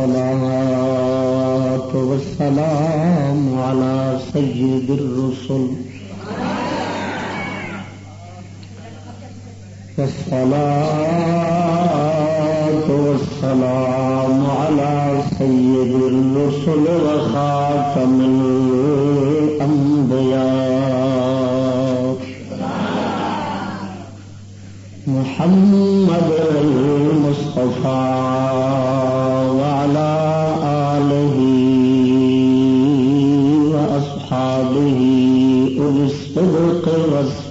والصلاة والسلام على سيد الرسل. والصلاة والسلام على سيد الرسل وخاتم الأنبياء. محمد المصطفى.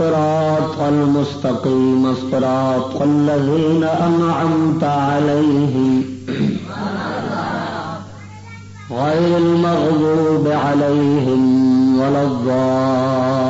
الصراط المستقيم صراط الذين أنعمت عليهم. غير المغضوب عليهم ولا الضالين.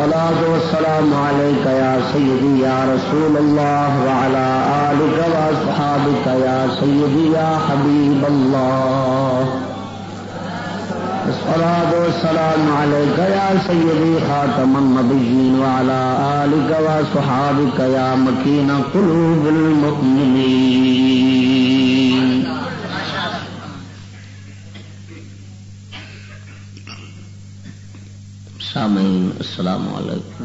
الصلاة والسلام عليك يا سيدي يا رسول الله وعلى آلك وأصحابك يا سيدي يا حبيب الله. الصلاة والسلام عليك يا سيدي خاتم النبيين وعلى آلك وأصحابك يا مكين قلوب المؤمنين. سامعین السلام علیکم.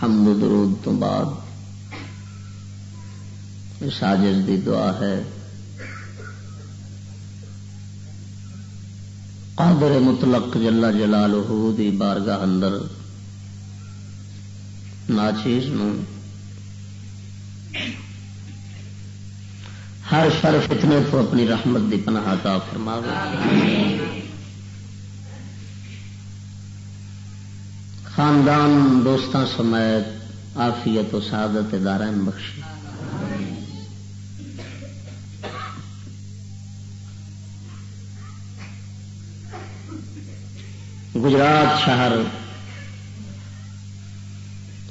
حمد و درود تو بعد ساجز دی دعا ہے، قادر مطلق جلا جلالہ دی بارگاہ اندر ناچیز نو ہر شر فتنے تو اپنی رحمت دی پناہ عطا فرما خاندان دوستان سمیت آفیت و سعادت دارائن بخشی۔ گجرات شہر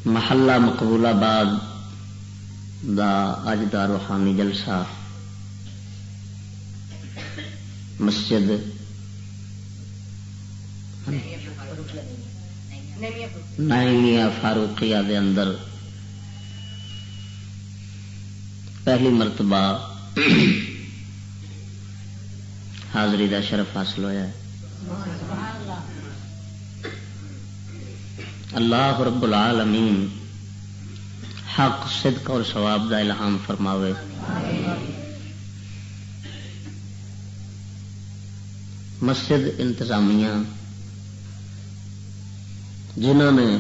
محلہ مقبول آباد دا اج دا روحانی جلسہ۔ مسجد۔ نائمیا فاروقیہ دے اندر۔ پہلی مرتبہ حاضری دا شرف حاصل ہوا اللہ رب العالمین حق، صدق اور ثواب دا الہام فرماوے۔ مسجد انتظامیہ۔ جنہوں نے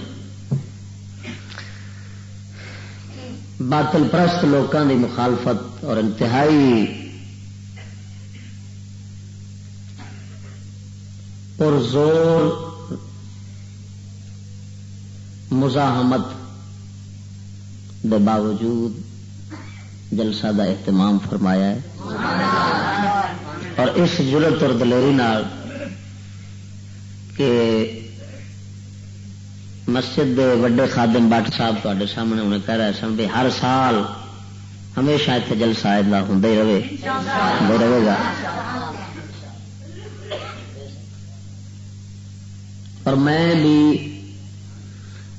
باطل پرست لوگوں کی مخالفت اور انتہائی پرزور مزاحمت دے باوجود جلسہ دا اہتمام فرمایا ہے۔ اور اس ضرورت اور دلیری کہ مسجد دے وڈے خادم بٹ صاحب تے سامنے انہیں کہہ رہے سن بھی ہر سال ہمیشہ اتنے جلسہ ہوں ہی رہے رہے گا۔ اور میں بھی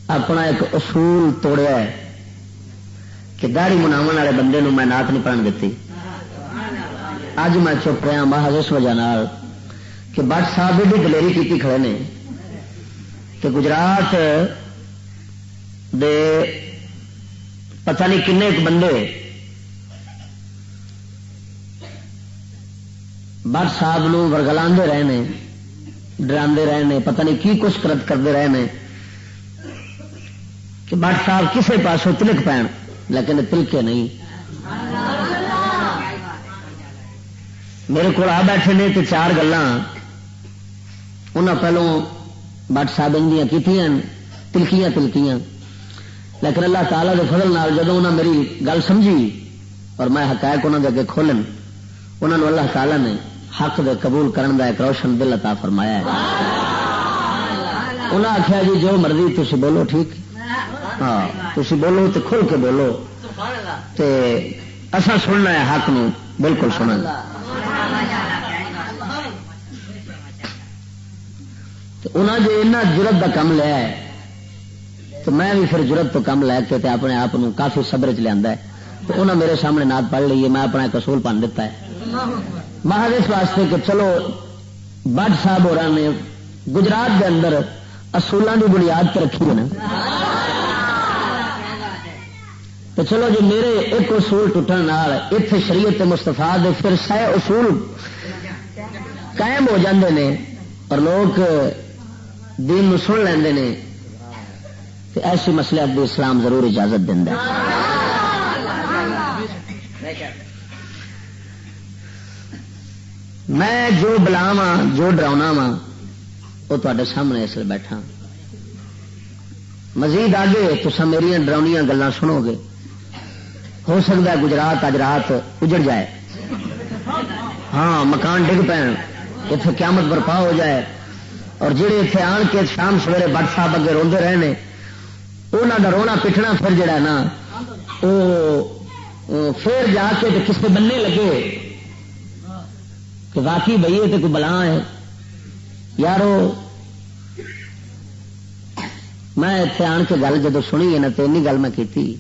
اپنا ایک اصول توڑیا ہے کہ داڑی مناو والے بندے نو میں نات نہیں پڑھن دیتی۔ اج میں چپ رہا ہاں، محض اس وجہ کہ بٹ صاحب بھی دلیری کی کھڑے نے۔ کہ گجرات دے پتہ نہیں کنے ایک بندے بٹ صاحب ورگلا رہے ہیں ڈرا رہے ہیں پتہ نہیں کی کچھ کرت کرتے رہے ہیں کہ بٹ صاحب کسے پاسوں تلک پین لیکن تلکے نہیں۔ میرے کو آ بیٹھے نے تو چار گلان انہیں پہلوں بٹ صاحب ان کی تلکیاں تلکیاں۔ لیکن اللہ تعالیٰ کے فضل نال جب انہیں میری گل سمجھی اور میں حقائق انہوں کے اگے کھولن انہوں نے اللہ تعالیٰ نے حق دے قبول کرن دا ایک روشن دل عطا فرمایا ہے۔ انہیں آخیا جی جو مرضی تھی بولو ٹھیک۔ ہاں تھی بولو تو کھل کے بولو۔ تے اصا سننا ہے حق نو، بالکل سننا انہیں جو ایسا جرت کا کام لیا ہے تو میں بھی پھر جرت تو کم لے کے اپنے آپ کافی صبر چ لیا تو انہیں میرے سامنے نات پڑھ لی ہے میں اپنا ایک اصول پن دیتا ہے۔ محض اس واسطے کہ چلو، بٹ صاحب اور نے گجرات کے اندر اصولوں کی بنیاد پہ رکھی ہے نا۔ تو چلو جی میرے ایک اصول ٹوٹن اتنے شریعت مستفا دے پھر سہ اصول قائم ہو جاندے نے، اور لوگ دین سن لیندے نے تو ایسے مسئلے اب اسلام ضرور اجازت دینا میں جو بلاوا جو ڈراؤنا وا وہ تے سامنے اس لیے بیٹھا۔ مزید آگے تو سب میرا ڈراؤنیا سنو گے۔ ہو سکتا ہے گجرات اج رات اجڑ جائے۔ ہاں مکان ڈگ پین۔ اتنے قیامت برپا ہو جائے۔ اور جہے اتنے آن کے شام سویرے بٹ صاحب اگے روندے رہے ہیں انہوں کا رونا پٹنا پھر جڑا نا وہ پھر جا کے کسی بننے لگے۔ کہ واقعی بھائی یہ تو کوئی بلا ہے۔ یارو، میں اتنے آن کے گل جب سنی ہے نا تو این گل میں کی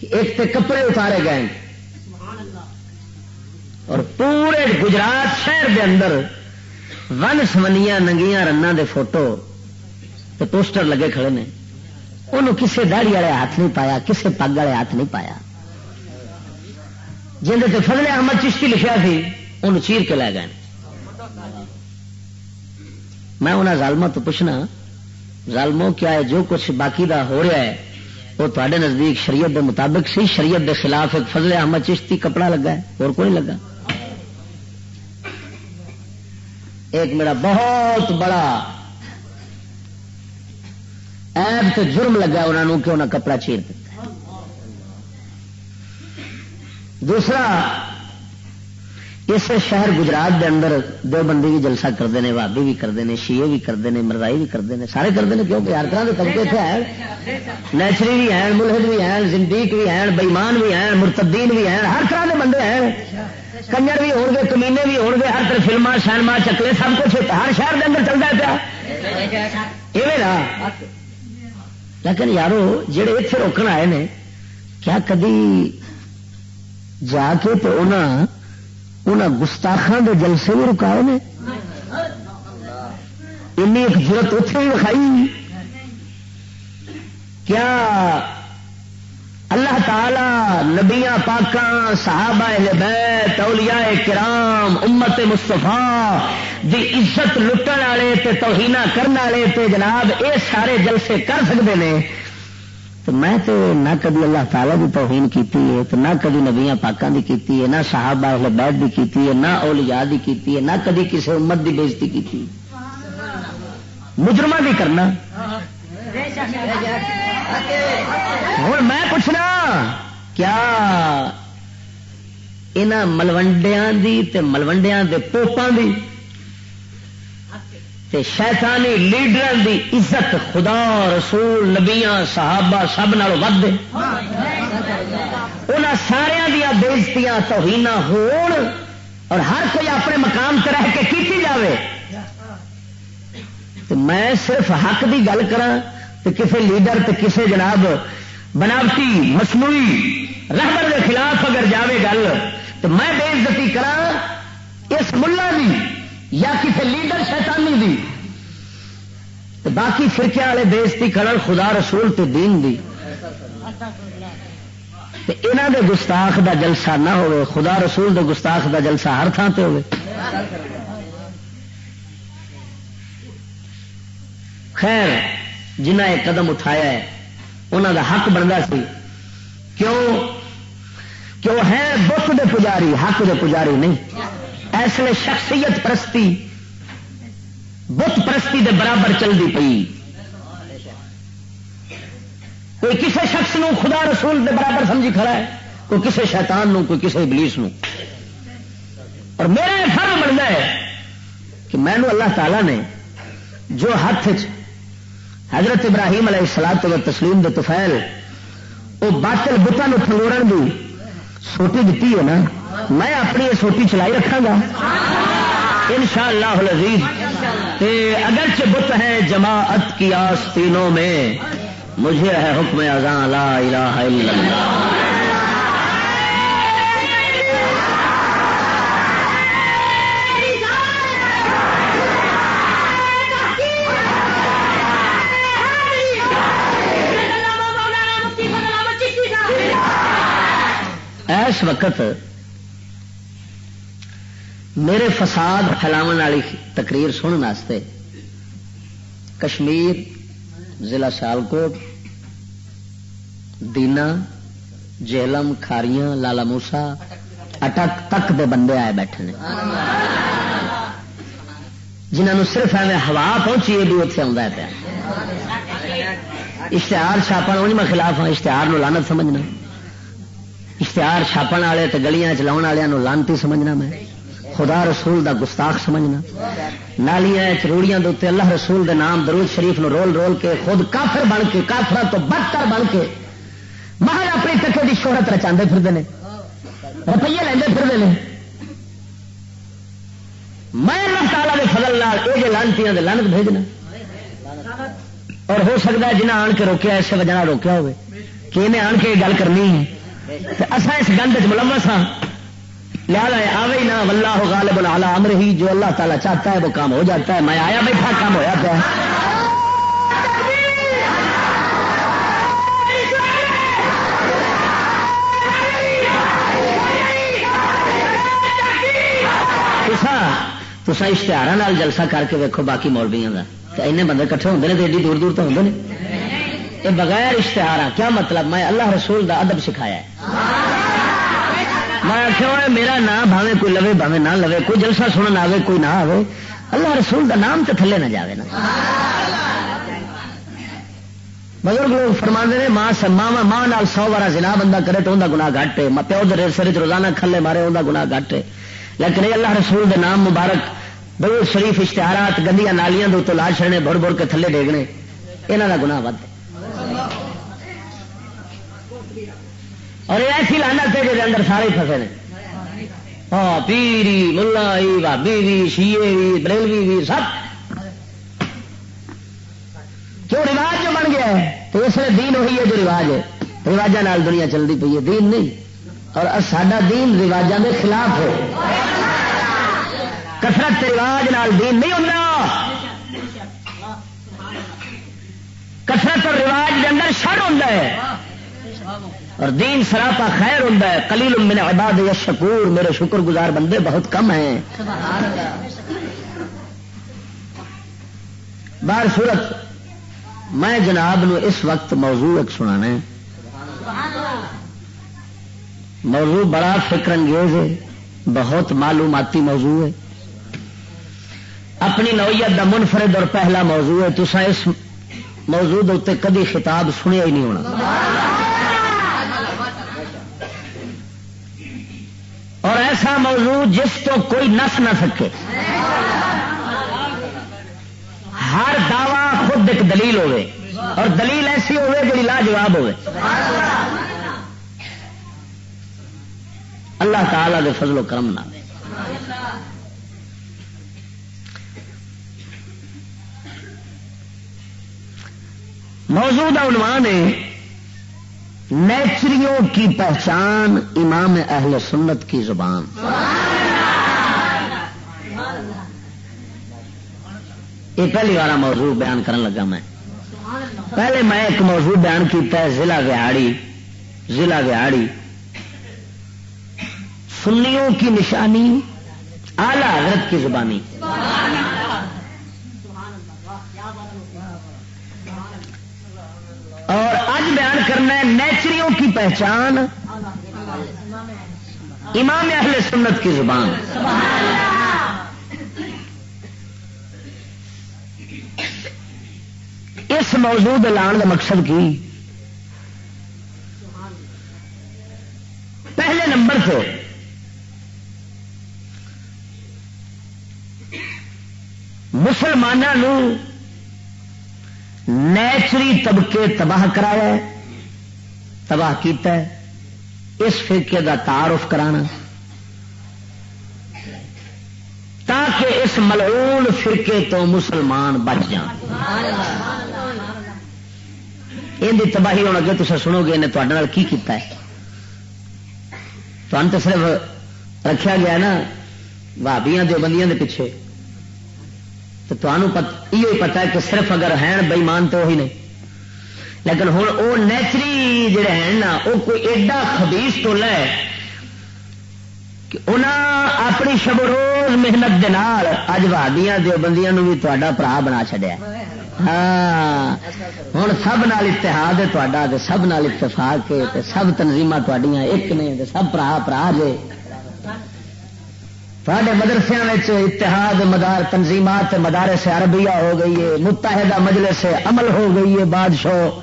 ایک تے کپڑے اتارے گئے۔ اور پورے گجرات شہر دے اندر ون سمنیا ننگیا رنگ دے فوٹو تے پوسٹر لگے کھڑے نے۔ انہوں کسے داڑی والے ہاتھ نہیں پایا، کسے پگ والے ہاتھ نہیں پایا۔ جن فضل احمد چشتی لکھا سی انہوں چیر کے لے گئے میں انہیں ظالموں تو پوچھنا، ظالموں کیا ہے؟ جو کچھ باقی دا ہو رہا ہے، وہ تے نزدیک شریعت دے مطابق سی، شریعت دے خلاف ایک فضل احمد چشتی کپڑا لگا ہے، اور کوئی لگا۔ ایک میرا بہت بڑا ایب تو جرم لگا انہوں کہ انہیں کپڑا چیر دیا دوسرا، اس شہر گجرات دے اندر دو بندی بھی جلسہ کرتے ہیں بھابی بھی کرتے ہیں شیے بھی کرتے ہیں مرزائی بھی کرتے ہیں سارے کرتے ہیں کیونکہ ہر طرح کے طبقے اتنے ہیں۔ نیچری بھی ہیں، ملحد بھی ہیں، زندیق بھی ہیں بئیمان بھی ہیں، مرتدین بھی ہیں، ہر طرح کے بندے ہیں۔ کنجر بھی ہو کمینے بھی ہو ہر طرح فلما سینما، چکلے، سب کچھ ہر شہر کے اندر چلتا پیا۔ نا؟ لیکن یارو جہے اتنے روکن آئے نے، کیا کدی جا کے تو انہوں انہیں گستاخان کے جلسے بھی رکائے نے؟ این ایک ضرورت اتنے ہی رکھائی کیا اللہ تعالی نبیا پاکاں، صحابہ اہل بیت، اولیاء کرام، امت مستفا دی عزت لٹن والے توہینہ کرنے والے تے جناب اے سارے جلسے کر سکتے ہیں تو میں تو نہ کبھی اللہ تعالیٰ کی توہین کیتی ہے، تو نہ کبھی نبیاں پاکوں کی کیتی ہے، نہ صحابہ اہل بیت کی کیتی ہے، نہ اولیاء دی کیتی ہے، نہ کبھی کسی امت کی بےزتی کی مجرمہ بھی کرنا۔ ہوں میں پوچھنا، کیا یہاں ملوڈیا کی ملوڈیا کے پوپاں کی تے شیطانی لیڈر دی عزت خدا رسول نبیاں صحابہ سب نال ود سارا دیا بےزتیاں توہین ہون اور ہر کوئی اپنے مقام سے رہ کے کیتی جاوے۔ تو میں صرف حق دی گل کرا تو کسی لیڈر تے کسی جناب بناوٹی، مصنوعی رہبر کے خلاف اگر جاوے گل، تو میں بے عزتی کرا اس ملا دی یا کسی لیڈر شیطانی دی۔ تو باقی فرقے والے بےزتی کرن، خدا رسول تے دین دی۔ انہوں دے گستاخ دا جلسہ نہ ہو خدا رسول دے گستاخ دا جلسہ ہر تھان سے ہو خیر جنہ یہ قدم اٹھایا ہے انہوں دا حق بنتا سی۔ کیوں؟ کیوں ہے بت دے پجاری، حق دے پجاری نہیں۔ ایسے شخصیت پرستی، بت پرستی دے برابر چلتی پئی۔ کوئی کسی شخص نو خدا رسول دے برابر سمجھی کھڑا ہے، کوئی کسی شیطان نو، کوئی کسی ابلیس نو۔ اور میرا یہ فرم بنتا ہے کہ میں اللہ تعالی نے جو ہاتھ چ حضرت ابراہیم علیہ السلام تو تسلیم دے تفیل وہ باطل بتان فلوڑ دی سوٹی دیتی ہے نا، میں اپنی یہ سوٹی چلائی رکھا گا۔ ان شاء اللہ اگرچہ بت ہے جماعت کی آستینوں میں، مجھے ہے حکم ازاں لا الہ الا اللہ۔ اس وقت میرے فساد پھیلاو والی تقریر سننے کشمیر، ضلع سیالکوٹ دینا جہلم کھاریاں، لالا موسا، اٹک تک دے بندے آئے بیٹھے نے۔ جنہوں صرف ایویں ہوا پہنچی ہے بھی اتنے آتا پیا۔ اشتہار چھاپا نہیں میں خلاف ہوں اشتہار لانت سمجھنا۔ اشتہار چھاپن والے تو گلیاں چلاؤ والوں لانتی سمجھنا میں۔ خدا رسول دا گستاخ سمجھنا۔ نالیاں چروڑیاں دے اللہ رسول دے نام درود شریف نو رول رول کے خود کافر بن کے کافر تو بدتر بن کے محل اپنی ٹکے کی شہرت رچا پھرتے ہیں روپیے لیندے پھرتے ہیں میں اللہ تعالیٰ کے فضل لال یہ لانتی لانت بھیجنا۔ اور ہو سکتا ہے جنہیں آن کے روکیا اسے وجہ روکیا ہوئے۔ کہ انہیں آن کے گل کرنی ہے۔ اصا اس گند چ ملمس ہاں۔ لہٰذا آوے نہ ولہ غالب العلا امر ہی جو اللہ تعالیٰ چاہتا ہے وہ کام ہو جاتا ہے۔ میں آیا بیٹھا، کام ہوا پیا تسا اشتہار جلسہ کر کے ویکو باقی مولویا کا این بندے کٹھے ہوتے ہیں تو ایڈی دور دور تو ہوتے ہیں یہ بغیر اشتہار کیا مطلب؟ میں اللہ رسول دا ادب سکھایا ہے۔ میں آخیا میرا نام بھاوے کوئی لوے، بھاوے نہ لوے، کوئی جلسہ سنن آئے کوئی نہ آئے اللہ رسول دا نام تو تھلے نہ جاوے نا۔ بزرگ لوگ فرما نے، ماں ماں ماں نال سو بارہ زنا بندہ کرے تو انہیں گنا گھٹ ہے۔ پیو در سر روزانہ کھلے مارے انہیں گنا گھٹ ہے۔ لیکن یہ اللہ رسول دے نام مبارک بڑے شریف اشتہارات گندیا نالیاں دو تو لا چڑنے بڑ بڑ کے تھلے ڈیگنے۔ یہاں کا گنا ود اور ایسی لانت ہے جی اندر سارے فسے نے۔ ہاں پیری ملا بھابی بھی شیے بھی، بریلوی بھی، سب۔ کیوں رواج جو بن گیا ہے، تو اس لیے دین وہی ہے جو رواج ہے۔ رواجوں دنیا چلتی پی ہے، دین نہیں۔ اور سڈا دین رواجوں کے خلاف ہے۔ کسرت رواج نال دین نہیں ہوتا کسرت اور رواج کے اندر شر ہوتا ہے۔ اور دین سراپا خیر ہوں کلیل من عباد یا شکور میرے شکر گزار بندے بہت کم ہیں. بار صورت، میں جناب نو اس وقت موضوع ایک سنا موضوع بڑا فکر انگیز ہے. بہت معلوماتی موضوع ہے. اپنی نوعیت کا منفرد اور پہلا موضوع ہے. تو اس موضوع کدی خطاب سنیا ہی نہیں ہونا. اور ایسا موضوع جس تو کوئی نس نہ سکے۔ ہر دعوی خود ایک دلیل ہوئے۔ اور دلیل ایسی ہوئے جی لاجواب ہوئے۔ اللہ تعالی دے فضل و کرم نہ موجودہ عنوان ہے نیچریوں کی پہچان امام اہل سنت کی زبان۔ یہ پہلی بار موضوع بیان کرن لگا میں۔ پہلے میں ایک موضوع بیان کیتا ہے، ضلع وہاڑی ضلع وہاڑی سنیوں کی نشانی اعلی حضرت کی زبانی۔ اور آج بیان کرنا ہے نیچریوں کی پہچان، امام اہل سنت کی زبان۔ اس موضوع لان کا مقصد کی؟ پہلے نمبر سے۔ مسلمانوں نیچری طبقے تباہ کرایا تباہ کیتا ہے، اس فرقے کا تعارف کرانا۔ تاکہ اس ملعون فرقے تو مسلمان بچ جان۔ ان تباہی ہونے اگے تصا سنو گے، انہیں تے کی کیتا ہے؟ تو صرف رکھا گیا نا بھابیاں جو بندیاں دے پیچھے۔ تو تمہیں پت... یہ پتا ہے کہ صرف اگر ہیں بئیمان تو وہی نہیں۔ لیکن ہوں وہ نیچری جڑے ہیں نا وہ کوئی ایڈا خبیس تو لے کہ انہاں اپنی شب روز محنت دے نال اج وادیاں دیوبندیاں نو بھی تہاڈا بھرا بنا چھڈیا۔ ہاں۔ ہوں سب نال اتحاد ہے تہاڈا، تے سب نال اتفاق ہے، تے سب تنظیماں تہاڈیاں ایک نے، تے سب بھرا بھرا جے۔ تھوڑے مدرسے اتحاد، مدار تنظیمات، مدارس عربیہ ہو گئی ہے، متحدہ مجلس عمل ہو گئی ہے، بادشاہ۔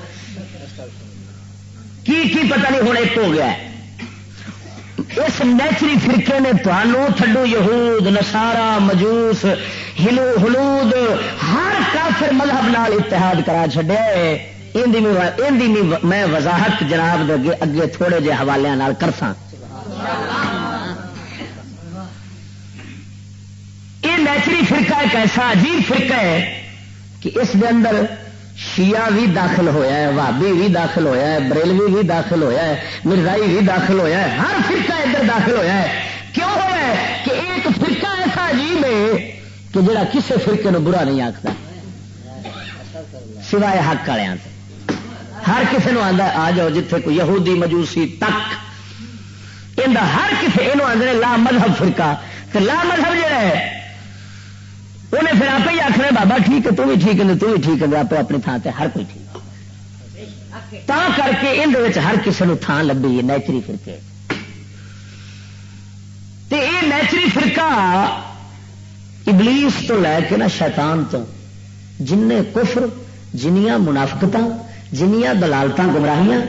کی کی پتہ نہیں ہوں، ایک ہو گیا ہے۔ اس نیچری فرقے نے تمہوں تھڈو یہود نسارا مجوس، ہلو ہلود ہر کافر مذہب نال اتحاد کرا چڈیا میں وضاحت جناب دے اگے تھوڑے جے حوالے کرساں یہ نیچری فرقہ ایک ایسا عجیب فرقہ ہے کہ اس کے اندر شیعہ بھی داخل ہویا ہے وابی بھی داخل ہویا ہے، بریلوی بھی داخل ہویا ہے، مرزائی بھی داخل ہویا ہے، ہر فرقہ ادھر داخل ہویا ہے۔ کیوں ہوا ہے کہ ایک فرقہ ایسا عجیب ہے کہ جڑا کسی فرقے نو برا نہیں آختا سوائے حق والے ہر کسی نو آتا آ جاؤ جتھے کوئی یہودی مجوسی تک۔ ان ہر کسی یہ آدھے لا مذہب فرقہ۔ تو لا مذہب جڑا ہے انہیں پھر آپ ہی آخر بابا ٹھیک ہے، تو بھی ٹھیک ہے تو بھی ٹھیک ہے آپ اپنی تھان سے ہر کوئی ٹھیک تا کر کے اندر ہر کسی نے تھان لبھی ہے، نیچری فرقے۔ تے یہ نیچری فرقہ ابلیس تو لے کے نا شیطان تو جن کفر، جنیاں منافقت جنیاں دلالت گمراہیاں،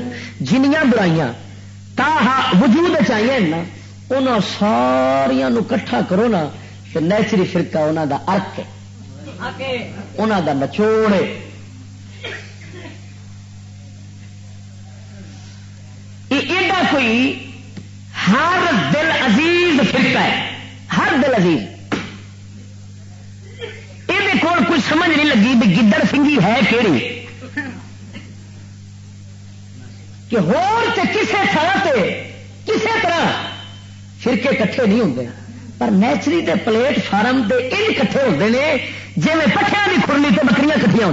جنیاں برائیاں، تا وجود چاہیے نا انہوں ساریا کٹھا کرو نا تو نیچری فرقہ انہوں دا ارک انہوں دا نچوڑ ایڈا کوئی ہر دل عزیز فرقہ ہے۔ ہر دل عزیز۔ یہ کول سمجھ نہیں لگی بھی گدڑ سنگھی ہے کہڑی کہ ہور تے کسے طرح تے کسے طرح فرقے کٹھے نہیں ہوتے پر نیچری دے پلیٹ فارم دے ان کٹھے ہوتے ہیں جی میں پٹھیا کی کھرلی تو بکری کٹھیا ہو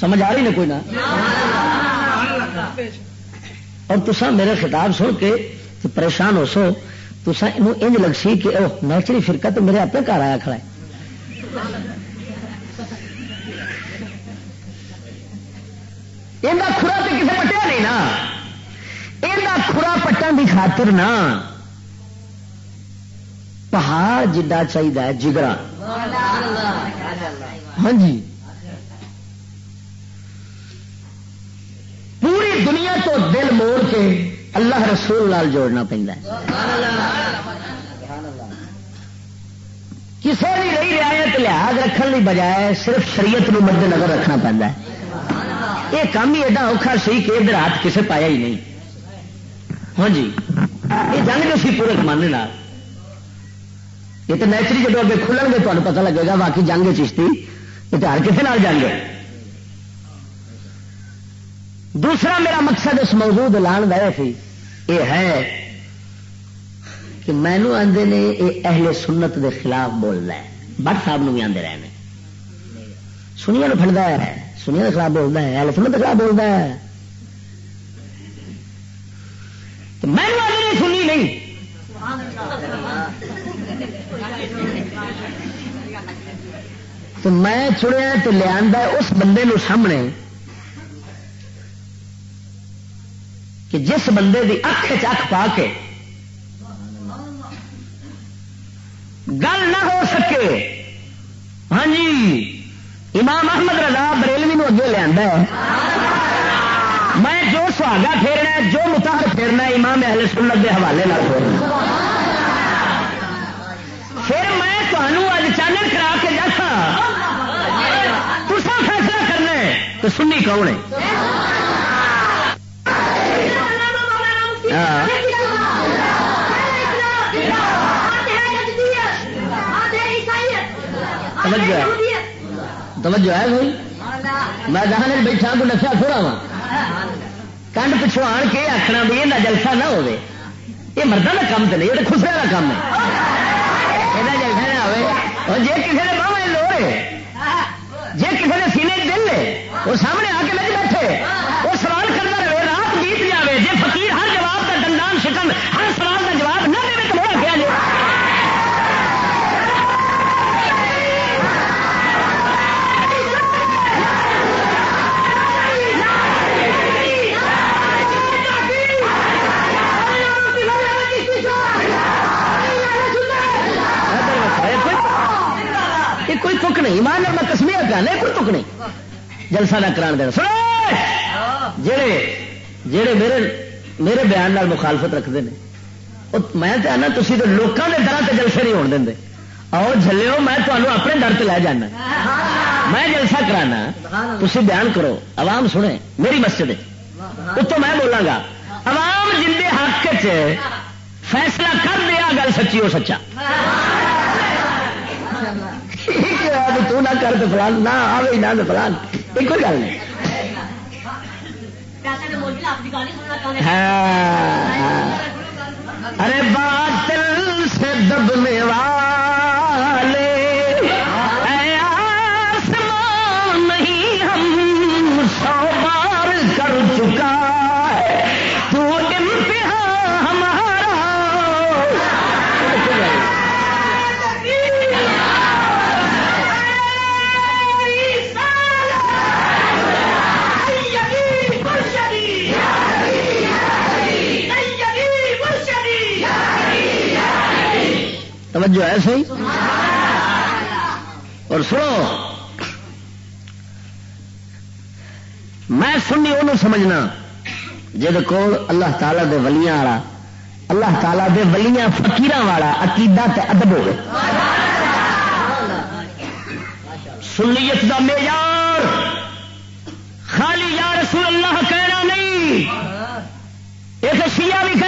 سمجھ آ رہی نا کوئی نہ اور تسا میرے خطاب سن کے پریشان ہو سو تسا انج لگ سی کہ نیچری فرقہ تو میرے آپ گھر آیا کھڑا ہے۔ یہ تو کسی پٹیا نہیں نا۔ خورا پٹن کی خاطر نا پہاڑ جڈا چاہیے جگرا ہاں جی پوری دنیا تو دل موڑ کے اللہ رسول لال جوڑنا پہنتا کسی بھی رہی رعایت لحاظ رکھنے کی بجائے صرف شریعت مد نظر رکھنا پہنتا ہے یہ کام ہی ایڈا اوکھا سی کہ ادھر ہاتھ کسے پایا ہی نہیں ہاں جی۔ یہ جنگ جو سی پورے زمانے یہ تو نیچری جب اگے کھلن گے تمہیں پتا لگے گا باقی جنگ چشتی۔ یہ تو ہر کسی نال جنگ ہے۔ دوسرا میرا مقصد اس موضوع لان گئے تھی یہ ہے کہ مینو آدھے نے یہ اہل سنت دے خلاف بولنا ہے۔ بٹ صاحب نو بھی آدھے رہے ہیں سنیا فٹتا ہے سنیا کے خلاف بولتا ہے، اہل سنت کے خلاف بولتا ہے۔ میں آدھے سنی نہیں۔ تو میں چڑیا تو لیا اس بندے نو سامنے کہ جس بندے کی اکھ چکھ پا کے گل نہ ہو سکے۔ ہاں جی امام احمد رضا بریلوی نو اگے لیا میں جو سہاگا پھیرنا جو متحر پھیرنا امام اہل سنت کے حوالے پھیرنا پھر میں تمہوں اج کرا کے جسا تسا فیصلہ کرنا تو سنی کون ہے؟ ہاں۔ توجہ ہے۔ بھائی۔ میں جہاں بیٹھا کو نشا تھوڑا وا کنڈ پچھو آن کے آخنا بھی یہ جلسہ نہ ہو یہ مردہ کا کام تو نہیں یہ خسرے کا کام ہے یہ جلسہ نہ ہو جی کسی نے باہر لوڑے جی کسی نے سینے دل لے وہ سامنے آ کے لگ بیٹھے نہیں مان میں کسمیا پہ نہیں کوئی تک نہیں۔ جلسہ نہ کرا دینا۔ سنو! جڑے جڑے میرے میرے بیان نال مخالفت رکھتے ہیں میں آنا تھی تو لوگوں کے درد سے جلسے نہیں ہونے دیں آؤ جلو میں تمہیں اپنے در سے لے جانا۔ میں جلسہ کرانا تھی بیان کرو۔ عوام سنے، میری مسجد اتوں میں بولاں گا، عوام جن کے حق فیصلہ کر دیا، گل سچی ہو سچا۔ تو نہ کر تو فلان نہ آئے نہ فلان۔ ایک کوئی گل نہیں۔ ہاں۔ ارے باطل سے دبنے والے توجہ ہے صحیح؟ اور سنو، میں سنی انہوں سمجھنا جہد کول اللہ تعالی دے ولیاں والا، اللہ تعالی دے ولیاں فقیر والا عقیدہ تے ادب ہوگی سنیت دا معیار، خالی یا رسول اللہ کہنا نہیں، ایک شیعہ بھی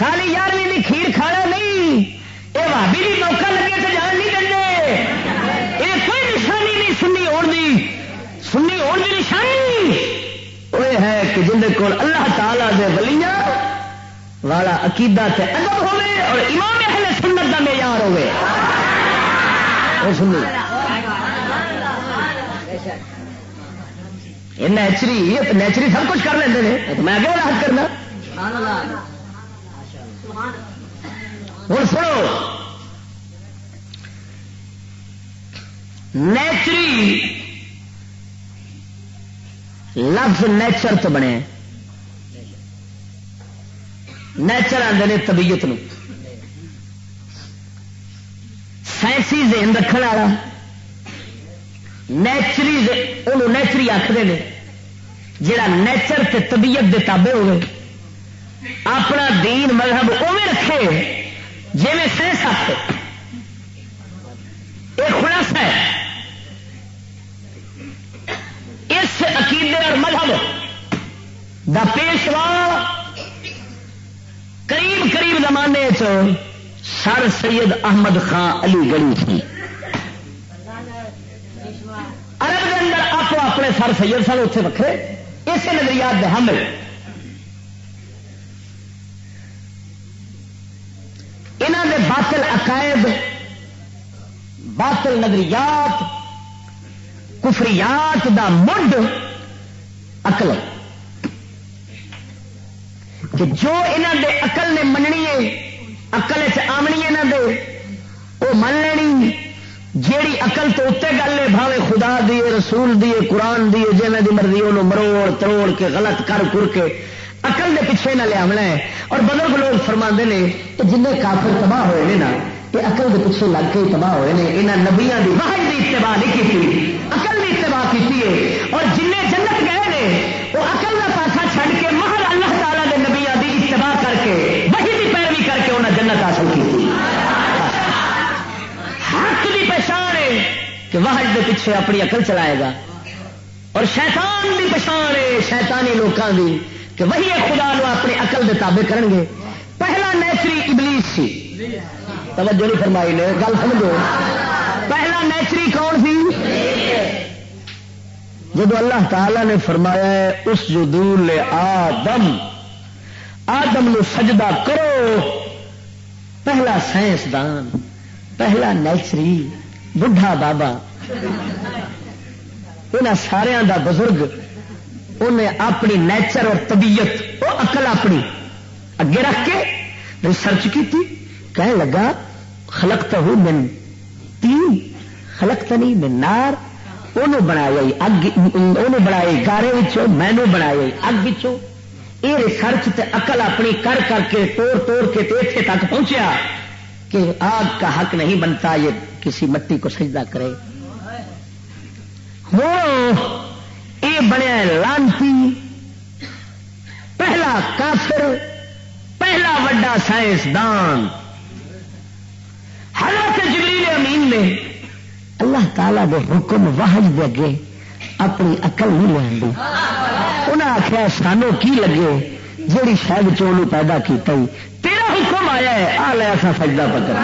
خالی یارویں بھی کھیر کھانا نہیں یہ بھابی بھی جی موقع لگے تو جان نہیں دیں یہ کوئی نشانی نہیں سنی ہونے سنی ہونے کی نشانی۔ وہ ہے کہ جن کو اللہ تعالی دے ولیاں والا عقیدہ تے ادب ہوے اور امام اہل سنت کا معیار ہوے سنی۔ نیچری نیچری سب کچھ کر لیں میں اگے راحت کرنا۔ ہوں سنو. نیچری لفظ نیچر تو بنے. نیچر آتے ہیں طبیعت سائنسی ذہن رکھنے والا نیچری وہ نیچری آخر نے جڑا نیچر تے طبیعت دے تابے ہوئے اپنا دین مذہب اوے رکھے جی میں سائنس آتے یہ خلاصہ ہے۔ اس عقیدے اور مذہب دا پیشوا قریب قریب زمانے سر سید احمد خان علی گڑھی تھی۔ عرب کے اندر آپ اپنے سر سید سن اتنے وکرے اسے نظریات دے حامل۔ یہاں دے باطل عقائد، باطل نظریات، کفریات دا مڈ اقل کہ جو یہاں دے اقل نے مننی ہے اقل چمنی یہاں دے وہ من لینی۔ جیڑی اقل تو اتنے گل ہے، بھاوے خدا دیے رسول دیے قرآن دیے جی دی مرضی وہ مروڑ، تروڑ کے، غلط کر کر کے اقل دے پیچھے نہ لیا ہے۔ اور بزرگ لوگ فرما نے کہ جن کافر تباہ ہوئے ہیں نا یہ اقل دے پیچھے لگ کے تباہ ہوئے ہیں یہاں نبیا کی واحد کی اتباع نہیں کی اقل کی اتباع کی اور جن جنت گئے نے، وہ اقل کا پاسا چھڈ کے مہر اللہ تعالیٰ کے نبیا کی اتباع کر کے وہی کی پیروی کر کے انہیں جنت حاصل کی حق کی پہچان ہے کہ واحد کے پیچھے اپنی اقل چلائے گا۔ اور شیطان کی پچھان ہے شیطانی لوگوں کی کہ وہی خدا نو اپنی اقل کے تابے کریں گے۔ پہلا نیچری ابلیس سی۔ توجہ نہیں فرمائی نے، گل سمجھو۔ پہلا نیچری کون سی؟ جب اللہ تعالی نے فرمایا اس جدول آدم آدم نو سجدہ کرو، پہلا سائنسدان پہلا نیچری بڑھا بابا۔ یہاں سارا دا بزرگ انہیں اپنی نیچر اور طبیعت، وہ اقل اپنی، اگے رکھ کے ریسرچ کی تھی کہنے لگا خلق تو من تین خلق تنی من نار، انہوں بنایا اگ، انہوں بنایا گارے مینو بنایا اگ بچوں یہ ریسرچ تے اقل اپنی کر کر کے، توڑ توڑ کے اتنے تک پہنچیا کہ آگ کا حق نہیں بنتا، یہ کسی مٹی کو سجدہ کرے۔ ہوں یہ بنیا لانتی پہلا کافر، پہلا وڈا سائنسدان۔ حضرت جبریل امین نے اللہ تعالی دے حکم واہج دے اگے اپنی اقل نہیں لین دی انہیں آخیا سانو کی لگے؟ جیڑی شاید چون پیدا کیتا ہی۔ تیرا حکم آیا ہے، آ لیا سا سجدہ پکڑ۔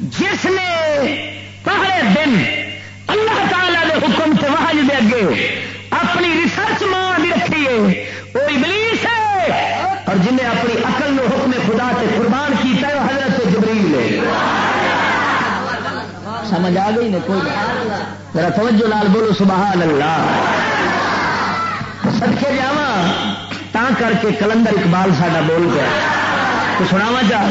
جس نے پہلے دن اللہ تعالی دے حکم سے واہج دے اگے اپنی ریسرچ ماں بھی رکھی ہے۔ وہ ابلیس ہے۔ اور جن نے اپنی عقل نو حکم خدا سے قربان کیتا ہے وہ حضرت جبریل ہے۔ سمجھ آ گئی نا کوئی میرا توجہ لال بولو سبحان اللہ۔ سدکے جاوا تا کر کے کلندر اقبال ساڈا بول گیا۔ تو سناوا چاہ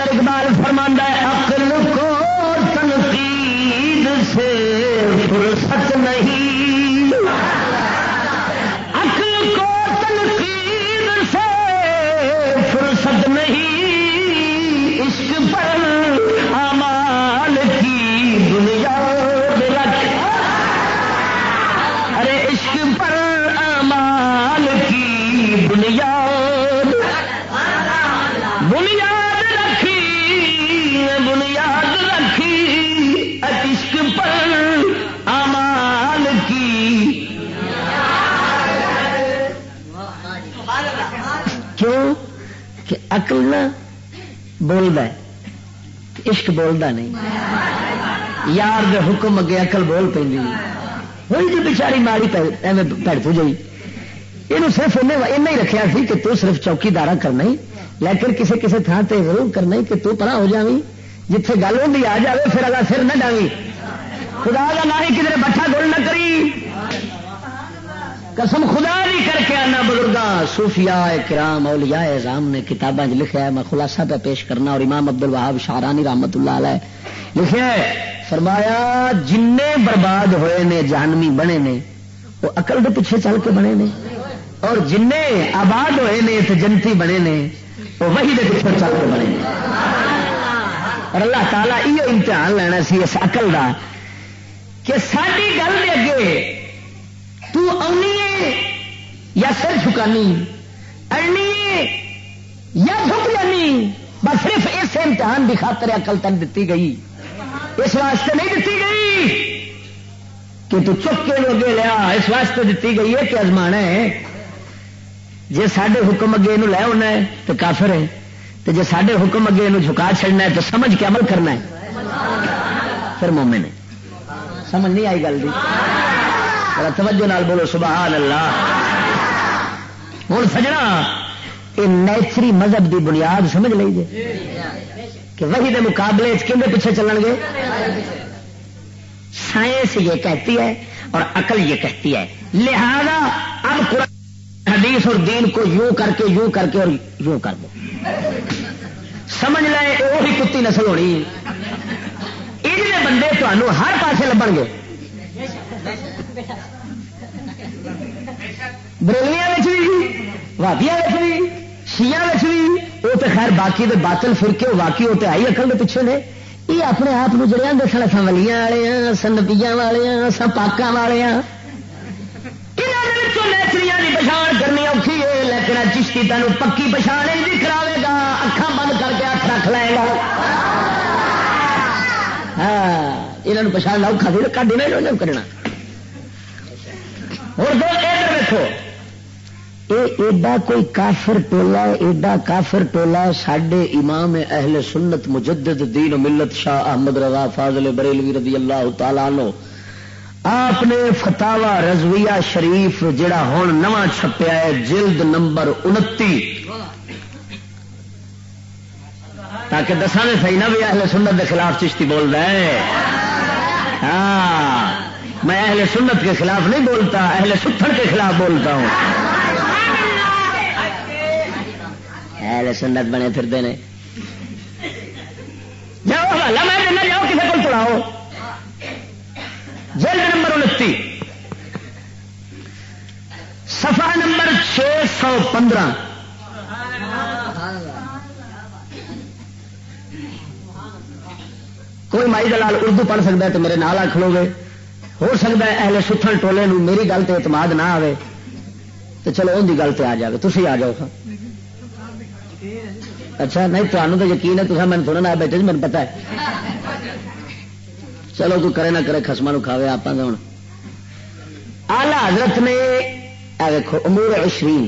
کلندر اقبال فرماندہ ہے اقل نہ بولتا ہے، عشق بولتا نہیں۔ یار دے حکم اگے اقل بول پی ہوئی جی بچاری ماری پڑ تو جی یہ صرف انہیں ہی رکھا سی کہ تو صرف چوکی دارا کرنا ہی لیکن کسی کسی تھان تے ضرور کرنا ہی کہ تو پرا ہو جاوی جتھے گل ہوتی آ جائے پھر اگر سر نہ ڈاوی خدا کا نہ ہی کدھر بٹھا گول نہ کری۔ قسم خدا بھی کر کے آنا بزرگ صوفیاء کرام، اولیاء اعظام نے کتابیں لکھا ہے میں خلاصہ پہ پیش کرنا اور امام عبد الوہاب شارانی رحمت اللہ علیہ لکھا ہے فرمایا جن برباد ہوئے نے، جہنمی بنے نے، وہ اقل کے پیچھے چل کے بنے نے، اور جن آباد ہوئے نے تو جنتی بنے نے، وہ وہی دے پیچھے چل کے بنے نے۔ اور اللہ تعالیٰ یہ امتحان لینا سی، اس اقل کا کہ ساری گل دے اگے تو ہے یا سر چکانی ارنی یا جھک جانی بس صرف اس امتحان کی خاطر اقل تک دیتی گئی۔ اس واسطے نہیں دیتی گئی کہ تو چک کے اگے لیا۔ اس واسطے دیتی گئی ہے کہ ازمان ہے۔ جی سڈے حکم اگے یہ لے ہونا ہے تو کافر ہے تو جی سڈے حکم اگے یہ جھکا چڑنا ہے تو سمجھ کے عمل کرنا ہے۔ پھر مومن ہے سمجھ نہیں آئی گل توجہ نال بولو سبحان اللہ۔ ہوں سجنا یہ نیچری مذہب دی بنیاد سمجھ لیجیے کہ وہی دے مقابلے کھے پیچھے چلن گے؟ سائنس یہ کہتی ہے اور عقل یہ کہتی ہے۔ لہذا اب قرآن، حدیث اور دین کو یوں کر کے، یوں کر کے اور یوں کر دو۔ سمجھ لے وہی کتی نسل ہونی۔ یہ بندے تمہوں ہر پاسے لبن گے۔ بریلیاں بھی وادیا بھی شیا بھی وہ تو خیر باقی دے باطل فرقے باقی وہ تو آئی اکل کے پیچھے نے۔ یہ اپنے آپ کو جڑے آدھے سن اصل ولیاں والے ہیں سن نبیا والے ہیں سن پاکوں والے ہیں نیچری پچھان کرنی اوکھی ہے، لیکن چشتی تین پکی پچھان بھی کرا گا اکھان بند کر کے ہاتھ رکھ لے گا۔ ہاں یہ پچھان لاؤ کھا دے کھاڈی نہیں کرنا۔ اور دو ادھر دیکھو ایڈا کوئی کافر ٹولا ایڈا کافر ٹولا سڈے امام اہل سنت مجدد دین ملت شاہ احمد رضا فاضل بریلوی رضی اللہ تعالی نو آپ نے فتوا رضویہ شریف جڑا ہوں نواں چھپیا ہے، جلد نمبر انتی۔ تاکہ دسا نے صحیح نہ بھی اہل سنت کے خلاف چشتی بول رہا ہے ہاں میں اہل سنت کے خلاف نہیں بولتا، اہل ستھر کے خلاف بولتا ہوں۔ اہل سنت بنے پھرتے ہیں جاؤ حوالہ میں دینا، جاؤ کسی کو پڑھاؤ جلد نمبر انتی۔ سفا نمبر چھ سو پندرہ۔ کوئی مائی دلال اردو پڑھ سکتا ہے تو میرے نال آخ لو گے۔ ہو سکتا ہے اہل ستھل ٹولے میری گل تو اعتماد نہ آئے تو چلو ان کی گل سے آ جائے تھی آ جاؤ۔ اچھا نہیں تمہیں تو یقین ہے تو میں تھوڑا نہ بیٹھے جی، مجھے پتا ہے۔ چلو، تو کرے نہ کرے خسما کھاوے آپ ہوں آلہ حضرت نے دیکھو امور عشرین۔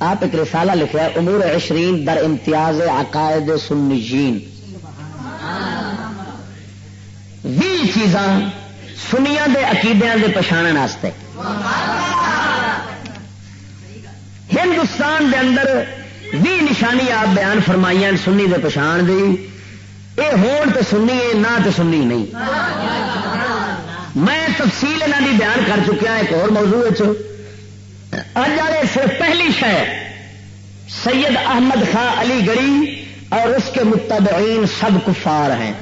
آپ ایک رسالہ لکھا امور عشرین در امتیاز عقائد سنجین بھی چیزاں سنیا دے عقیدے دے پچھاڑن واسطے۔ ہندوستان دے اندر بھی نشانی آپ بیان فرمائی سنی دے پچھان دی۔ اے ہون تو سنی ہے نہ تو سنی نہیں۔ میں تفصیل یہاں دی بیان کر چکیا ایک اور موضوع اج والے صرف پہلی شہ سید احمد خان علی گڑھی اور اس کے متبعین سب کفار ہیں۔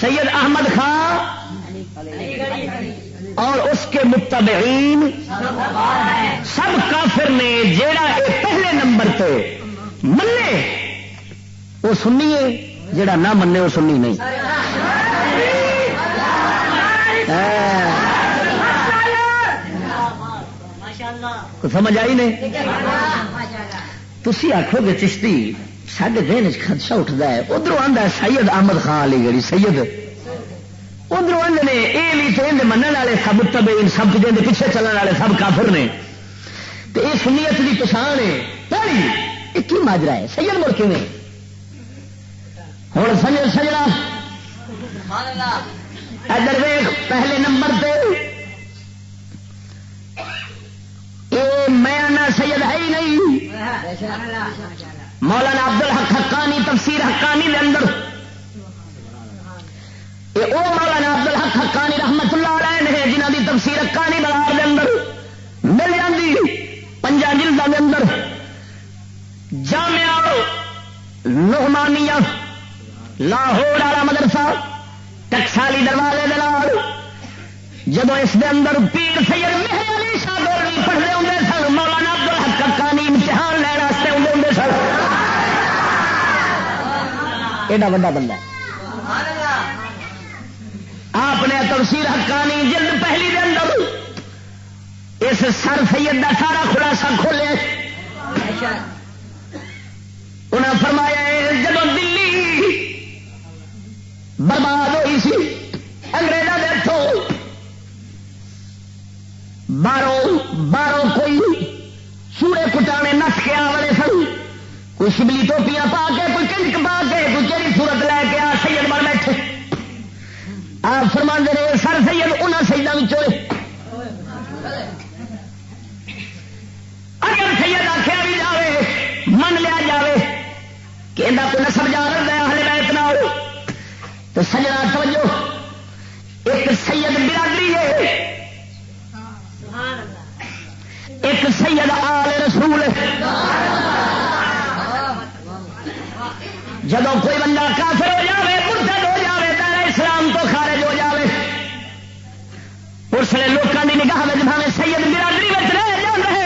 سید احمد خان اور اس کے متبعین سب کافر نے جیڑا یہ پہلے نمبر پہ منے وہ سنیے، جیڑا نہ منے وہ سنی نہیں۔ ہاں۔ سمجھ آئی نہیں؟ تھی آخو گے چشتی سڈے دن خدشہ اٹھتا ہے۔ ادھر آتا سید احمد خان علی گڑی سید ادھر آدھے نے یہ بھی تو من والے سب تبے سب جن پیچھے چلنے والے سب کافر نے۔ تو یہ سنیت کی پچھان ہے۔ پہلی، یہ کی ماجرا ہے؟ سید مڑ کے ہوں سجر سجڑا ادھر ویخ پہلے نمبر پہ میں سید ہے ہی نہیں۔ مولانا عبد الحق حقانی، تفسیر حقانی دے اندر۔ یہ او مولانا عبد الحق حقانی رحمت اللہ علیہ نے جنہ دی تفسیر حقانی بلار دے اندر مل جاندی پنجا جلدوں دے اندر۔ جامعہ لوہمانیہ لاہور والا مدرسہ، ٹکسالی دروازے دلال جب اس دے اندر پیر سید مہر علی شاہ پڑھتے ہوں سن، مولانا عبد الحق حقانی امتحان لینا ایڈا وا بندہ۔ آپ نے تفسیر حقانی جلد پہلی دے اندر اس سر سید کا سارا خلاصہ کھولے۔ انہیں فرمایا جب دلی برباد ہوئی سی انگریزوں کے ہاتھوں باہروں باہروں کوئی سورے کٹانے نس کے آ والے سن۔ کوئی شبلی ٹوپیاں پا کے، کوئی کنک پا کے، کوئی کہڑی سورت لے کے آ آپ فرما رہے سر سید انہوں سیدوں چوئے اگر سید آخیا بھی جائے من لیا جائے کہ اندر کوئی نسب جا رہا ہے ہلے میں اتنا ہو تو سجنا سمجھو ایک سید برادری ہے۔ ایک سید آل رسول جب کوئی بندہ کافر اس لوگوں کی نگاہ میں سید برادری میں رہ جان رہے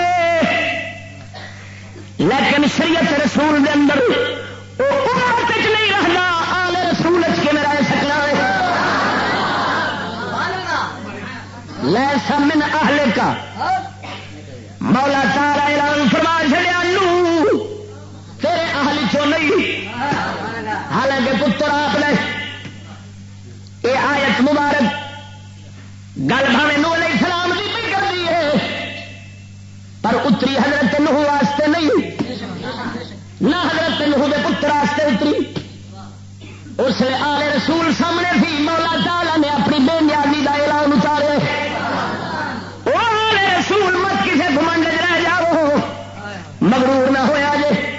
لیکن شریعت رسول دے اندر وہ نہیں رہنا آل رسول کے میں رہ سکنا لے سمن اہل کا مولا تارا اعلان فرما چڑیا تیرے اہل چو نہیں؟ حالانکہ پتر آپ نے یہ آیت مبارک گل بھاوے نو علیہ السلام کی بھی کر دی ہے۔ پر اتری حضرت نوح واسطے نہیں۔ نہ حضرت نوح دے پتر واسطے اتری۔ اس لیے آلے رسول سامنے تھی۔ مولا تعالی نے اپنی بے نیازی کا اعلان اتارے۔ رسول مت کسی گمنڈ رہ جاؤ۔ مغرور نہ ہویا جے۔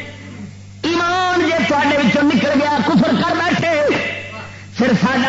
ایمان جے تے نکل گیا، کفر کر بیٹھے۔ پھر ساڈا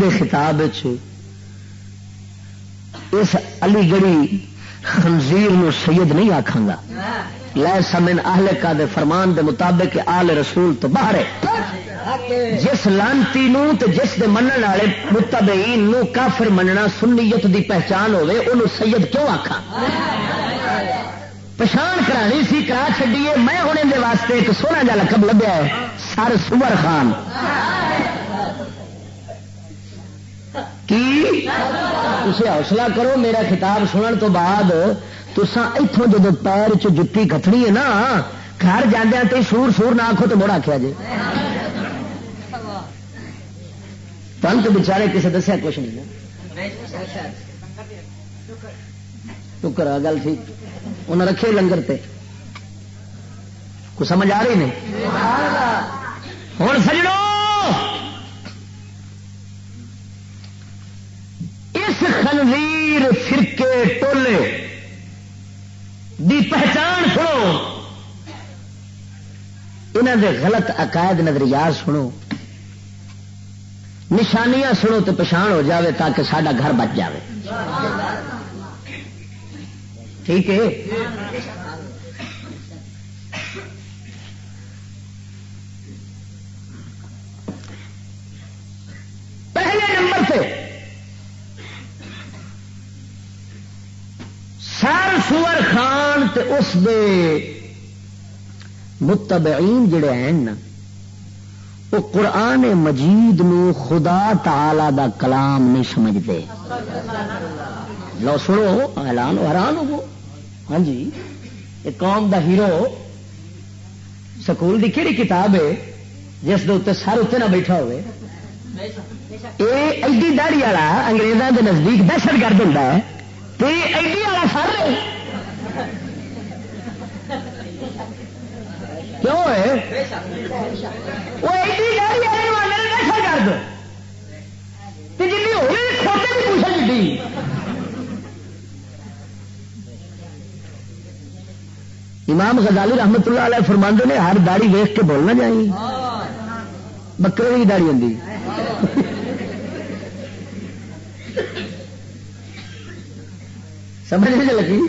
دے خطاب اس علی گڑھی خنزیر نو سید نہیں آخا گا۔ لے سمن اہل کا دے فرمان دے مطابق آل رسول تو باہر ہے۔ جس لانتی نو تے جس دے منن والے متبعین نو کافر مننا سنیت دی پہچان ہوے انہوں سید کیوں آخا پچھان کرانی سی، کرا چڈیے میں ہونے دے واسطے ایک سونا جا لقب لبیا ہے، سر سور خان کی تھی حوصلہ کرو، میرا خطاب سنن تو بعد تسا اتوں جب پیر چ جتی کتنی ہے نا، گھر جانے تو سور سور نہ آخو تو مڑ آخیا جی تن تو بچارے کسی دسیا کچھ نہیں ٹکر گل تھی انہیں رکھے لنگر تے۔ کو سمجھ آ رہی نہیں؟ ہوں سجڑو! خنزیر فرقے ٹولے دی پہچان سنو۔ انہوں دے غلط عقائد نظریات سنو۔ نشانیاں سنو تو پچھان ہو جاوے تاکہ سڈا گھر بچ جاوے۔ ٹھیک ہے؟ پہلے نمبر پہ سر سور خان تے اس دے متبعین جڑے ہیں نا وہ قرآن مجید نو خدا تعالی دا کلام نہیں سمجھتے۔ لو سنو اعلان حیران ہو ہاں جی یہ قوم دا ہیرو سکول دی کہڑی کتاب ہے جس دے اتنے سر اتنے نہ بیٹھا ہوئے۔ یہ ایڈی داڑی والا انگریزوں کے نزدیک دہشت گرد ہوں تیری ایڈی والا سر کیوں ہے؟ وہ ایڈی گاڑی آنے والے نشا کر دو جی ہوگی کھوتے کی پوچھا جی امام غزالی رحمت اللہ علیہ فرماندے نے، ہر داڑی ویخ کے بولنا چاہیے بکرے کی داڑی ہوں سمجھ نہیں لگی؟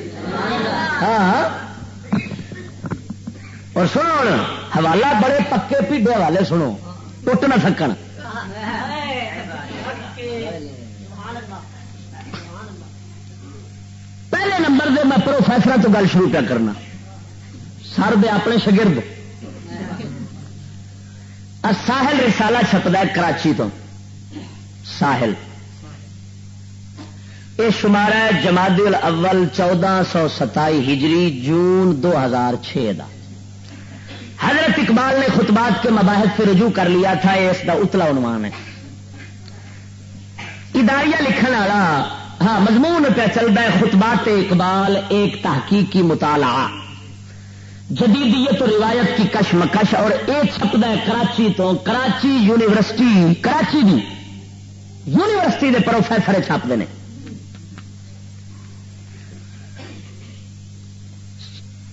ہاں, ہاں۔ اور سنو حوالہ بڑے پکے پیڈے والے سنو، ٹوٹ نہ سکن۔ پہلے نمبر دے میں پروفیسر تو گل شروع کیا کرنا۔ سر دے اپنے شگرد۔ ساحل رسالہ چھپتا ہے کراچی تو۔ ساحل۔ یہ شمار ہے جماعت الاول چودہ سو ستائی ہجری جون دو ہزار چھ دا۔ حضرت اقبال نے خطبات کے مباحث سے رجوع کر لیا تھا یہ اس کا اتلا عنوان ہے۔ اداریہ لکھن والا ہاں مضمون پہ چلتا ہے خطبات اقبال ایک تحقیقی مطالعہ۔ جدیدیت و روایت کی کشمکش اور ایک چھپتا ہے کراچی تو، کراچی یونیورسٹی، کراچی دی یونیورسٹی دے پروفیسر چھاپتے ہیں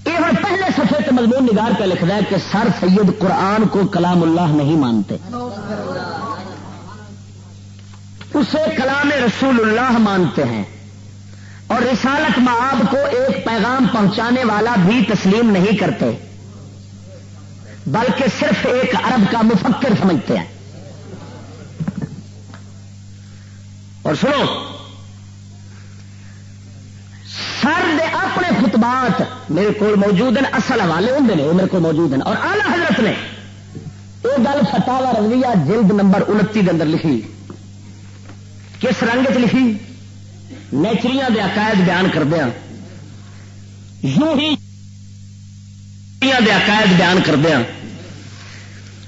یہ ہوں پہلے مضمون نگار پہ لکھتا ہے کہ سر سید قرآن کو کلام اللہ نہیں مانتے۔ اسے کلام رسول اللہ مانتے ہیں۔ اور رسالت معاب کو ایک پیغام پہنچانے والا بھی تسلیم نہیں کرتے۔ بلکہ صرف ایک عرب کا مفکر سمجھتے ہیں۔ اور سنو سر دے اپنے خطبات میرے کو موجود ہیں، اصل حوالے ہوں نے، وہ میرے کو موجود ہیں۔ اور آلہ حضرت نے یہ گل فتح رویہ جلد نمبر انتی کے اندر لکھی۔ کس رنگ چ لکھی؟ نیچری دے عقائد بیان کردیا ہاں۔ یوں ہی دے عقائد بیان کردیا ہاں۔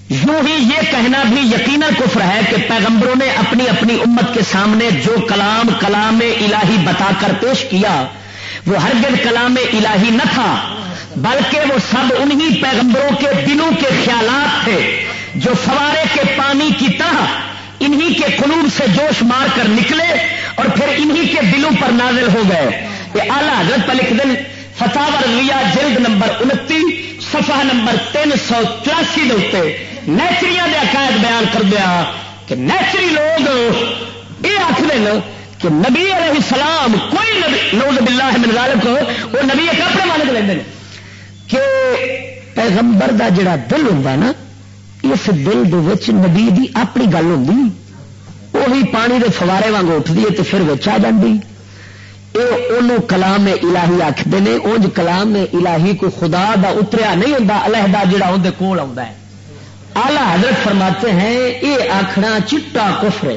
یوں ہی یہ کہنا بھی یقینا کفر ہے کہ پیغمبروں نے اپنی اپنی امت کے سامنے جو کلام کلام الہی بتا کر پیش کیا وہ ہرگز کلام الہی نہ تھا، بلکہ وہ سب انہی پیغمبروں کے دلوں کے خیالات تھے جو فوارے کے پانی کی طرح انہی کے قلوب سے جوش مار کر نکلے اور پھر انہی کے دلوں پر نازل ہو گئے۔ یہ آلہ حضرت پر لکھ دن فتح رضویہ جلد نمبر انتی، صفحہ نمبر تین سو چوراسی دے نیچری دے عقائد بیان کر دیا کہ نیچری لوگ یہ آخر کہ نبی علیہ السلام کوئی نوز باللہ من ذالک، وہ نبی ایک اپنے مانک لیندے کہ پیغمبر دا جڑا دل ہوں نا، اس دل دے نبی دی اپنی گل ہوں وہی پانی دے فوارے واگ اٹھتی ہے تو پھر وچ آ جاندی۔ یہ کلام الہی آخر نے انج کلام الہی کو خدا دا اتریا نہیں ہوں علیحدہ جڑا اندر کول آ آلہ حضرت فرماتے ہیں یہ آخنا چٹا کفر ہے۔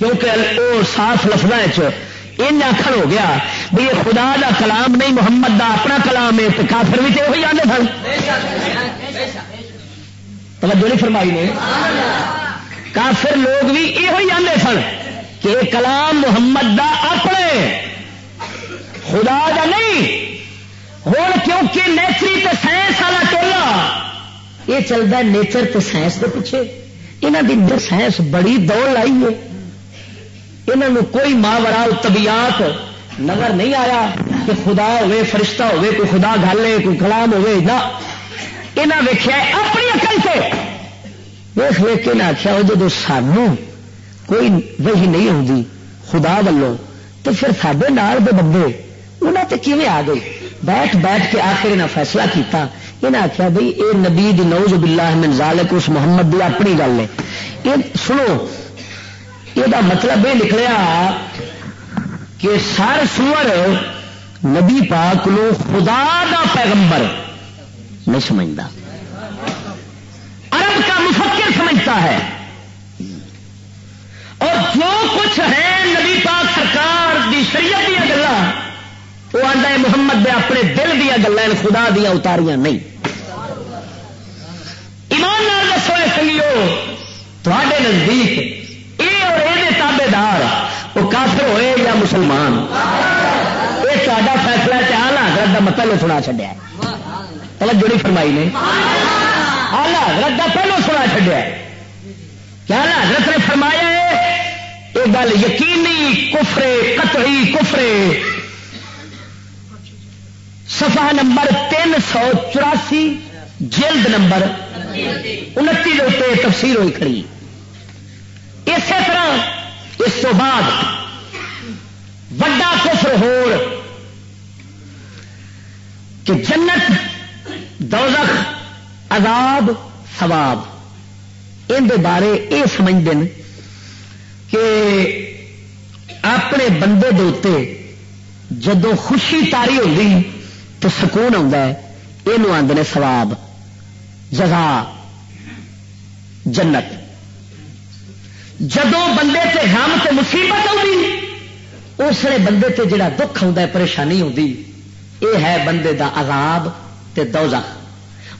کیونکہ وہ صاف لفظ ان آخر ہو گیا بھی یہ خدا دا کلام نہیں، محمد دا اپنا کلام ہے تو کافر بھی تو یہ آتے سن۔ توجہ نہیں فرمائی نے؟ کافر لوگ بھی یہ آتے سن کہ کلام محمد دا اپنے خدا دا نہیں۔ ہوں کیونکہ نیچری تے سائنس والا ٹولا یہ چلتا نیچر تے سائنس کے پیچھے۔ یہاں کی سائنس بڑی دوڑ لائی ہے۔ یہاں کوئی ماورا طبیعت نظر نہیں آیا کہ خدا ہوے فرشتہ ہوے کوئی خدا گل کوئی کلام ہوے نہ۔ یہاں ویخیا اپنی اکل سے۔ ویخ ویخ کے آخیا وہ جب سانو کوئی وہی نہیں ہوتی خدا ولوں، تو پھر سڈے نال دے بندے انہوں تے کیویں آ گئی بیٹھ بیٹھ کے آخر یہاں فیصلہ کیتا۔ انہیں آخیا بھائی اے نبی دی نوز باللہ من ذالک، اس محمد دی اپنی گل ہے۔ یہ سنو یہ مطلب یہ نکلیا کہ سر سور نبی پاک لو خدا دا پیغمبر نہیں سمجھتا۔ عرب کا مفکر سمجھتا ہے۔ اور جو کچھ ہے نبی پاک سرکار دی شریعت دیا گلا وہ آتا ہے محمد دے اپنے دل دیا گلا یعنی خدا دیا اتاریاں نہیں۔ ایماندار دسو سنگیو تھے نزدیک یہ وہ کافر ہوئے یا مسلمان یہ تا فیصلہ آلہ حضرت کا پہلو سنا چڈیا پہلے جڑی فرمائی نے آلہ حضرت کا پہلو سنا چڈیا کیا حضرت نے فرمایا ہے یہ گل یقینی کفرے قطعی کفرے سفا نمبر تین سو چوراسی جلد نمبر انتی تفسیر ہوئی کھڑی اسی طرح اس تو بعد وڈا کفر ہو کہ جنت، دوزخ، عذاب، ثواب۔ ان بارے یہ سمجھتے ہیں کہ اپنے بندے دے جدو خوشی تاری ہوتی تو سکون آتا ہے یہ آدھے سواب جگا جنت۔ جدو بندے تے غم تے مصیبت آئی اس بندے تے جڑا دکھ آتا ہے، پریشانی ہوتی یہ ہے بندے دا عذاب تے دوزخ۔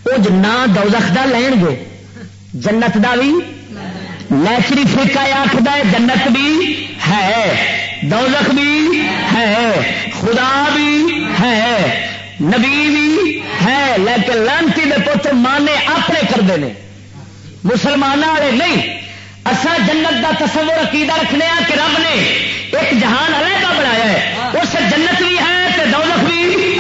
وہ نہ دوزخ دا لین گے، جنت دا بھی نیچری فرقہ آخد جنت بھی ہے، دوزخ بھی ہے، خدا بھی ہے، نبی بھی ہے، لیکن لانتی دے پتر مانے اپنے کرتے ہیں مسلمان والے نہیں۔ اصا جنت دا تصور عقیدہ رکھنے کہ رب نے ایک جہان علیحدہ بنایا ہے۔ اس جنت بھی ہے تو دولت بھی۔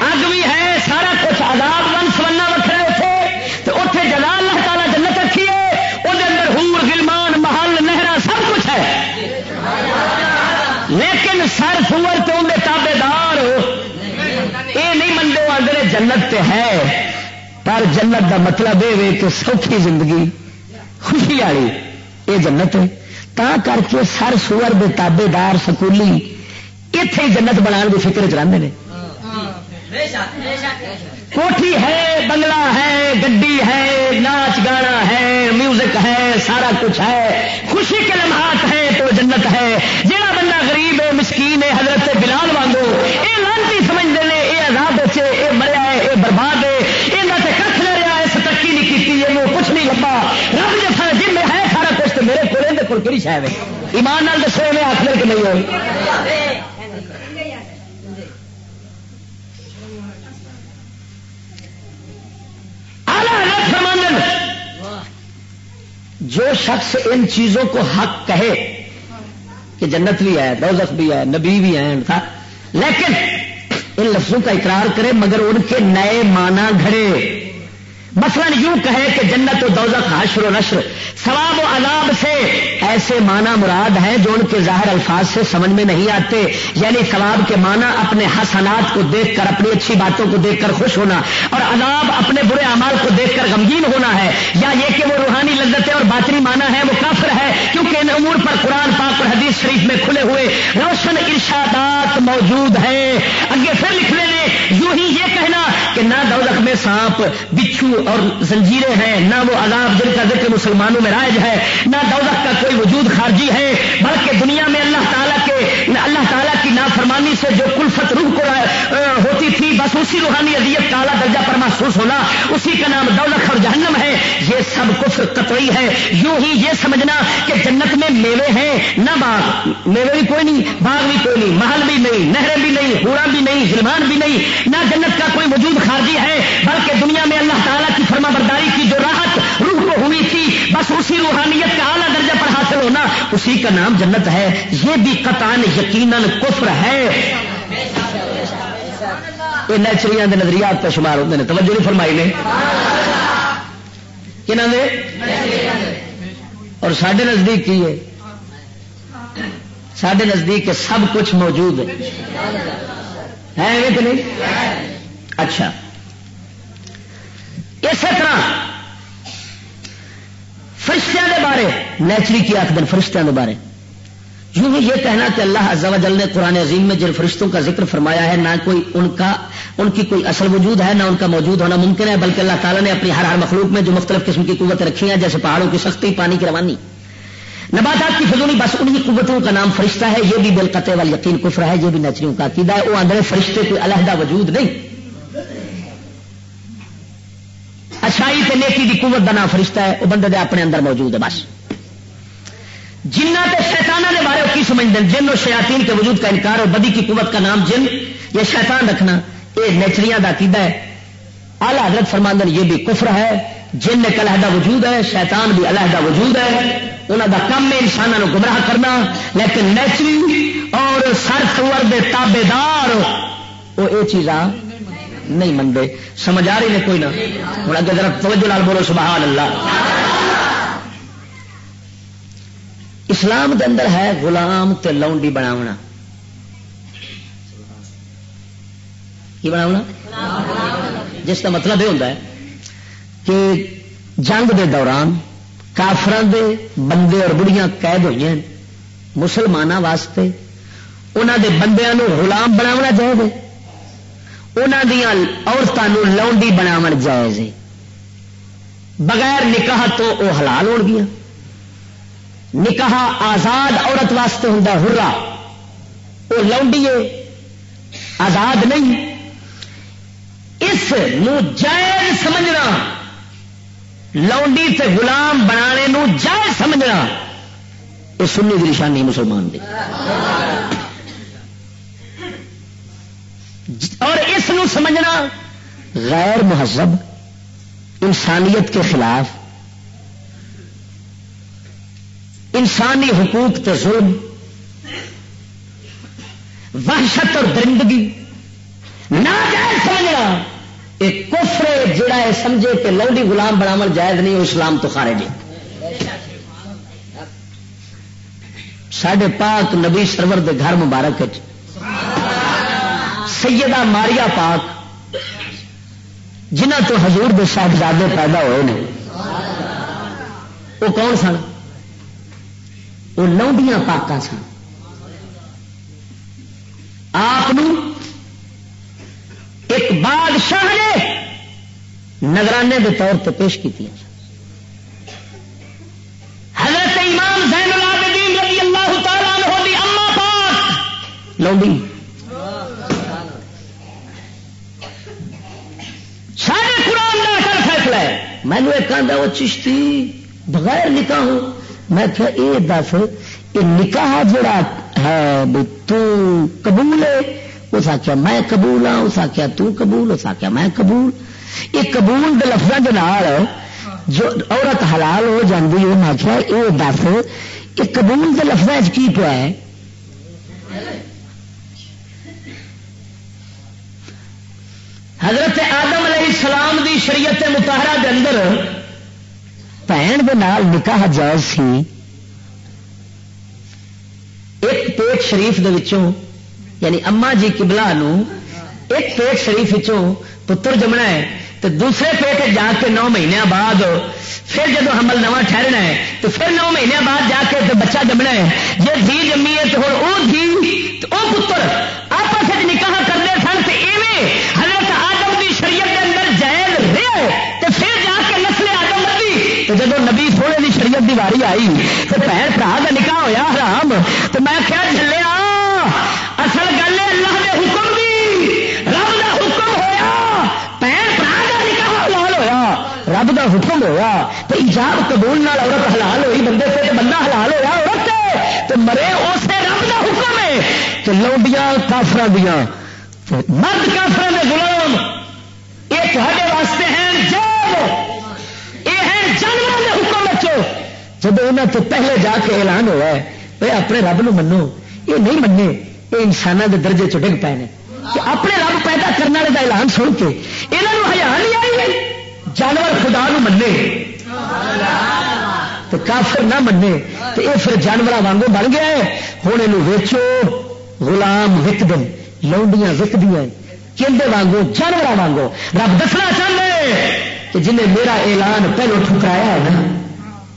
اگ بھی ہے، سارا کچھ آزاد ون سمنا وکرا اتنے تو اتنے جلا اللہ تعالیٰ جنت رکھی ہے۔ وہ اندر ہور گلمان، محل، نہرا سب کچھ ہے۔ لیکن سر سور تو اندر تابے دار یہ نہیں منگو آدھے جنت تے ہے۔ پر جنت دا مطلب یہ کہ سوکھی زندگی، خوشی والی۔ یہ جنت ہے۔ تا کر کے سر سور دے تابے دار سکولی اتے جنت بنا کی فکر چاہتے ہیں کوٹھی ہے، بنگلہ ہے، گڈی ہے، ناچ گانا ہے، میوزک ہے، سارا کچھ ہے۔ خوشی کے لمحات ہے تو جنت ہے۔ جہاں بندہ غریب ہے مسکین ہے، حضرت بلال وانگو یہ لانتی سمجھتے ہیں یہ آزاد بچے یہ مریا ہے یہ برباد ہے۔ یہ کھ نہ رہا اس ترقی نہیں کی کچھ نہیں لبا رب جیسا جن میں ہے سارا کچھ تو میرے کہڑی شاید ایمان نال دسو میں آخر کہ نہیں ہوئی جو شخص ان چیزوں کو حق کہے کہ جنت بھی ہے دوزخ بھی ہے نبی بھی ہے تھا لیکن ان لفظوں کا اقرار کرے مگر ان کے نئے مانا گھڑے مثلا یوں کہے کہ جنت و دوزخ، حشر و نشر، ثواب و عذاب سے ایسے معنی مراد ہیں جو ان کے ظاہر الفاظ سے سمجھ میں نہیں آتے۔ یعنی ثواب کے معنی اپنے حسنات کو دیکھ کر، اپنی اچھی باتوں کو دیکھ کر خوش ہونا، اور عذاب اپنے برے اعمال کو دیکھ کر غمگین ہونا ہے۔ یا یہ کہ وہ روحانی لذتیں اور باطنی معنی ہے وہ کافر ہے کیونکہ ان امور پر قرآن پاک اور حدیث شریف میں کھلے ہوئے روشن ارشادات موجود ہیں۔ اگے پھر لکھ لینے یوں ہی یہ کہنا کہ نہ دوزخ میں سانپ، بچھو اور زنجیریں ہیں، نہ وہ عذاب جن کا ذکر مسلمانوں میں رائج ہے، نہ دولت کا کوئی وجود خارجی ہے، بلکہ دنیا میں اللہ تعالیٰ کے اللہ تعالیٰ کی نافرمانی سے جو کلفت روح کو ہوتی تھی، بس اسی روحانی اذیت کا اعلیٰ درجہ پر محسوس ہونا، اسی کا نام دولت اور جہنم ہے۔ یہ سب کفر قطعی ہے۔ یوں ہی یہ سمجھنا کہ جنت میں میوے ہیں، نہ باغ۔ میوے بھی کوئی نہیں، باغ بھی کوئی نہیں، محل بھی نہیں، نہریں بھی نہیں ہورا بھی نہیں ظلمان بھی نہیں، نہ جنت کا کوئی وجود خارجی ہے، بلکہ دنیا میں اللہ تعالیٰ کی فرما برداری کی جو راحت روح کو ہوئی تھی، بس اسی روحانیت کا اعلیٰ درجہ پر حاصل ہونا اسی کا نام جنت ہے۔ یہ بھی قطان یقیناً کفر ہے۔ یہ نیچری نظریات کا شمار ہوتے ہیں توجہ نہیں فرمائی نے؟ اور سڈے نزدیک کی ہے؟ سڈے نزدیک سب کچھ موجود ہے۔ کہ نہیں؟ اچھا۔ اسی طرح فرشتوں کے بارے نیچری کی آخر فرشتوں کے بارے۔ یوں ہی یہ کہنا کہ اللہ عز و جل نے قرآن عظیم میں جن فرشتوں کا ذکر فرمایا ہے، نہ کوئی ان کا، ان کی کوئی اصل وجود ہے، نہ ان کا موجود ہونا ممکن ہے، بلکہ اللہ تعالیٰ نے اپنی ہر ہر مخلوق میں جو مختلف قسم کی قوتیں رکھی ہیں، جیسے پہاڑوں کی سختی، پانی کی روانی۔ نباتات کی فضولی بس انہی قوتوں کا نام فرشتہ ہے، یہ بھی بالقطع وال یقین کفر ہے، یہ بھی نیچریوں کا عقیدہ ہے۔ وہ اندر فرشتے کوئی علیحدہ وجود نہیں۔ اچھائی تے نیکی دی قوت کا نام فرشتہ ہے، وہ بندے دے اپنے اندر موجود ہے، بس۔ جنہ تے شیطانہ کے بارے کی سمجھتے ہیں جن و شیاطین کے وجود کا انکار اور بدی کی قوت کا نام جن یا شیطان رکھنا، یہ نیچریاں کا عقیدہ ہے۔ اعلی حضرت فرماندن یہ بھی کفر ہے۔ جن ایک علیحدہ وجود ہے، شیطان بھی علیحدہ وجود ہے انہوں کا کم ہے انسانوں گمراہ کرنا۔ لیکن نیچری اور سرسور دے تابے دار وہ یہ چیزاں نہیں منگے سمجھ آ رہی نے کوئی نہ؟ ہوں اگر ذرا توجہ لال بولو، سبحان اللہ۔ اسلام کے اندر ہے غلام تے لونڈی بناونا۔ کی بناونا؟ جس کا مطلب یہ ہوتا ہے کہ جنگ دے دوران کافران دے بندے اور بڑیاں قید ہوئی ہیں مسلمانوں واسطے۔ انہوں دے بندیاں نو غلام بناونا چاہیے انہوں دیا عورتوں لونڈی بناو جائز بغیر نکاح تو وہ حلال ہو گیا نکاح آزاد عورت واسطے ہوں ہرا وہ لونڈی آزاد نہیں۔ اس جائز سمجھنا لونڈی سے غلام بنا جائز سمجھنا، یہ سنی کی نشانی مسلمان دی۔ اور اس سمجھنا غیر مہذب، انسانیت کے خلاف۔ انسانی حقوق تے ظلم، وحشت اور درندگی۔ نہ سمجھنا۔ ایک کفر جڑا ہے سمجھے کہ لوڈی غلام بناو جائز نہیں، وہ اسلام تو خارج ہے۔ سڈے پاک نبی سرور دے گھر مبارک سیدہ ماریا پاک جنہ تو حضور دے صاحبزادے پیدا ہوئے ہیں وہ کون سن؟ وہ لوڈیاں پاک سن۔ آپ ایک بادشاہ نے نگرانے کے طور پہ پیش کی حضرت امام زین العابدین رضی اللہ تعالیٰ عنہ دی اما پاک۔ لوڈی سارے قرآن کا کر فیصلہ ہے۔ میں نے ایک آدھا وہ چشتی بغیر نکاح ہوں۔ میں کیا یہ دس، یہ نکاح جڑا ہے تو قبول ہے۔ اس آخیا میں قبول ہاں اس آخیا تو قبول، اس آخیا میں قبول. یہ قبول کے لفظوں کے جو عورت حلال ہو جاتی ہے، میں آخیا یہ دس، یہ قبول کے لفظ کی پیا ہے؟ حضرت آدم علیہ السلام دی شریعت متحرہ کے اندر بھن کے نال نکاح جائز سی۔ ایک پیٹ شریف دے وچوں یعنی اما جی کبلا ایک پیٹ شریف پتر جمنا ہے تو دوسرے پیٹ جا کے نو مہینے بعد پھر جب حمل نواں ٹھہرنا ہے تو پھر نو مہینے بعد جا کے بچہ جمنا ہے۔ جی دھی جمی ہے تو ہوں وہ دھی وہ پتر آپس نکاح کرتے سن تو ایویں حضرت آدم کی شریعت کے اندر جائز رہے تو پھر جا کے نسل آدم لگی تو جب نبی سونے کی شریعت کی واری آئی تو بھن برا کا نکاح ہوا حرام تو میں کیا چلے کا حکم ہوا تو ایجاب قبول نال عورت حلال ہوئی، بندے سے بندہ حلال ہوا عورت تو مرے اسے رب کا حکم ہے کہ لوڈیاں کافر دیا مرد کافر کے غلام، یہ تھوڑے واسطے ہیں جب یہ ہے جانور کے حکم بچو جب انہوں تو پہلے جا کے اعلان ہوا ہے بھائی اپنے رب نو منو، یہ نہیں منے یہ انسانوں کے درجے چ ڈگ پے اپنے رب پیدا کرنے والے کا اعلان سن کے یہاں ہزار نہیں آئی جانور خدا نو منے تو کافر نہ منے تو یہ پھر جانور وانگو بن گیا ہے۔ ہوں یہ ویچو۔ غلام وک دن لونڈیاں وک دیا کھیلے وانگو؟ جانور وانگو۔ رب دسنا چاہتے کہ جنہیں میرا اعلان پہلو ٹھکرایا ہے نا،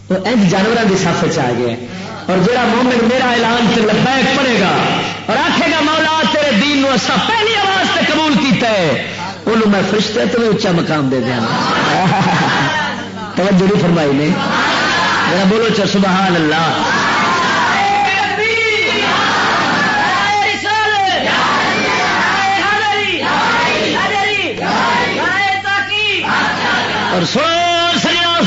وہ انج جانوروں کی سف آ گیا اور جڑا مومن میرا اعلان سے لبیک پڑے گا اور آخے گا، مولا تیرے دین نو اصا پہلی آواز سے قبول کیتا ہے۔ انہوں میں فرشتے تو اچا مقام دے دیا توجہ نہیں فرمائی نے میرا بولو چا سبحان اللہ اور سو سجا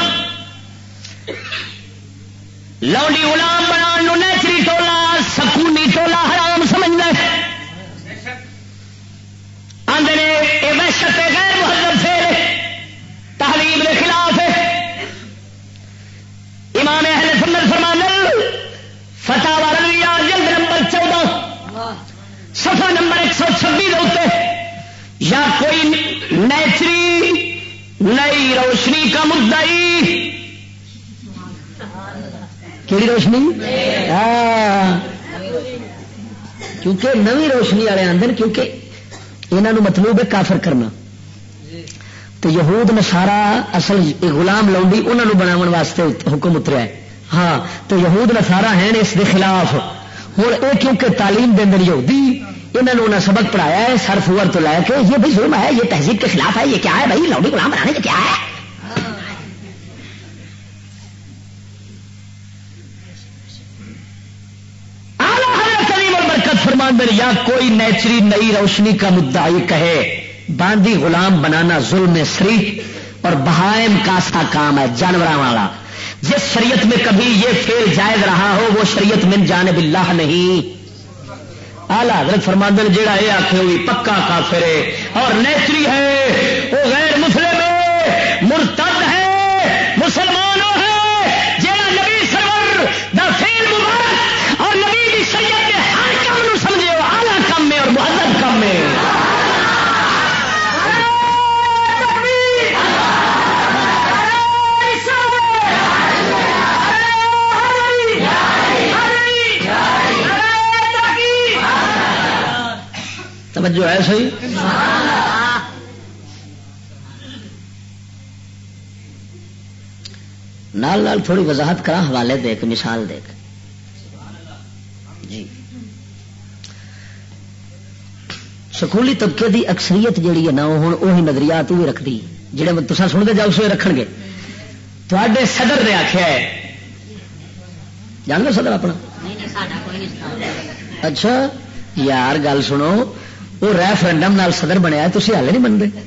لوڈی غلام بنا نیچری ٹولا سکونی ٹولا حرام سمجھنا آدھے شرط غیر مہذب فیل تعلیم کے خلاف۔ ہے امام اہل سنت فرمان فتح واریا جلد نمبر چودہ سفا نمبر ایک سو چھبیس کے یا کوئی نیچری نئی روشنی کا مدعی؟ کیڑی روشنی؟ ہاں۔ کیونکہ نوی روشنی والے آدھے کیونکہ یہاں مطلوب ہے کافر کرنا۔ تو یہود نسارا اصل غلام لاؤنڈی انہوں بناو واسطے حکم اتریا ہے۔ ہاں تو یہود نسارا ہیں اس کے خلاف۔ ہوں یہ کیونکہ تعلیم دن یہودی انہوں نے سبق پڑھایا ہے سر فور تو لے کے یہ بھائی ظلم ہے یہ تہذیب کے خلاف ہے یہ کیا ہے بھائی لاؤنڈی غلام بنانے کا کیا ہے فرمان یا کوئی نیچری نئی روشنی کا مدعا کہے، باندھی غلام بنانا ظلم سری اور بہائم کا سا کام ہے جانور والا۔ جس شریعت میں کبھی یہ فیل جائز رہا ہو، وہ شریعت من جانب اللہ نہیں۔ آلہ حضرت فرماندن جیڑا یہ آخے ہوئی، پکا کافر ہے اور نیچری ہے، وہ غیر مسلم توجہ ہے صحیح؟ نال نال تھوڑی وضاحت کرا حوالے دے کے مثال دے جی۔ سکولی طبقے دی اکثریت جیڑی ہے نا ہوں وہی نظریات بھی رکھتی جہے تصا سنتے جاؤ سو رکھ گے۔ تے صدر نے آخیا ہے۔ جان گے صدر اپنا؟ اچھا یار گل سنو۔ وہ ریفرنڈم صدر بنیا تھی ہل نہیں منگے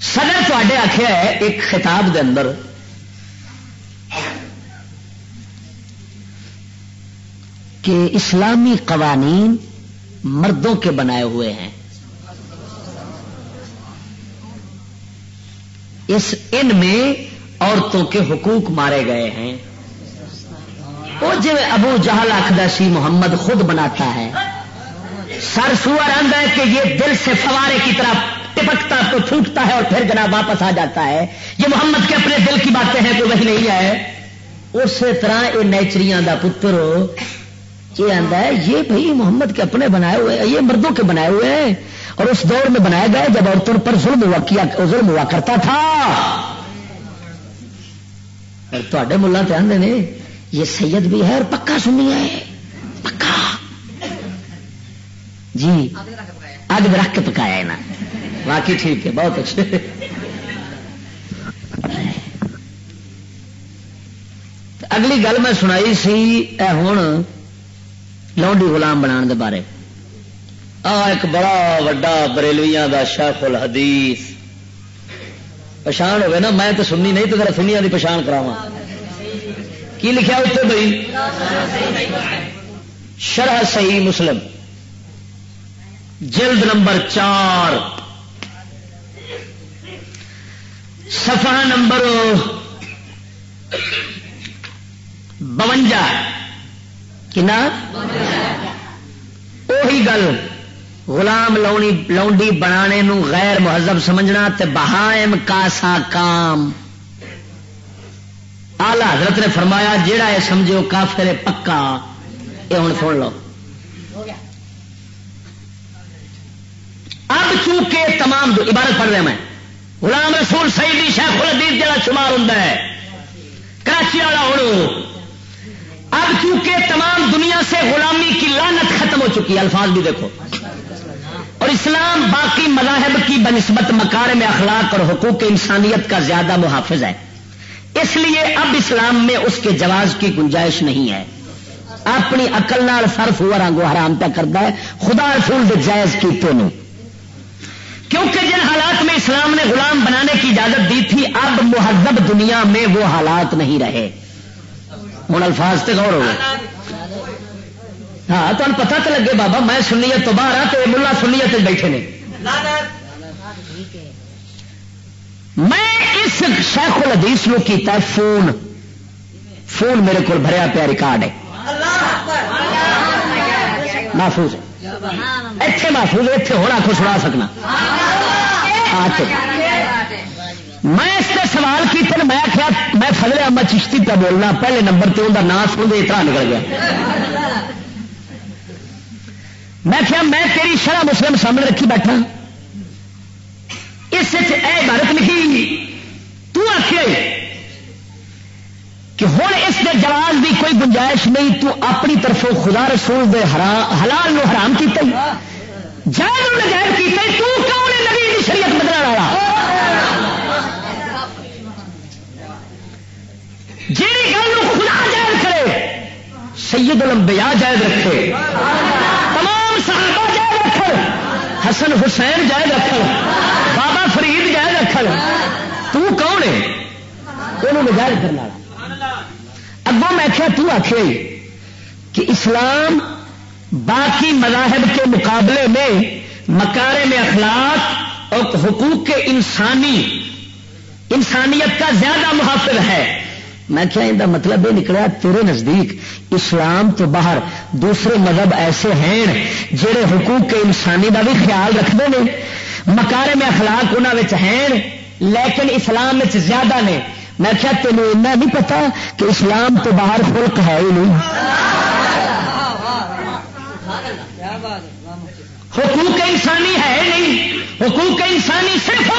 صدر تے آخیا ہے، ایک خطاب دے اندر۔ کہ اسلامی قوانین مردوں کے بنائے ہوئے ہیں۔ اس ان میں عورتوں کے حقوق مارے گئے ہیں۔ وہ جی ابو جہل آخر سی، محمد خود بناتا ہے۔ سر سور آتا ہے کہ یہ دل سے فوارے کی طرح ٹپکتا تو پھوٹتا ہے اور پھر جناب واپس آ جاتا ہے۔ یہ محمد کے اپنے دل کی باتیں ہیں، کوئی وہی نہیں ہے۔ اسی طرح یہ نیچریاں دا پتر، یہ آتا ہے، یہ بھائی محمد کے اپنے بنائے ہوئے، یہ مردوں کے بنائے ہوئے ہیں۔ اور اس دور میں بنائے گئے جب عورتوں پر ظلم ہوا کیا، ظلم ہوا کرتا تھا۔ تے ملا تو یہ سید بھی ہے اور پکا سنی ہے۔ پکا۔ جی۔ اگ رکھ کے پکایا ہے نا۔ باقی ٹھیک ہے، بہت اچھے۔ اگلی گل میں سنائی سی، اے ہوں لونڈی غلام بنا دے بارے۔ آ، ایک بڑا وڈا بریلویاں دا شیخ الحدیث۔ پچھان ہوگی نا، میں تو سننی نہیں تو ذرا سنیا کی پچھان کراوا کی لکھا اتنے بھائی؟ شرح صحیح مسلم۔ جلد نمبر چار۔ سفا نمبر بونجا۔ کنا؟ وہی گل غلام لاؤنی لاؤنڈی بنانے نو غیر مہذب سمجھنا تے بہائم کاسا کام۔ آلہ حضرت نے فرمایا، جیڑا ہے سمجھو کافر پکا یہ ہوں سن لو۔ اب چونکہ تمام عبارت پڑھ رہا میں، غلام رسول سعیدی شیخ الدیز جڑا شمار ہوں کراچی والا ہوں اب چونکہ تمام دنیا سے غلامی کی لانت ختم ہو چکی ہے، الفاظ بھی دیکھو۔ اور اسلام باقی مذاہب کی بنسبت مکار میں اخلاق اور حقوق انسانیت کا زیادہ محافظ ہے۔ اس لیے اب اسلام میں اس کے جواز کی گنجائش نہیں ہے۔ اپنی اقل نال سرف ہوا رنگ حرام پہ کرتا ہے۔ خدا رسول دے جائز کی تو نہیں۔ کیونکہ جن حالات میں اسلام نے غلام بنانے کی اجازت دی تھی، اب مہذب دنیا میں وہ حالات نہیں رہے۔ ہوں الفاظ سے غور ہو ہاں تمہیں پتا تو لگے بابا، میں سنیت تو باہر ہاں تو ملا سنیت بیٹھے نے۔ میں اس شیخ الحدیث نو کیتا ہے فون۔ فون میرے کو بھریا پیا ریکارڈ ہے۔ محفوظ اتنے محفوظ اتنے ہونا کو سنا سکنا۔ ہاں میں اس سے سوال کیتے میں کیا میں فضل احمد چشتی پہ بولنا۔ پہلے نمبر سے ان کا نام سن دے اتنا نکل گیا۔ میں کیا میں تیری شرح مسلم سامنے رکھی بیٹھا۔ اس عبارت لکھی تو آخے کہ ہوں اس کے جواز کی کوئی گنجائش نہیں، تو اپنی طرف خدا رسول دے حلال نو حرام کیتا جائز نجائز کیتا تو کون نبی شریعت بدلنے والا؟ جی گل خدا جائز کرے، سید الانبیاء جائز رکھے۔ تمام صحابہ جائز رکھ حسن حسین جائز رکھ فرید جائز رکھ تو کون ہے؟ وہ جائز کرنا اگوں میں کیا تو آخ کہ اسلام باقی مذاہب کے مقابلے میں مکارے میں اخلاق اور حقوق کے انسانی، انسانیت کا زیادہ محافظ ہے. میں کیا ان مطلب یہ نکلا تیرے نزدیک اسلام تو باہر دوسرے مذہب ایسے ہیں جہے حقوق کے انسانی کا بھی خیال رکھتے ہیں. مکارے میں اخلاق انہوں ہیں، لیکن اسلام زیادہ نے۔ میں کیا تینوں ایسا نہیں پتا کہ اسلام تو باہر فلک ہے ہی نہیں۔ حقوق انسانی ہے نہیں۔ حقوق انسانی صرف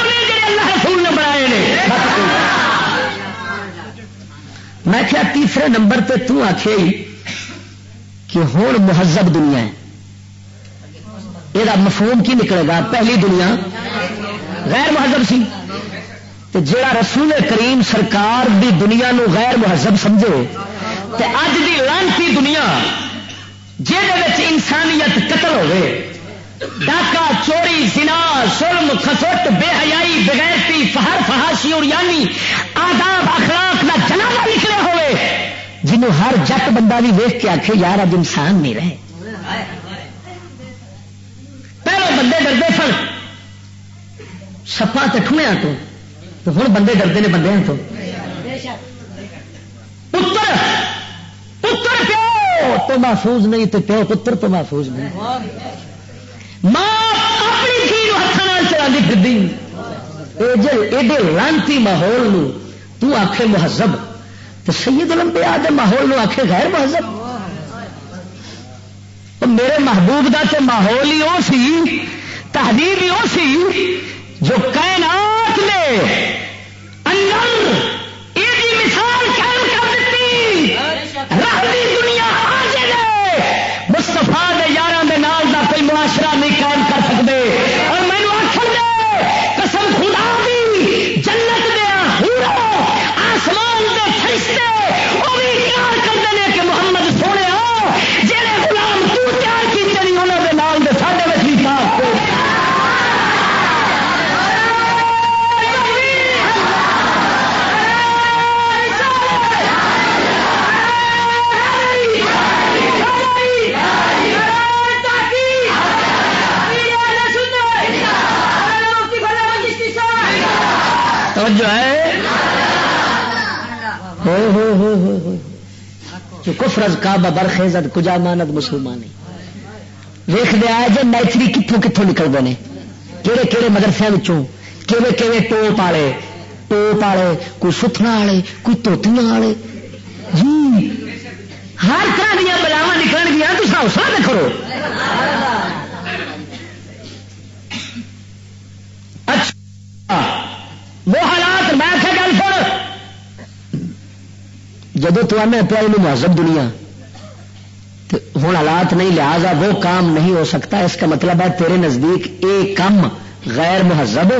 اللہ رسول نے بنائے میں کیا تیسرے نمبر تے تو آخے کہ ہوں مہذب دنیا ہے۔ یہ مفہوم کی نکلے گا؟ پہلی دنیا۔ غیر مہذب سی۔ تو جڑا رسول کریم سرکار دی دنیا نو غیر مہذب سمجھے، تے اج دی لانتی دنیا جہد انسانیت قتل ہوئے۔ ڈاکا چوری سنا سلم خسٹ بے حیائی، بغیرتی، فہر فہاشی اور یعنی آداب، اخلاق کا جنازہ نکلے ہوئے۔ جنہوں ہر جٹ بندہ بھی ویخ کے آخے یار اب انسان نہیں رہے۔ بندے ڈرتے سن۔ سپا ٹھویا تو۔ ہوں بندے ڈرتے ہیں بندے تو۔ پتر! پتر پیو! تو محفوظ نہیں تو پیو پتر تو محفوظ نہیں۔ ماں اپنی تھی ہاتھ چلا پھر ایڈے لانتی ماحول تو آخ مہذب۔ تو سید لمبیا دے ماحول آخے غیر مہذب۔ میرے محبوب کا تو ماحول ہی وہ سی تحریر ہی وہ سی، جو کائنات نے اندر کفرز کا ببر خیزت کجا مانت مسلمانی ویخ دیا جی نیچری کتوں کتوں نکلتے ہیں کہڑے کہڑے مدرسے کہڑے کہڑے ٹوپ والے ٹوپ والے کوئی ستنا والے کوئی توتیاں والے جی ہر طرح دیا بلاوا نکل گیا تو حوصلہ دیکھو کرو۔ جب تو آنے پیا مہذب دنیا۔ ہوں حالات نہیں، لہذا وہ کام نہیں ہو سکتا۔ اس کا مطلب ہے تیرے نزدیک ایک کم غیر مہذب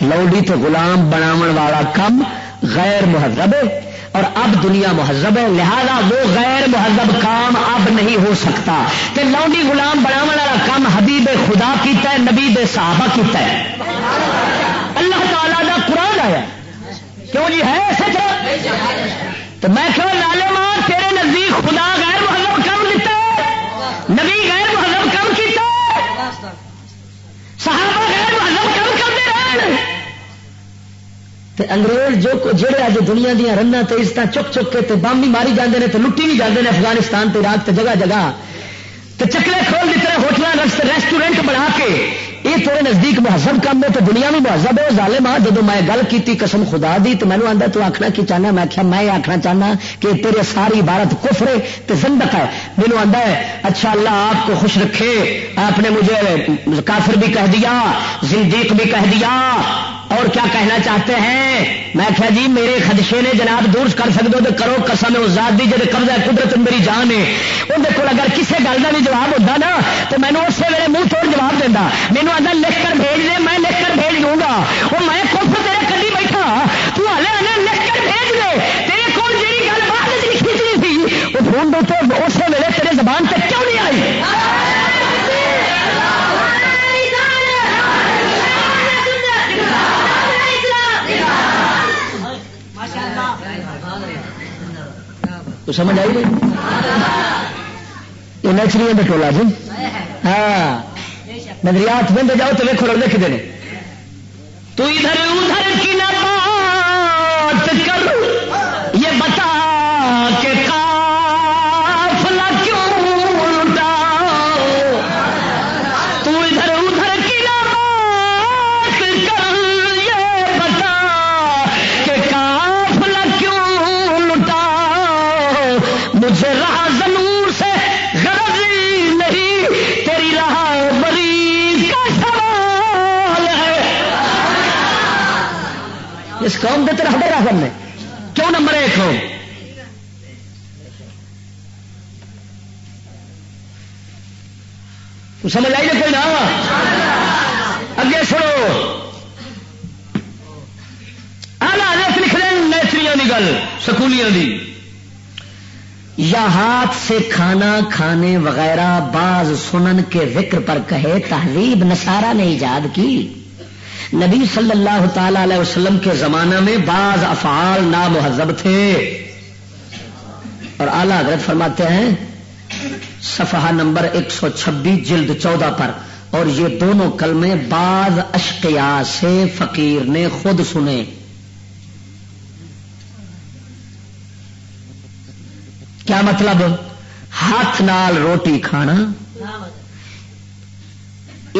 لوڈی تو غلام بناو والا کم غیر مہذب، اور اب دنیا مہذب ہے۔ لہذا وہ غیر مہذب کام اب نہیں ہو سکتا۔ کہ لوڈی غلام بناو والا کام حبیب خدا کیتا ہے، نبی دے صحابہ کیتا ہے۔ اللہ تعالیٰ کا قرآن آیا کیوں جی ہے؟ سچ۔ تو میں کہ لالے ماں تیرے نزدیک خدا غیر مہذب کم دیتا ہے، نبی غیر مہذب کم کیتا صحابہ غیر مہذب کم کرتے رہے انگریز جو جہے اج دنیا دیا رنگ عزت چک چک کے بامی ماری جاندے ہیں تو لٹی بھی جاندے ہیں افغانستان تے عراق تے جگہ جگہ تو چکلے کھول دیتے ہوٹل ریسٹورینٹ بنا کے۔ یہ تیرے نزدیک مہذب کام ہے تو دنیا میں مہذب ہے، ظالم آ جب میں گل کی قسم خدا دی، تو مینو آتا تو آخنا کی چاہنا؟ میں آخیا میں آخنا چاہنا کہ تیرے ساری عبارت کفر تو زندق ہے۔ مینو آتا ہے اچھا اللہ آپ کو خوش رکھے، آپ نے مجھے کافر بھی کہہ دیا، زندیق بھی کہہ دیا۔ اور کیا کہنا چاہتے ہیں؟ میں کہا جی میرے خدشے نے جناب دور کر سکتے تو کرو قسم ازاد دی جب قبضہ قدرت میری جان ہے۔ اندر کو اگر کسی گل کا بھی جواب ہوتا نا، تو مینو اسی ویلے منہ توڑ جواب دینا مینو آتا لکھ کر بھیج دے، میں لکھ کر بھیج دوں گا۔ وہ میں خود تیرے کلی بیٹھا، تو ہلے آنا، لکھ کر بھیج دے۔ تیرے کو جی گل بعد کھینچنی تھی وہ فون دے اسی ویلے تیرے زبان سے کیوں نہیں آئی؟ تو سمجھ آئی نہیں؟ یہ نیچری کا ٹولا جی ہاں۔ نظریات بند جاؤ تو ویکو لکھ دیکھتے تو ادھر ادھر کی نہ اس قوم دیتے رہتے راہم نے۔ کیوں نمبر ایک ہو؟ سمجھ آئی نا کوئی نہ اگے سنو۔ آلہ لکھ رہے نیچریوں کی گل، سکولیاں دی۔ یا ہاتھ سے کھانا، کھانے وغیرہ، بعض سنن کے ذکر پر کہے، تہذیب نسارا نے ایجاد کی۔ نبی صلی اللہ تعالی علیہ وسلم کے زمانہ میں بعض افعال نامہذب تھے۔ اور اعلی حضرت فرماتے ہیں، صفحہ نمبر ایک سو چھبیس جلد چودہ پر، اور یہ دونوں کلمے بعض اشقیا سے فقیر نے خود سنے۔ کیا مطلب؟ ہاتھ نال روٹی کھانا۔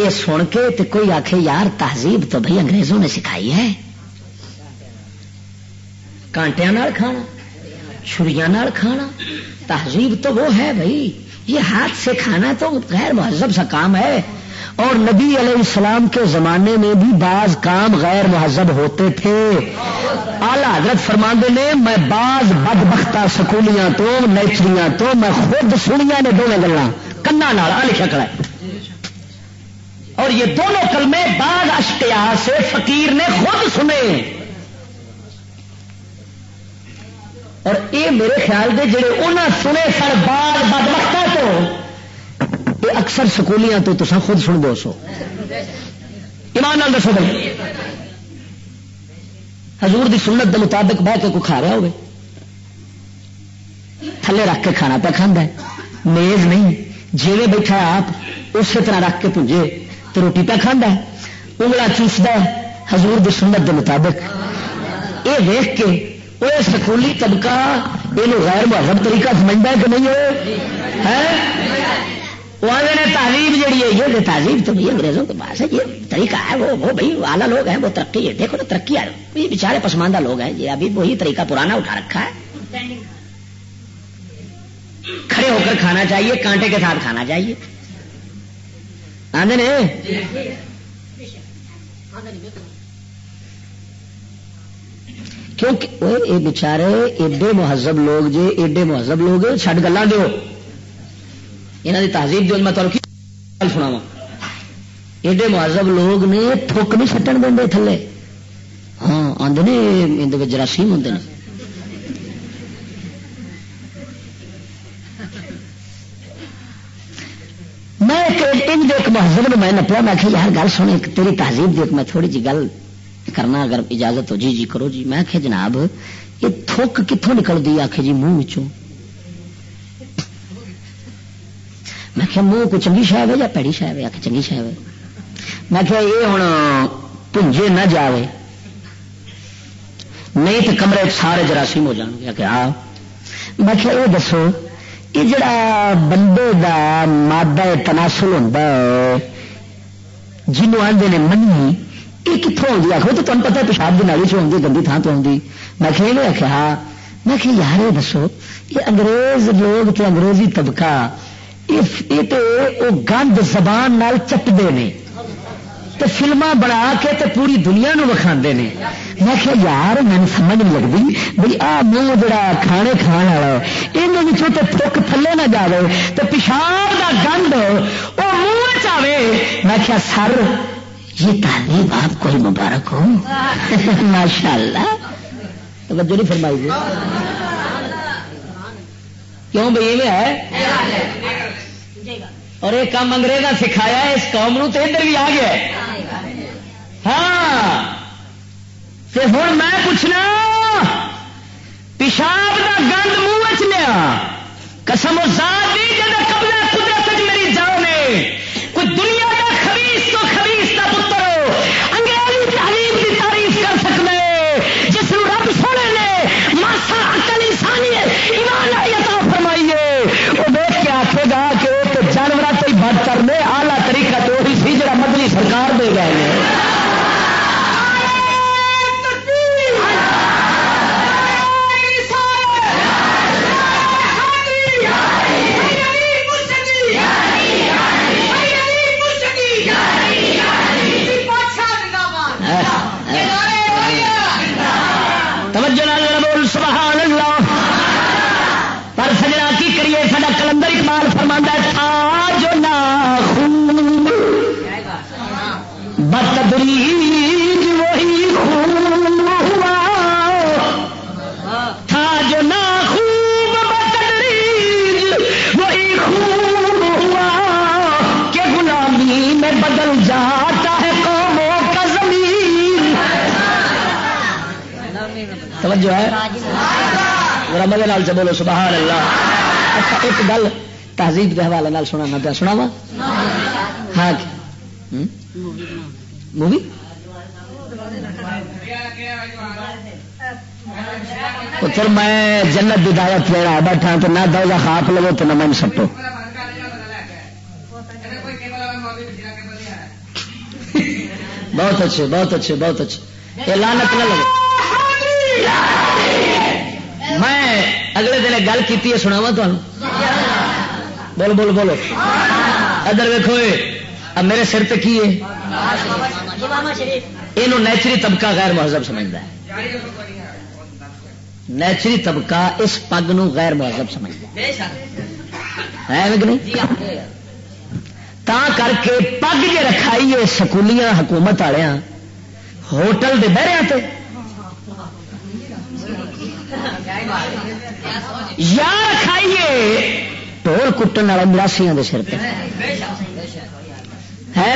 یہ سن کے تے کوئی آخ یار تہذیب تو بھائی انگریزوں نے سکھائی ہے۔ کانٹیا کھانا چھری کھانا، تہذیب تو وہ ہے بھائی یہ ہاتھ سے کھانا تو غیر مہذب سا کام ہے۔ اور نبی علیہ السلام کے زمانے میں بھی بعض کام غیر مہذب ہوتے تھے۔ آلہ حضرت فرماندے نے، میں بعض بد بختا سکولیاں تو، نیچریاں تو، میں خود سنیا نے دونوں گلا کنا لکھا کڑا اور یہ دونوں کلمے بعض اشتیا سے فقیر نے خود سنے۔ اور یہ میرے خیال دے جڑے انہیں سنے سر بعد بد وقت تو، یہ اکثر سکولیاں تو تصا خود سن دو سو ایمان نال دسو بھائی۔ حضور دی سنت دے مطابق بہ کے کوئی کھا رہا ہوگی تھلے رکھ کے کھانا پہ کھانا ہے۔ میز نہیں جیوے بیٹھا آپ، اسی طرح رکھ کے پونجے۔ تو روٹی پہ کھانا انگلا چوستا حضور دی سنت دے مطابق۔ یہ دیکھ کے وہ سکولی طبقہ یہ غیر مہذب طریقہ سمجھتا ہے کہ نہیں ہے وہ تعلیم جہی ہے، یہ تہذیب تو نہیں انگریزوں کے پاس ہے، یہ طریقہ ہے، وہ وہ بھائی والا لوگ ہیں، وہ ترقی ہے۔ دیکھو نا، ترقی ہے۔ یہ بیچارے پسماندہ لوگ ہیں، یہ ابھی وہی طریقہ پرانا اٹھا رکھا ہے۔ کھڑے ہو کر کھانا چاہیے، کانٹے کے ساتھ کھانا چاہیے۔ آدھے کیونکہ یہ بچارے ایڈے مہذب لوگ جی ایڈے مہذب لوگ چڈ گلا دو یہاں کی تہذیب جو میں گل سنا وا ایڈے مہذب لوگ نے تھوک نہیں سٹن دیں تھلے ہاں آدھے جراثیم ہوں میں ایک مہذب میں نپیا، میں کہ یار گل سنی تیری تہذیب دیکھ میں تھوڑی جی گل کرنا، اگر اجازت ہو جی جی کرو جی۔ میں کہ جناب، یہ تھوک کتوں نکلتی آخ جی منہ میں کہ منہ کو چنگی شاید ہے یا پیڑی شاید ہے؟ آخ چنگی شاید ہے۔ میں کہ یہ ہوں پنجے نہ جاوے۔ نہیں تو کمرے سارے جراثیم ہو جان گے۔ کہ آ۔ میں کہ یہ دسو یہ جڑا بندے دا مادہ تناسل ہوتا ہے جنوب آدھے نے منی یہ کتوں آتی آخو تو تمہیں پتا پیشاب کی نالی چی گندی تھان تو آتی میں کہ یہ آخیا ہاں میں کہ یار یہ دسو یہ انگریز لوگ تو انگریزی طبقہ یہ تو گند زبان نال چٹتے ہیں تو فلما بنا کے تے پوری دنیا نو وکھا نے۔ میں کہ یار میں سمجھ نہیں لگتی بھائی آ منہ جڑا کھانے کھان والا یہ تو تھک تھلے نہ جائے تو پیشاب کا گند وہ منہ چاہے میں کیا سر یہ تعلیم آپ کوئی مبارک ہو ماشاء اللہ توجہ نہیں فرمائی جی کیوں بھائی یہ ہے اور یہ کام انگریزا سکھایا اس قوم نو تو ادھر بھی آ گیا ہاں۔ ہوں میں پوچھنا، پیشاب کا گند منہ چ لیا۔ قسم و ذات دی جب توجہ ہے مزے لال بولو، سبحان اللہ۔ اچھا ایک گل تہذیب کے حوالے نال سنا پیا سنا وا ہاں مووی؟ پھر میں جنت کی دعوت لے رہا بیٹھا، تو نہ دو خاپ لو تو نہ من سٹو بہت اچھے بہت اچھے بہت اچھے۔ یہ لانت نہ لگے میں اگلے دن گل کی سنا وا بولو بولو بولو۔ ادھر ویکو اب میرے سر پہ کی ہے یہ نیچری طبقہ غیر مہذب سمجھتا ہے۔ نیچری طبقہ اس پگ نو غیر مہذب سمجھتا ہے۔ نہیں؟ تا کر کے پگ جی رکھائی ہے سکولیاں، حکومت والے ہوٹل دے بہرے یا کھائیے. ٹول کٹن والا مراسیاں دے سر پہ ہے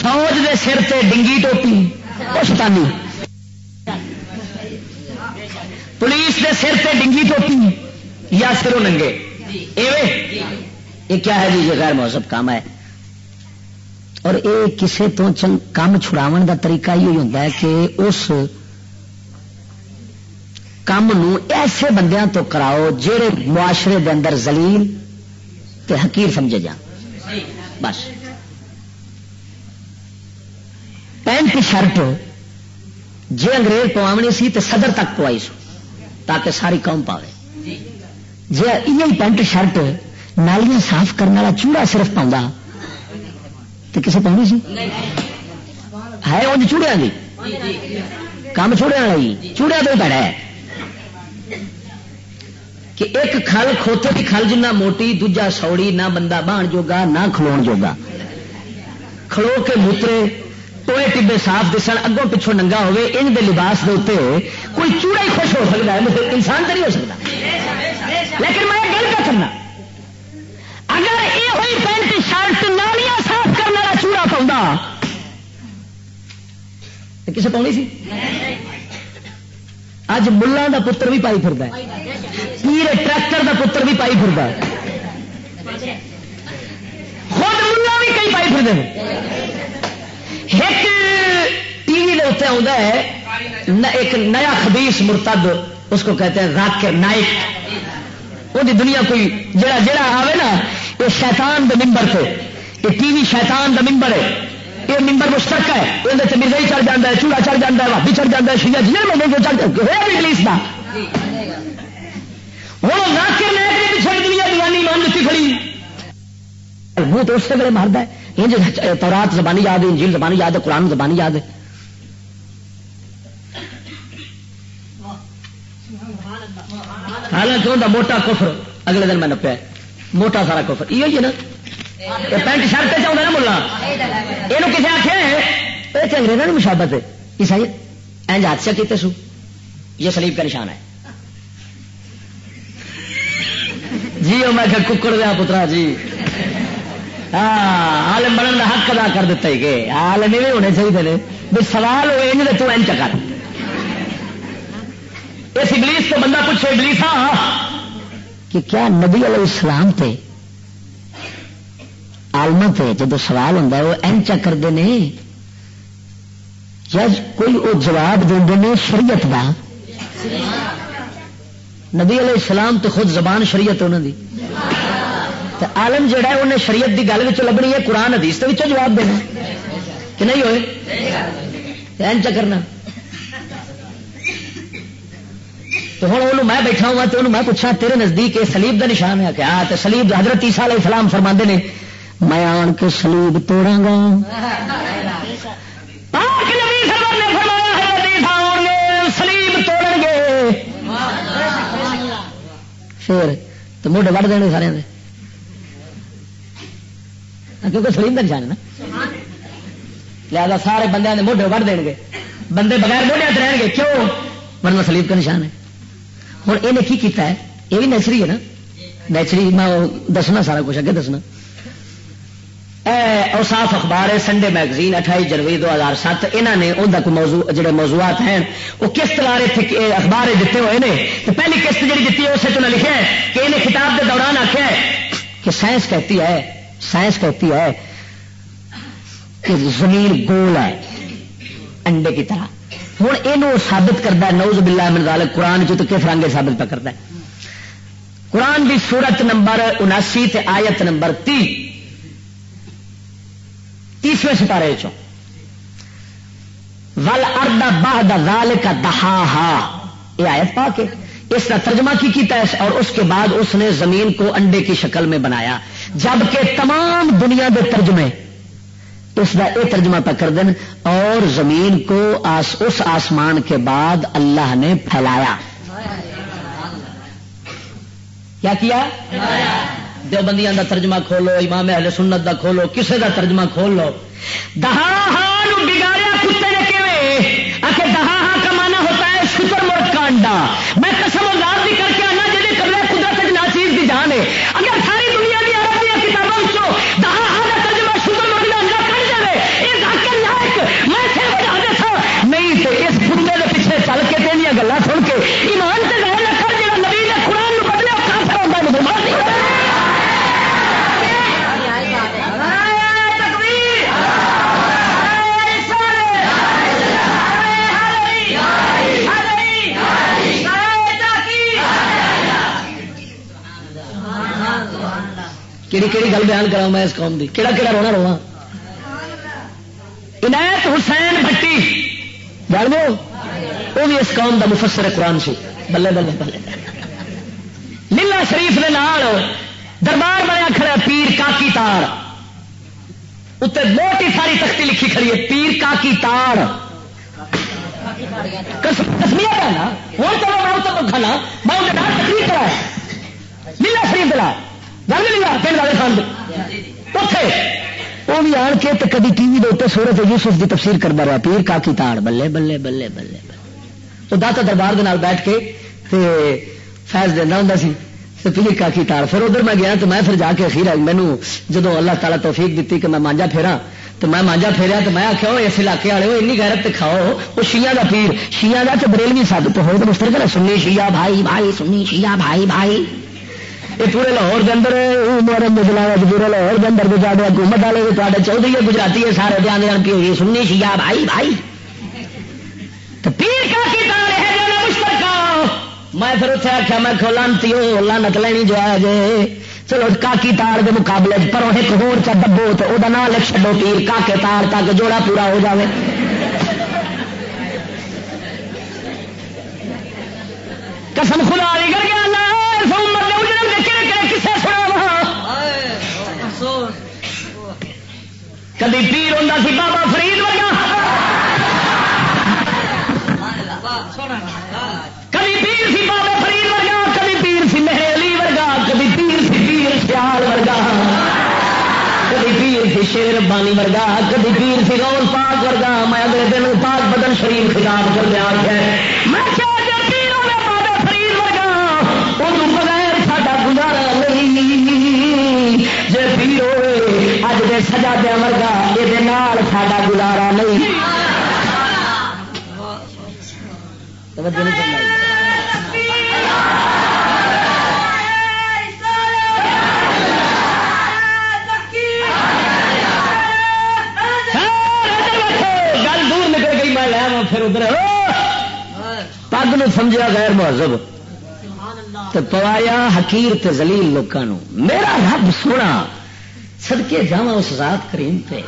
فوج دے سر پہ ڈنگی ٹوپی. پشتانی پولیس دے سر پہ ڈنگی ٹوپی. یا سرو ننگے. یہ کیا ہے جی؟ یہ غیر مہذب کام ہے. اور یہ کسے تو کام چھڑاو کا طریقہ یہ ہوتا ہے کہ اس کام ایسے بندیاں تو کراؤ جہے معاشرے دے اندر زلیل تے حقیر سمجھے جان۔ بس۔ پینٹ شرٹ جی انگریز پوامنی سی تے صدر تک پوائی سو تاکہ ساری قوم پاوے۔ جی یہ پینٹ شرٹ نالیاں صاف کرنے والا چوڑا صرف پاؤں تو کسے پاؤنی سی؟ ہے انج چوڑیا جی کام چوڑیا والا چوڑیا تو پیڑا ہے۔ کہ ایک کھل کھوتے کی کھل جنہ موٹی، دوجا سوڑی، نہ بندہ بان جوگا، نہ کھلو جوگا۔ کھلو کے موترے ٹوئے ٹبے صاف دسن، اگوں پچھوں ننگا ہوے ان دے لباس دے اتنے کوئی چوڑا ہی خوش ہو سکتا ہے مطلب انسان تو نہیں ہو سکتا لیکن میں گل کر کرنا اگر یہ ہوئی پینٹ شرٹ نالیاں صاف کرنے والا چوڑا پاؤں کسے پاؤنی سی؟ اج ملان دا پتر بھی پائی پھر پیر ٹریکٹر دا پتر بھی پائی پھر خود ملا بھی کئی پائی پھر ایک ٹی وی کے اتنے آتا ہے ایک نیا خبیس مرتد، اس کو کہتے ہیں راکر نائک۔ وہ دنیا کوئی جڑا جڑا آئے نا، یہ شیطان دے ممبر سے یہ ٹی وی شیطان دا ممبر ہے۔ یہ ممبر مشترک ہے۔ یہ مرزا چڑھ جاتا ہے، چوڑا چڑھ جاتا ہے بھابی چڑھ جاتا ہے، شیعہ جنہیں بندے کو چڑھ ہوا بھی پولیس کا ہوں ناکر نے پیچھے دنیا دیوانی مان دیتی کھڑی۔ وہ تو اس سے بڑے مارد ہے۔ یہ تورات زبانی یاد ہے، انجیل زبانی یاد ہے، قرآن زبانی یاد ہے۔ حالانکہ ان موٹا کفر اگلے دن میں نپیا موٹا سارا کفر۔ یہ نا پینٹ شرٹ چاہتا نا ملا یہ کسی آخیا ہے یہ چنگریزوں کی مشابت ہے عیسائی اینج حادثہ کیتے سو یہ سلیب کا نشان ہے جی میں کہ ککڑ دیا پترا جی ہاں عالم بننے کا حق ادا کر دیتا ہی کہ عالم بھی ہونے چاہیے بھی سوال ہوئے نہیں تو این چکر اس ابلیس تو بندہ پوچھے ابلیس کہ کیا نبی علیہ السلام تے آلما تے جب سوال ہوں وہ این چکر دے نہیں کوئی وہ جواب دے شریعت دا۔ نبی علیہ السلام تو خود زبان شریعت انہوں دی۔ عالم جہا ہے انہیں شریعت دی گل لبنی ہے، قرآن، حدیث کے جواب دینا۔ کہ نہیں ہوئے؟ این چکرنا تو ہوں وہ میں بیٹھا ہوا تو میں پوچھا تیرے نزدیک یہ سلیب کا نشان ہے؟ کیا تو سلیب حضرت عیسیٰ علیہ السلام فرما نے میں آن کے سلیب توڑا گا۔ سلیب توڑ گے پھر تو موڈے وڑ دیں سارے کیونکہ سلیم کا نشان ہے نا۔ لہٰذا سارے بندے موڈے وڑ دیں گے۔ بندے بغیر موڈیا رہن گے، کیوں؟ ورنہ سلیب کا نشان ہے؟ ہوں یہ کی کیتا ہے؟ یہ بھی نیچری ہے نا۔ نیچری، میں دسنا سارا کچھ، اگے دسنا۔ اوساف اخبار ہے سنڈے میگزین اٹھائی جنوری دو ہزار سات یہاں نے ان موضوع جڑے موضوعات ہیں، وہ کس طرح اخبار دیتے ہوئے ہیں تو پہلی قسط جی دیتی ہے، اسے تو لکھا ہے کہ انہیں کتاب کے دوران آخیا ہے کہ سائنس کہتی ہے، سائنس کہتی ہے کہ زمین گول ہے، انڈے کی طرح۔ ہوں یہ سابت کرتا ہے نوز بلا منظال قرآن چ کس رنگ سابت پہ کرتا ہے قرآن کی سورت نمبر اناسی آیت نمبر تی۔ تیسویں سپارے چو ول اردا باہ دال کا دہا ہا یہ آیت پا کے اس کا ترجمہ کی کیتا ہے اور اس کے بعد اس نے زمین کو انڈے کی شکل میں بنایا۔ جبکہ تمام دنیا کے ترجمے اس کا یہ ترجمہ پہ کر دیں اور زمین کو آس اس آسمان کے بعد اللہ نے پھیلایا۔ کیا کیا؟ دیوبندیاں دا ترجمہ کھولو، امام اہل سنت دا کھولو، کسے دا ترجمہ کھول لو۔ دہا ہاں بگاڑیا کتے نے آ کے دہا ہاں کمانا ہوتا ہے شکر مرد کا انڈا کہڑی کہڑی گل بیان کرا میں اس قوم کی کہڑا کہڑا رونا رواں عنایت حسین بھٹی، جان دو وہ بھی اس قوم کا مفسر قرآن سی۔ بلے بلے بلے۔ نیلا شریف کے نال دربار بنیا کھڑا پیر کاکی تار۔ اتنے موٹی ساری تختی لکھی کھڑی ہے پیر کاکی تار۔ کسمیا کہنا ہوں چلو میں اتنا کھانا میں ان تقریر کرا نیلا شریف دلا گل لیا پنڈ والے خان اتے وہ بھی آن کے کدی ٹی وی دے سورت یوسف کی تفسیر کرتا رہا، پیر کاکی تاڑ، بلے بلے بلے بلے بلے۔ تو داتا دربار کے بیٹھ کے فیض دینا ہوں سی پیر کاکی تاڑ۔ پھر ادھر میں گیا تو میں پھر جا کے اخیر مینو جدو اللہ تعالیٰ توفیق دیتی کہ میں مانجا پھیرا، تو میں مانجا پھیرا تو میں آخیا اس علاقے والے وہ این غیرت کھاؤ، وہ شیعہ کا پیر۔ شیعہ کا تو بریلوی سب تو ہو تو مشترک سنی شیعہ بھائی بھائی، سنی شیعہ بھائی بھائی۔ یہ پورے لاہور کے اندر مجلا پورے لاہور کے اندر بھی حکومت والے بھی چودھری ہے، گجراتی ہے، سارے دھیان دین کی ہوئی سننی شیا بھائی بھائی۔ تو پیر کا میں پھر اتنے آخیا میں کھو لانتی لانت لینی جو آ جے۔ چلو، کاکی تار کے مقابلے پرو ایک ہور چا دبو تو وہ نام لکھ چڈو پیر، کاکے تار تک جوڑا پورا ہو جائے قسم خدا نہیں کر گیا کدی پیر ہوں سی، بابا فرید ورگا؟ کبھی پیر سی بابا فرید ورگا کبھی پیر سی مہر علی ورگا کبھی پیر سی پیر سیال ورگا کبھی پیر سی شیر بانی ورگا کبھی پیر سی غور پاک ورگا۔ میں اگلے دن پاک بدن شریف خطاب کر دیا میں سجا دیا ورگا یہ ساڈا گزارا نہیں۔ گل دور نکل گئی، میں لیا پھر ادھر۔ پگ نے سمجھا غیر مہذب۔ پوایا حکیر زلیل لوگوں میرا رب سونا سدکے جا اس ذات کریم پہ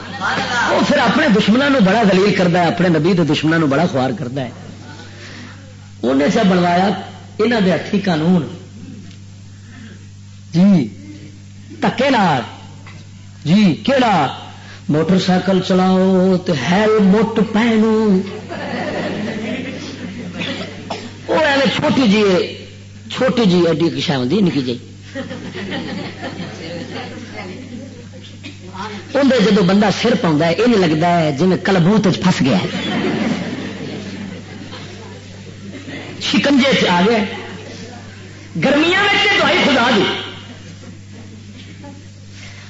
وہ پھر اپنے دشمنوں بڑا دلیل کرتا ہے، اپنے نبی کے دشمنوں بڑا خوار کرتا ہے۔ انہیں سے بنوایا یہاں دے ہاتھی قانون۔ جی تکے نار جی کہڑا موٹر سائیکل چلاؤ تو ہیلمٹ پہنو۔ وہ چھوٹی جی چھوٹی جی ایڈی کشا ہوں نکی جی۔ اندر جب بندہ سر پاؤں یہ لگتا ہے جی کلبوت پس گیا شکنجے آ گیا گرمیاں میں دوائی خدا دی۔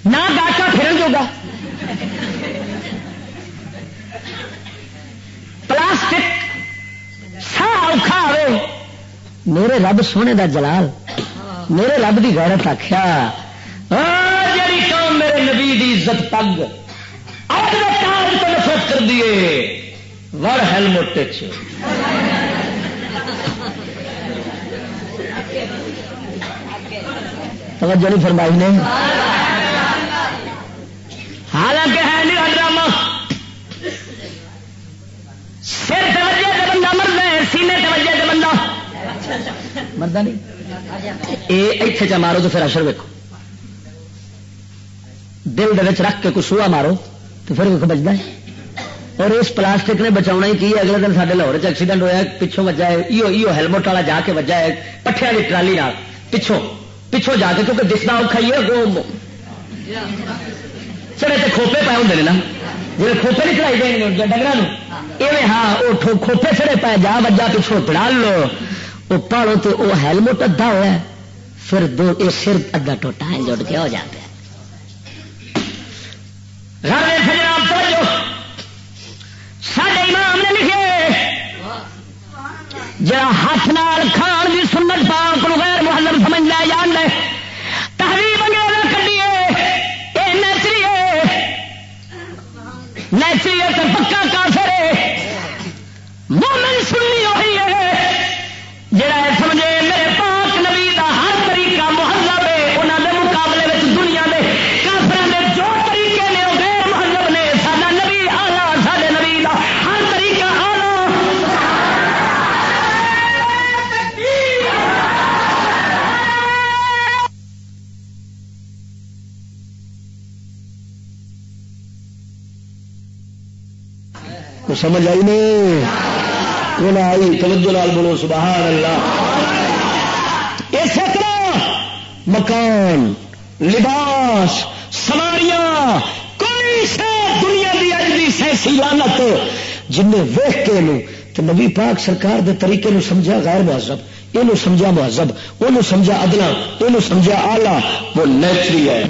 نہ ڈاکا پھرن جوگا۔ پلاسٹک سا اوکھا آئے میرے رب سونے دا جلال، میرے رب دی غیرت آخیا جی میرے نبی دی عزت پگ اب تو نفرت کر دیے ور ہیلمٹ توجہ نہیں فرمائی نے۔ حالانکہ ہے نہیں ڈرامہ۔ سر توجہ سے بندہ مرد ہے، سینے توجہ سے بندہ۔ مرد نہیں۔ یہ اتنے چ مارو تو پھر اشر ویکو دل دے رکھ کے کچھ سوا مارو تو پھر ویک بجتا ہے۔ اور اس پلاسٹک نے بچاؤنا ہی کی اگلے دن سارے لاہور ایکسیڈنٹ ہوا پچھوں وجہ ہے ہیلمٹ والا جا کے وجہ ہے۔ پٹھے والی ٹرالی پچھوں پچھوں جا کے کیونکہ دسنا اوکھا ہی ہے چڑے تو کھوپے پائے ہوں نا۔ جی کھوپے نہیں چڑھائی دیں ڈنگر یہ ہاں وہ کھوپے چڑے پائے۔ جا وجہ پچھوں پڑا لو۔ وہ پالو تو وہ ہیلمٹ ادھا ہوا پھر دو یہ سر ادھا ٹوٹا ہے جڑ کے ہو جاتا ہے جڑا ہاتھ نال کھان دی سمجھ آئی نہیں۔ وہ آئی۔ توجہ لال بولو، سبحان اللہ۔ اسی طرح مکان، لباس، سواریاں، کوئی سا دنیا کی اج بھی سیسی لانت جن ویخ کے لو تو نبی پاک سرکار دے طریقے نو سمجھا غیر مہذب یہ سمجھا مہذب وہ سمجھا ادنا یہ سمجھا آلہ وہ نیچری ہے؟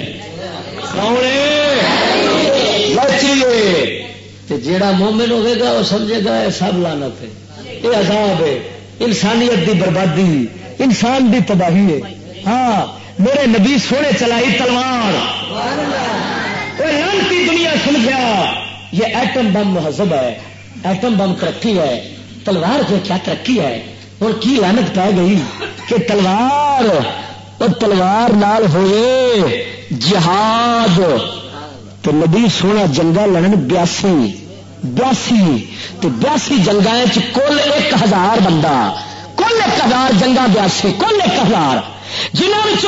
نیچری جیڑا مومن ہوے گا وہ سمجھے گا یہ سب لانت ہے۔ یہ عذاب ہے۔ انسانیت دی بربادی، انسان دی تباہی ہے۔ ہاں میرے نبی سونے چلائی تلوار۔ لانتی دنیا سمجھا یہ ایٹم بم مہذب ہے۔ ایٹم بم ترقی ہے۔ تلوار جو کیا ترقی ہے۔ ہوں کی لانت پی گئی کہ تلوار، اور تلوار نال ہوئے جہاد۔ تو نبی سونا جنگا لڑن بیاسی بیاسی، تو بیاسی جنگا کل ایک ہزار بندہ، کل ایک ہزار جنگا بیاسی، کل ایک ہزار۔ جنہوں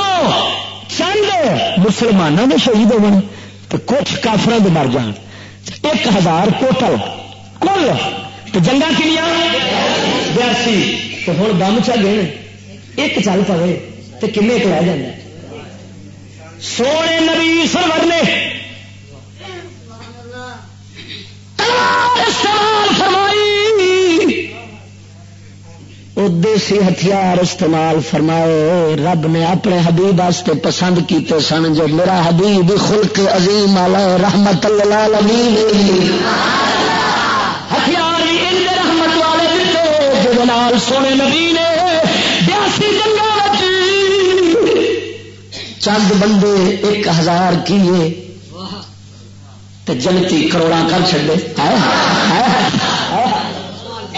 چند مسلمانوں نے شہید ہو تو کچھ کافر مر جان۔ ایک ہزار ٹوٹل، کل۔ تو جنگا کنیا بیاسی۔ تو ہوں بم چل گئے ایک چل پے تو کن ایک رہ جائے سونے نبی سرور نے استعمال فرمائی۔ دیسی ہتھیار استعمال فرمائے، رب نے اپنے حبیب واسطے پسند کیتے سن جو میرا حبیب خلق عظیم والا رحمت اللہ ہتھیار رحمت والے نال سونے نبی نے بیاسی چند بندے ایک ہزار کیے۔ جنتی کروڑا کر چڑے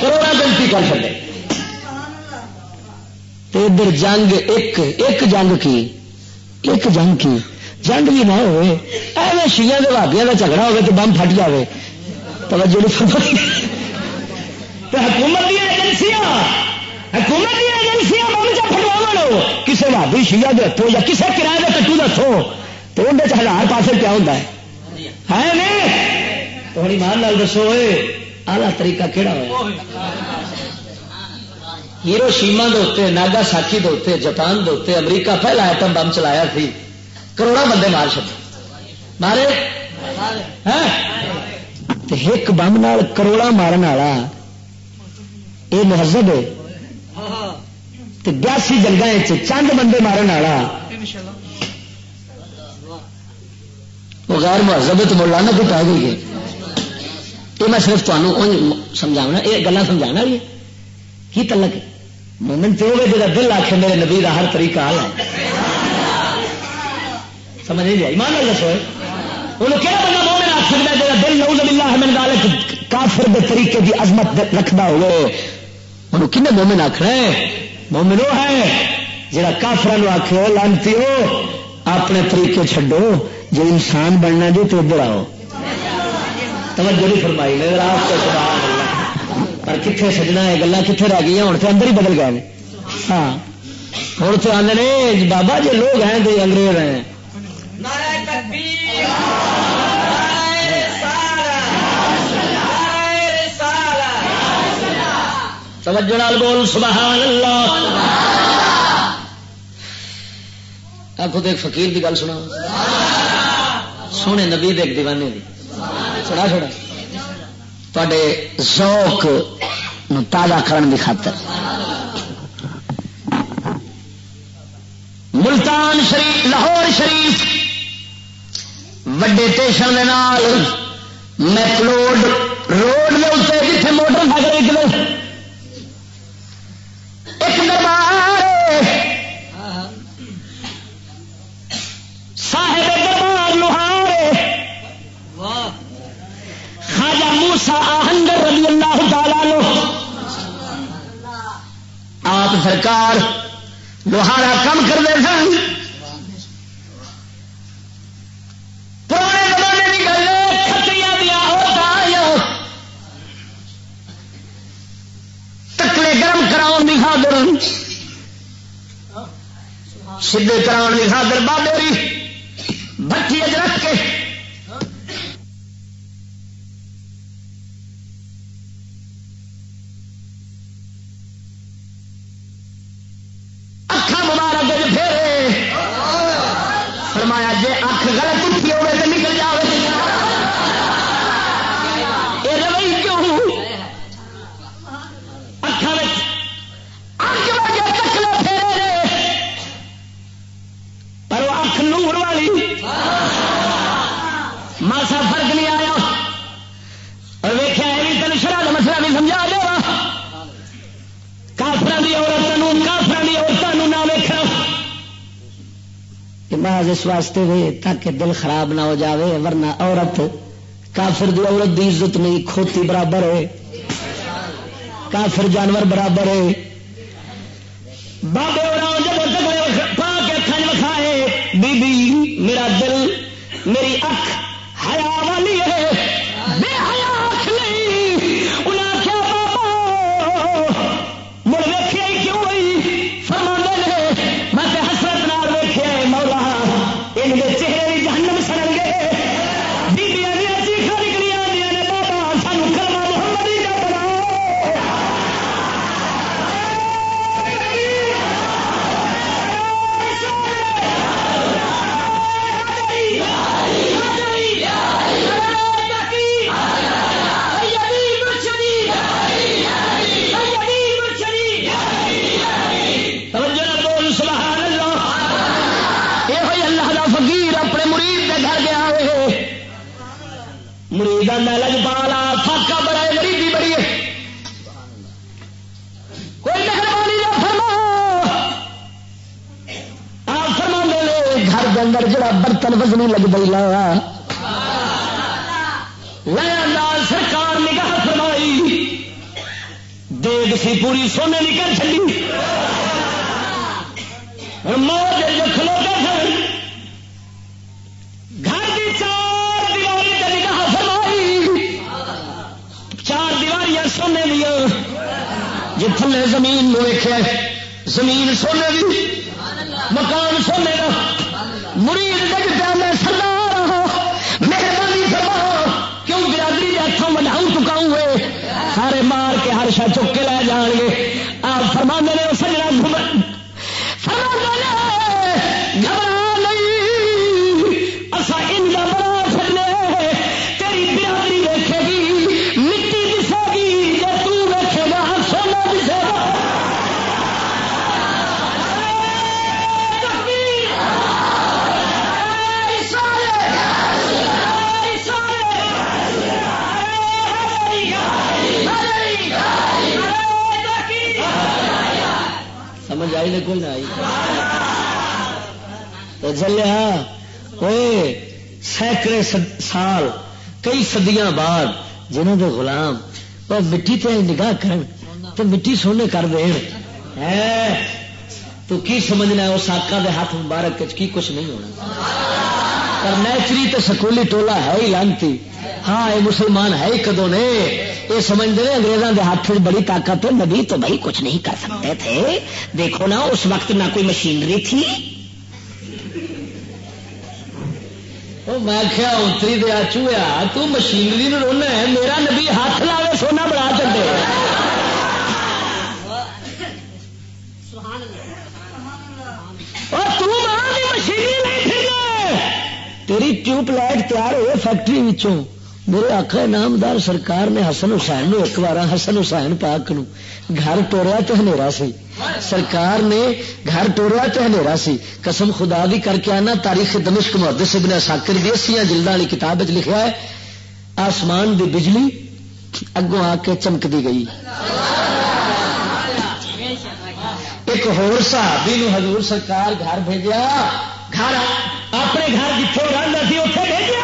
کروڑا جنتی کر چڑے ادھر جنگ ایک ایک جنگ کی، ایک جنگ کی۔ جنگ بھی نہ ہوئے۔ ایویں شیا کے بھابیا کا جھگڑا ہوگا تو بم پھٹ جائے توجہ تو حکومت دیا ایجنسیاں، حکومت دیا ایجنسیاں بم چ پھٹوا کسی بھابی شیا دسو یا کسی کرایہ کا کٹو دسو تو اندر ہزار پاسے کیا ہوتا ہے۔ ہے. نہیں? تو ہوں ایمان لال دسو آلہ طریقہ کہڑا ہوا ہیرو شیما دے ناگا ساکی دے جاپان دے امریکہ پہلا ایٹم بم چلایا تھی کروڑا بندے مار چکے مارے؟ ایک بم نال کروڑا مارن والا یہ مہذب ہے۔ بیاسی جنگا چند بندے مارن والا وہ غیر مہذب تو مولانا کو پی گئی ہے۔ یہ میں صرف تمہیں سمجھا یہ گلا سمجھا بھی کی تلک مومن تو ہوگا جا دل آخ میرے نبی کا ہر طریقہ حال ہے۔ سمجھ نہیں ایمان لگ دسو۔ انہوں کہڑا بندہ مومن آخ سکتا ہے جا دل نوز اللہ من ذالک کافر دے طریقے کی عظمت رکھتا ہوئے۔ انہوں کنے مومن آخر ہے؟ مومن وہ ہے جا کافر آخ لانتی ہو اپنے طریقے چھڈو جو انسان بننا جو تو ادھر آؤ۔ توجہ نہیں فرمائی میرے آپ کو پر کتنے سجنا یہ گلا کتنے رہ گئی ہوں تو اندر ہی بدل گئے۔ ہاں۔ ہوں تو آدھے بابا جی لوگ ہیں تو انگریز ہیں۔ توجہ بول سبحان اللہ۔ آخو تو ایک فقیر کی گل سنا سونے نبی ایک دیوانے دی۔ چھڑا چھوڑا۔ تے ذوق تازہ کرن کی خاطر۔ ملتان شریف، لاہور شریف، وڈے ٹیشن میکلوڈ روڈ کے اتنے جیتے موٹر سائیکل ایک دربار سرکار لوہارا کم کرتے سن۔ پرانے زمانے کی گل دیا تکلے گرم کراؤ کی خاطر سیدے کراؤ کی خاطر، بابے فرمایا جی اکھ غلط اٹھی ہوئے تو نکل جائے اس واسطے وے تاکہ دل خراب نہ ہو جاوے، ورنہ عورت، کافر دی عورت دی عزت نہیں، کھوتی برابر ہے۔ کافر جانور برابر ہے۔ مٹی تے نگاہ کرن تو مٹی سونے کر دین۔ تو کی سمجھنا ہے اس آقا دے ہاتھ مبارک کی کچھ نہیں ہونا۔ پر نیچری تے سکولی ٹولا ہے ہی لانتی۔ ہاں یہ مسلمان ہے ہی کدو نے؟ یہ سمجھتے ہیں انگریزوں کے ہاتھ میں بڑی طاقت ہے۔ نبی تو بھائی کچھ نہیں کر سکتے تھے۔ دیکھو نا، اس وقت نہ کوئی مشینری تھی او میں کیا اتری دیا چویا تو مشینری نو رونا ہے، میرا نبی ہاتھ لاوے، سونا بڑا چلے اور تو مشینری نہیں پھرنا تیری ٹیوب لائٹ تیار ہوئے فیکٹری وچوں۔ میرے آخر نامدار سرکار نے حسن حسین نو ایک بار حسن حسین پاک نو گھر ٹوریا تو ہنیرا سی۔ سرکار نے گھر ٹوریا تو ہنیرا سی۔ قسم خدا بھی کر کے آنا، تاریخ دمشق محدث ابن ساکر دی اسیاں جلداں والی کتاب وچ لکھیا ہے، آسمان دی بجلی اگوں آ کے چمکتی گئی۔ ایک ہور صحابی نو حضور سرکار گھر بھیجا گھر اپنے گھر جتوں رہتا سی اتنے بھیجا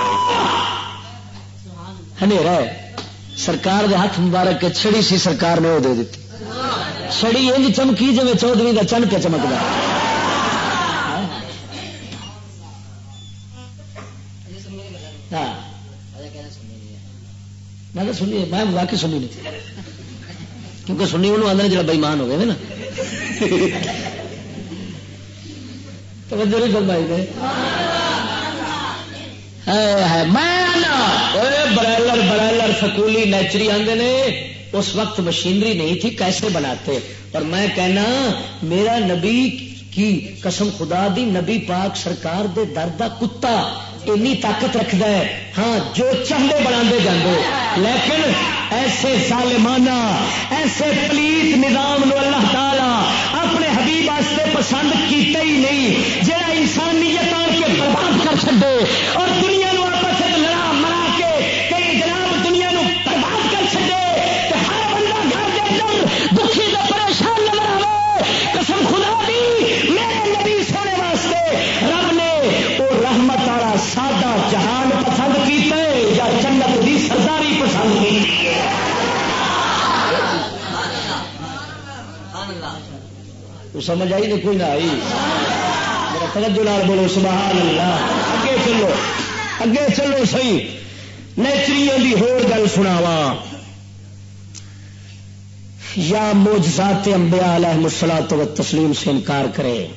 ہنیرا ہے۔ سرکار دے ہاتھ مبارک کے چھڑی سی سرکار نے وہ دے دیتی چھڑی انج چمکی جی چودھری کا چن پہ چمکدا ہاں میں تو سنی میں واقعی سنی نہیں کیونکہ سنی انہوں آدھے جڑا بےمان ہو گئے نا توجہ نہیں فرمائی نے میں برائلر برائلر سکولی نیچری آندے نے اس وقت مشینری نہیں تھی، کیسے بناتے؟ اور میں کہنا، میرا نبی کی قسم خدا دی، نبی پاک سرکار دے دردہ کتا اینی طاقت رکھتا ہے۔ ہاں جو چاہتے بنا جاندے۔ لیکن ایسے ظالمانہ، ایسے پلیت نظام نو اللہ تعالی اپنے حبیب واسطے پسند کیتا ہی نہیں جہاں انسانیت آن کے برباد کر چڈے سمجھ آئی نہیں، کوئی نہ آئی۔ میرا توجہ لال بولو، سبحان اللہ۔ اگے چلو اگے چلو سی نیچری کی ہور گل سناوا یا موجزات انبیاء علیہ مسلاط و تسلیم سے انکار کرے۔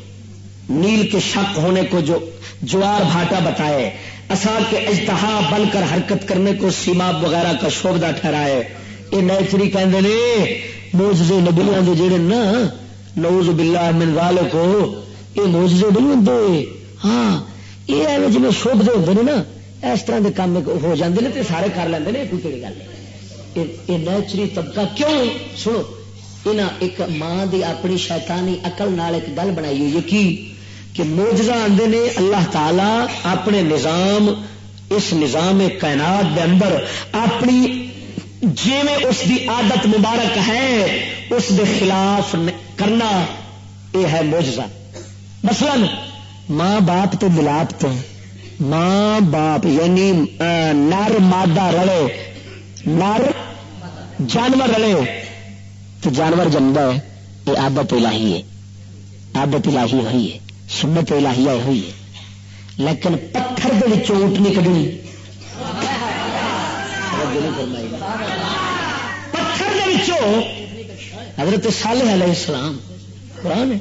نیل کے شک ہونے کو جو جوار بھاٹا بتائے۔ اصا کے اجتہا بن کر حرکت کرنے کو سیماب وغیرہ کا شوبدہ ٹھہرائے۔ یہ نیچری کہندے نے، موجزے نبیاں دے جڑے نا نوز باللہ من کو یہ موجزے نہیں ہوں ہاں یہ ایویں جی شوبدے ہوں نا، اس طرح کے کام ہو جاتے ہیں تو سارے کر لیں کوئی کہڑی گل یہ نیچری طبقہ کیوں؟ سنو یہاں ایک ماں دی اپنی شیطانی اقل نال ایک گل بنائی ہوئی کی کہ موجزہ آدھے نے اللہ تعالی اپنے نظام، اس نظام کائنات دے اندر اپنی جی میں اس دی عادت مبارک ہے، اس دے خلاف کرنا یہ ہے موجزہ مثلا ماں باپ تو ملاپ تو ماں باپ یعنی نر مادہ رلے، نر جانور رلے۔ تو جانور جمدا ہے، یہ آدت الہی ہے۔ آدت الہی ہوئی ہے سنت الہی ہوئی ہے۔ لیکن پتھر کے اونٹ نہیں کھڑنی پتھر حضرت صالح علیہ السلام، قرآن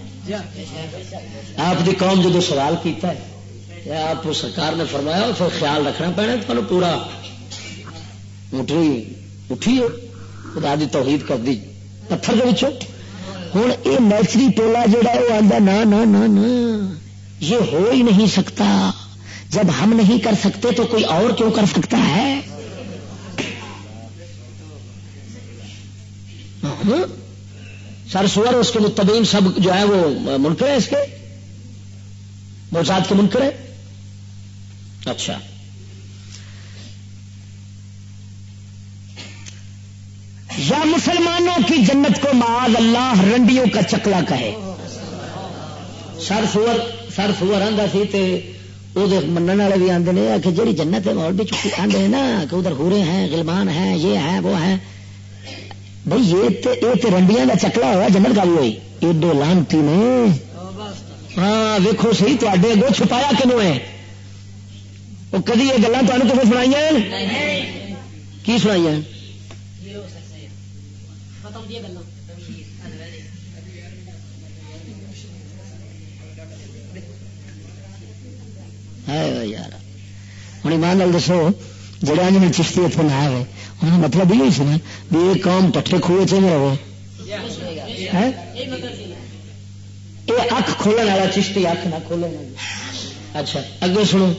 آپ کی قوم جدو سوال کیتا ہے آپ سرکار نے فرمایا، پھر خیال رکھنا پینا تمہیں پورا اٹھی اٹھی خدا دی توحید کر دی۔ پتھر کے ہوں یہ نیچری ٹولا جہا وہ آتا نہ نہ یہ ہو ہی نہیں سکتا۔ جب ہم نہیں کر سکتے تو کوئی اور کیوں کر سکتا ہے؟ ہاں۔ سر سور اس کے متبین سب جو ہے وہ منکر ہے اس کے؟ موساد کے منکر ہے اچھا۔ یا مسلمانوں کی جنت کو معاذ اللہ رنڈیوں کا چکلا کہے۔ سر سور سر سور آتا سی وہ من والے بھی آتے ہیں کہ جی جنت ہے مول بھی چکی آدھے ہیں نا، کہ ادھر ہورے ہیں گلمان ہیں، یہ ہے وہ ہے بھائی یہ تو رنڈیاں کا چکلا ہوا جنت کا بھی ہوئی ایڈے لانتی نے۔ ہاں ویکو سی تے اگو چھپایا کنو ہے؟ وہ کدی یہ گلیں تمہیں کتنے سنائی کی سنائی یار۔ ہوں ایمان لال دسو جڑا چشتی اتنے نہ آئے ہاں، مطلب یہ سنا بھی یہ قوم پٹھے کھوے چ رہو یہ اک کھولنے والا چشتی اک نہ کھولے اچھا اگے سنو۔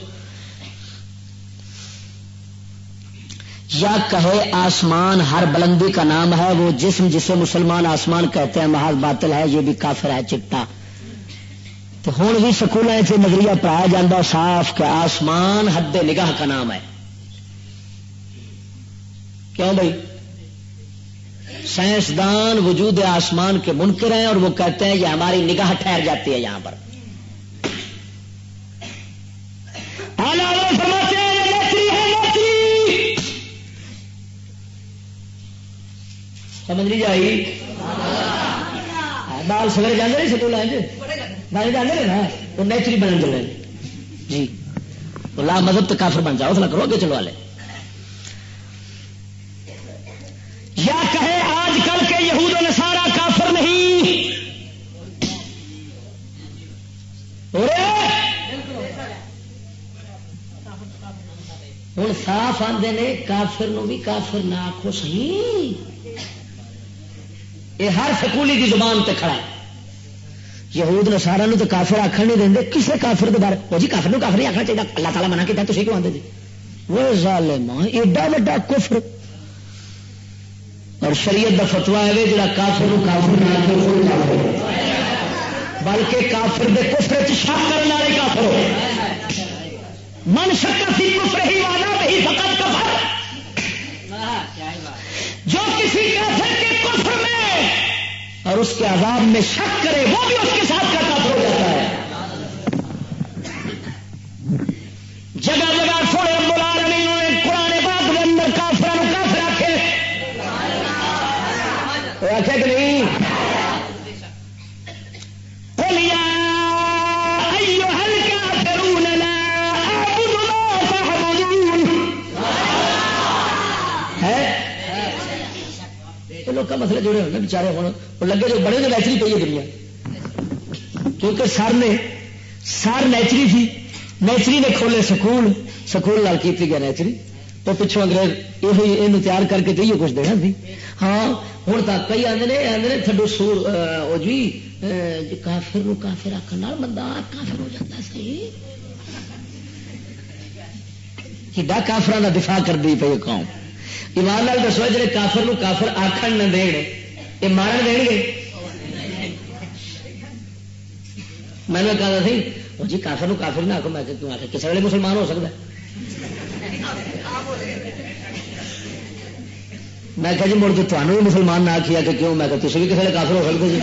یا کہے آسمان ہر بلندی کا نام ہے، وہ جسم جسے مسلمان آسمان کہتے ہیں محاذ باطل ہے، یہ بھی کافر ہے چٹا تو ہوں بھی سکولوں سے نظریہ پڑھایا جاتا صاف کہ آسمان حد نگاہ کا نام ہے۔ کیوں بھائی؟ سائنسدان وجود آسمان کے منکر ہیں اور وہ کہتے ہیں کہ ہماری نگاہ ٹھہر جاتی ہے یہاں پر۔ سمجھ نہیں جائی؟ بال سویرے جانے نہیں سکول جی؟ بال جانے نا؟ وہ نیچری بن چلے جی۔ لا مذہب تو کافر بن جاؤ کرو گے چلو والے۔ یا کہے آج کل کے یہود و نسارا کافر نہیں۔ ہوں صاف آتے نے کافر نو بھی کافر نہ آخو صحیح یہ ہر سکولی کی زبان تے کھڑا ہے۔ یہود نے سارا تو کافر آخر نہیں دیں کسی کافر کے بارے۔ وہ جی کافر نو کافر نہیں آخنا چاہیے اللہ تعالیٰ منع کیا تھی کیوں آتے جی؟ وہ ظالم ہاں، ایڈا وا کفر۔ اور شریعت کا فتوا ہے جڑا کافر کافر بلکہ کافر دے کفر شک کرنے والے کافر من شک سی کفر ہی والا نہیں، فقط کفر۔ جو کسی کافر کے کفر میں اور اس کے عذاب میں شک کرے، وہ بھی اس کے ساتھ کا کافر ہو جاتا ہے۔ جگہ جگہ سوڑے بلا رہے لوگ مسئلے جڑے ہونے بچارے ہوں لگے جو بڑے جو نیچری پی ہے دنیا کیونکہ سر نے سر نیچری تھی نیچری نے کھولے سکول سکول لال کی گیا نیچری تو پچھوں انگریز یہ تیار کر کے تو کچھ دینا تھی ہاں ہوں تک کئی آدھے آدھے تھڈو سور جی کافر کافر آخر بندہ کافر ہو جاتا صحیح کھا کافر کا دفاع کر دی پی قوم ایمان لال دسو جی کافر نو کافر آخر نہ دے یہ مارن دے گے؟ میں نے کہا سی وہ جی کافر نو کافر نہ آخو میں کیوں آخر کسی ویلے مسلمان ہو سکتا میں کہا جی مڑ تو تمہیں بھی مسلمان نہ آخیا کہ کیوں؟ میں کہا تھی بھی کسی کافر ہو سکتے جی۔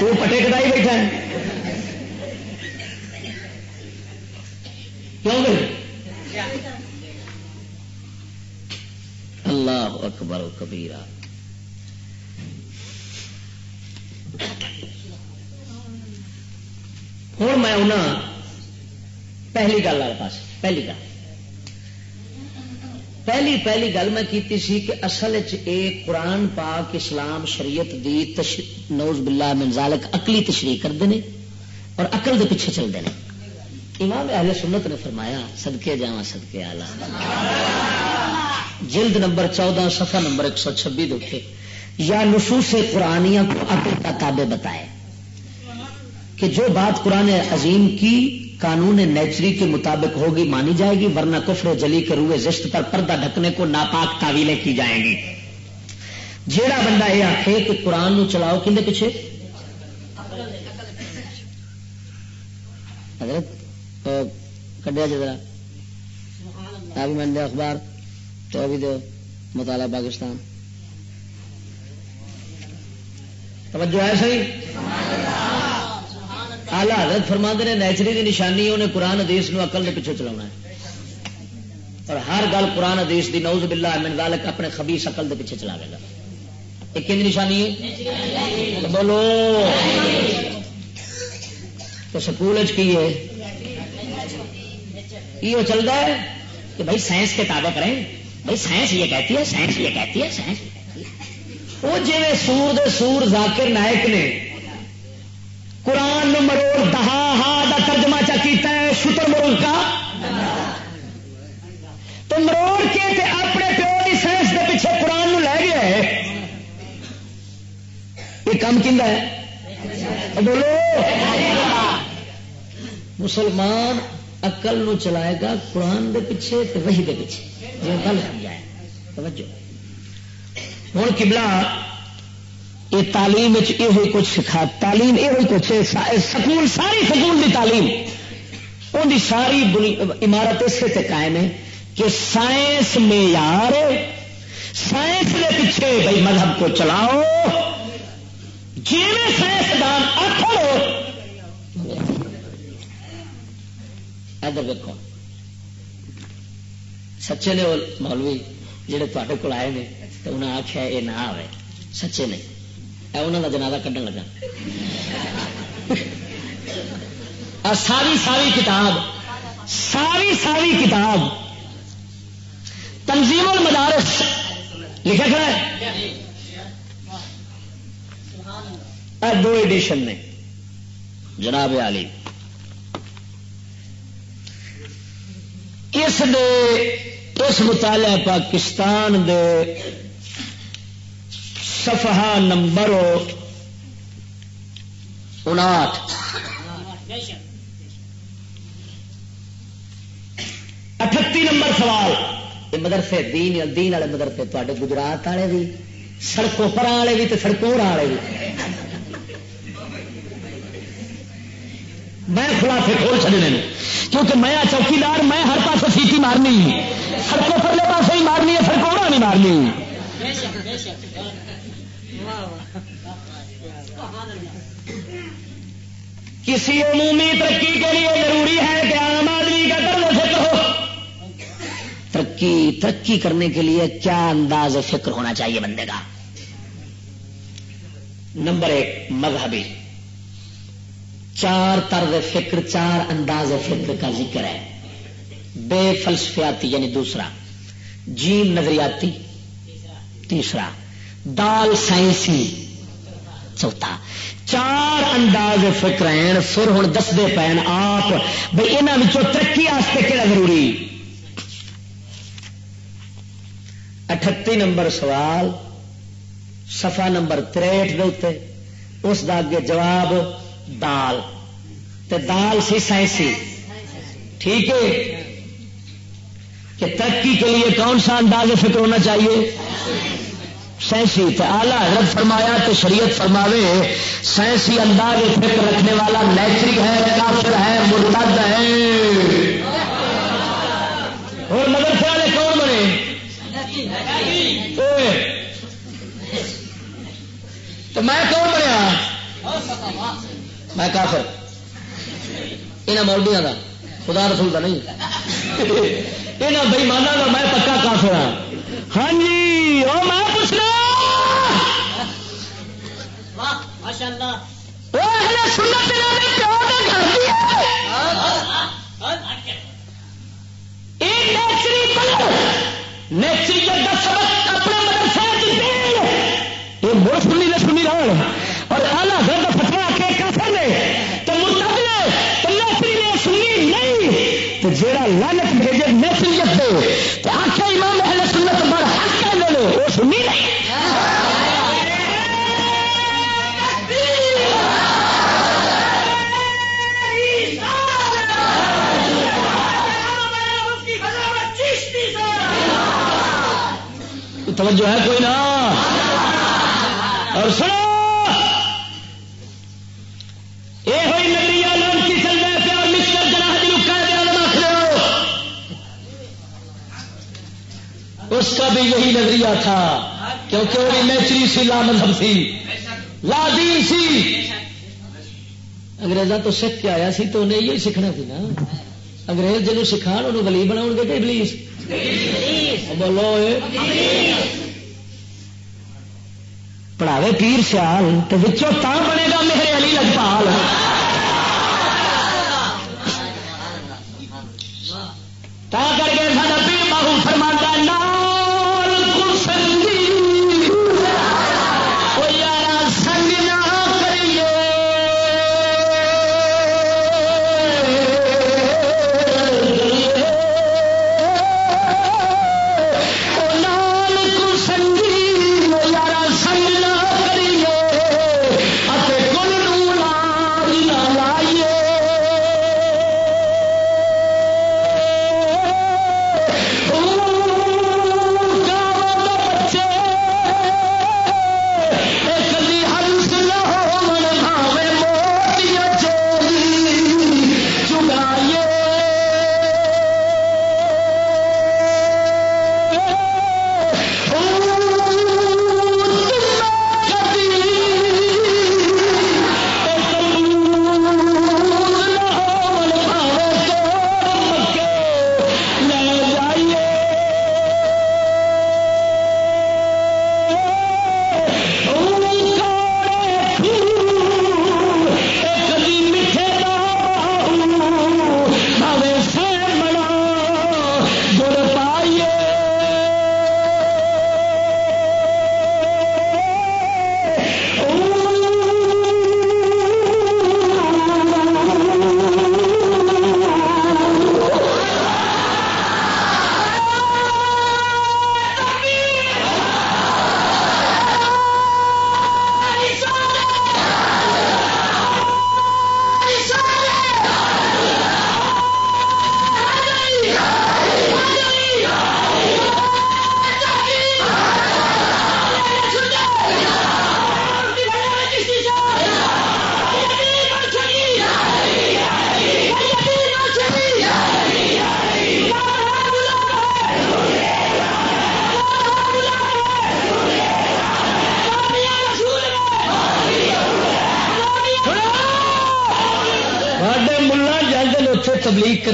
تو پٹے کٹائی بیٹھا ہے۔ کیوں بھائی اللہ اکبر و کبیرہ۔ ہوں میں انہیں پہلی گل والے پاس پہلی گل۔ پہلی پہلی گل میں کیتی سی کہ اصل قرآن پاک اسلام شریعت دی تش... نوز باللہ من ذالک اقلی تشریح کرتے ہیں اور اقل دے پیچھے چلتے ہیں۔ امام اہل سنت نے فرمایا سدکے جا سدکے آلہ جلد نمبر چودہ، صفحہ نمبر ایک سو چھبی دیکھے یا نصوص قرآنیہ کو عقل کا تابع بتائے کہ جو بات قرآن عظیم کی قانون نیچری کے مطابق ہوگی، مانی جائے گی، ورنہ کفر جلی کے روئے زشت پر پردہ ڈھکنے کو ناپاک تعویلیں کی جائیں گی۔ جیڑا بندہ یہ آخے کہ قرآن نو چلاؤ کھے پیچھے؟ حضرت کڈیا جی ذرا۔ ابھی میں اخبار تو ابھی دو مطالعہ پاکستان۔ توجہ ہے صحیح؟ آلہ حضرت فرما نے نیچری کی نشانی، انہیں قرآن حدیث نو اقل کے پیچھے چلا ہے۔ اور ہر گل قرآن حدیث دی نوز باللہ من ذالک اپنے خبیص اقل کے پیچھے چلا گا۔ ایک نشانی؟ ہے بولو۔ تو سکول کی ہے؟ یہ چلتا ہے کہ بھائی سائنس کے تابع کریں۔ بھائی سائنس یہ کہتی ہے سائنس یہ کہتی ہے سائنس وہ جی سور دے سور ذاکر نائک نے قرآن مروڑ دہا ہا دا ترجمہ چا کیتا ہے شتر مرول کا۔ تو مروڑ کے تے اپنے پیو کی سائنس کے پیچھے قرآن نو لے گیا ہے۔ یہ کام کھا ہے؟ بولو۔ مسلمان اقل نو چلائے گا قرآن دے پیچھے تے وہی دے پیچھے۔ جو گل سمجھائے توجہ۔ ہوں کبلا یہ تعلیم یہ کچھ سکھا۔ تعلیم یہ کچھ سکول ساری سکول کی تعلیم۔ ان کی ساری عمارت اسے تے قائم ہے کہ سائنس معیار سائنس کے پیچھے بھائی مذہب کو چلاؤ۔ جی سائنسدان آخر ادھر دیکھو سچے نے وہ مولوی جہے تے کول آئے ہیں تو انہیں آخیا یہ نہ آئے سچے نہیں انہوں کا جنازہ کھڈن لگا ساری ساری کتاب ساری ساری کتاب تنظیم المدارس لکھا کھڑا ہے دو ایڈیشن نے جناب علی اس دے اس مطالعہ پاکستان دے صفحہ نمبر انٹھ اٹھتی نمبر سوال۔ یہ مدرسے دین دین والے مدرسے تے گجرات والے بھی سڑکوں پر والے بھی تو سڑکوں والے بھی میں خلافے کھول چلنے کیونکہ میں چوکیدار، میں ہر پاس سیٹی مارنی۔ سڑکوں پرلے پاس ہی مارنی ہے، سڑکوں نہیں مارنی۔ کسی عمومی ترقی کے لیے ضروری ہے کہ عام آدمی کا درد فکر ہو۔ ترقی ترقی کرنے کے لیے کیا انداز فکر ہونا چاہیے بندے کا؟ نمبر ایک، مذہبی۔ چار طرز فکر، چار انداز فکر کا ذکر ہے۔ بے فلسفیاتی یعنی دوسرا۔ جیم نظریاتی تیسرا۔ دال سائنسی، چوتھا۔ چار انداز فکر سر ہوں دستے پین آپ بھائی یہاں ترقی کہڑا ضروری؟ اٹھتی نمبر سوال سفا نمبر تریٹ دے اس کا اگے جواب دال۔ تے دال سی سائنسی۔ ٹھیک ہے؟ کہ ترقی کے لیے کون سا انداز فکر ہونا چاہیے؟ سائنسی۔ آلہ حضرت فرمایا تو شریعت فرماوے، سائنسی انداز فکر رکھنے والا نیچرک ہے، کافر ہے، مرتد ہے۔ اور مدرسے والے کون بنے؟ تو میں کون بنیا؟ میں کافر۔ یہاں مولڈیا کا خدا رسول کا نہیں۔ یہاں بئیمانہ کا میں پکا کافر ہاں۔ ہاں جی وہ میں پوچھنا۔ نیچری سبق اپنے مدرسے یہ مڑ سنی نے توجہ ہے کوئی نہ اور سنو۔ یہ ہوئی نگری لوگ کی چل رہے پہ اور مسٹر جناح جی رکا دیا رکھ لو اس کا بھی یہی نظریہ تھا، کیونکہ وہ نیچری سی لا مذہب سی۔ لا دین سی۔ انگریزا تو سکھ کے آیا سی تو انہیں یہی سیکھنا سی نا۔ انگریز جنوب سکھا انہوں ولی بناؤ گے کہ ابلیس۔ بولو پڑھاوے پیر سیال تو تا بنے گا میرے علی لجپال. تا کر کے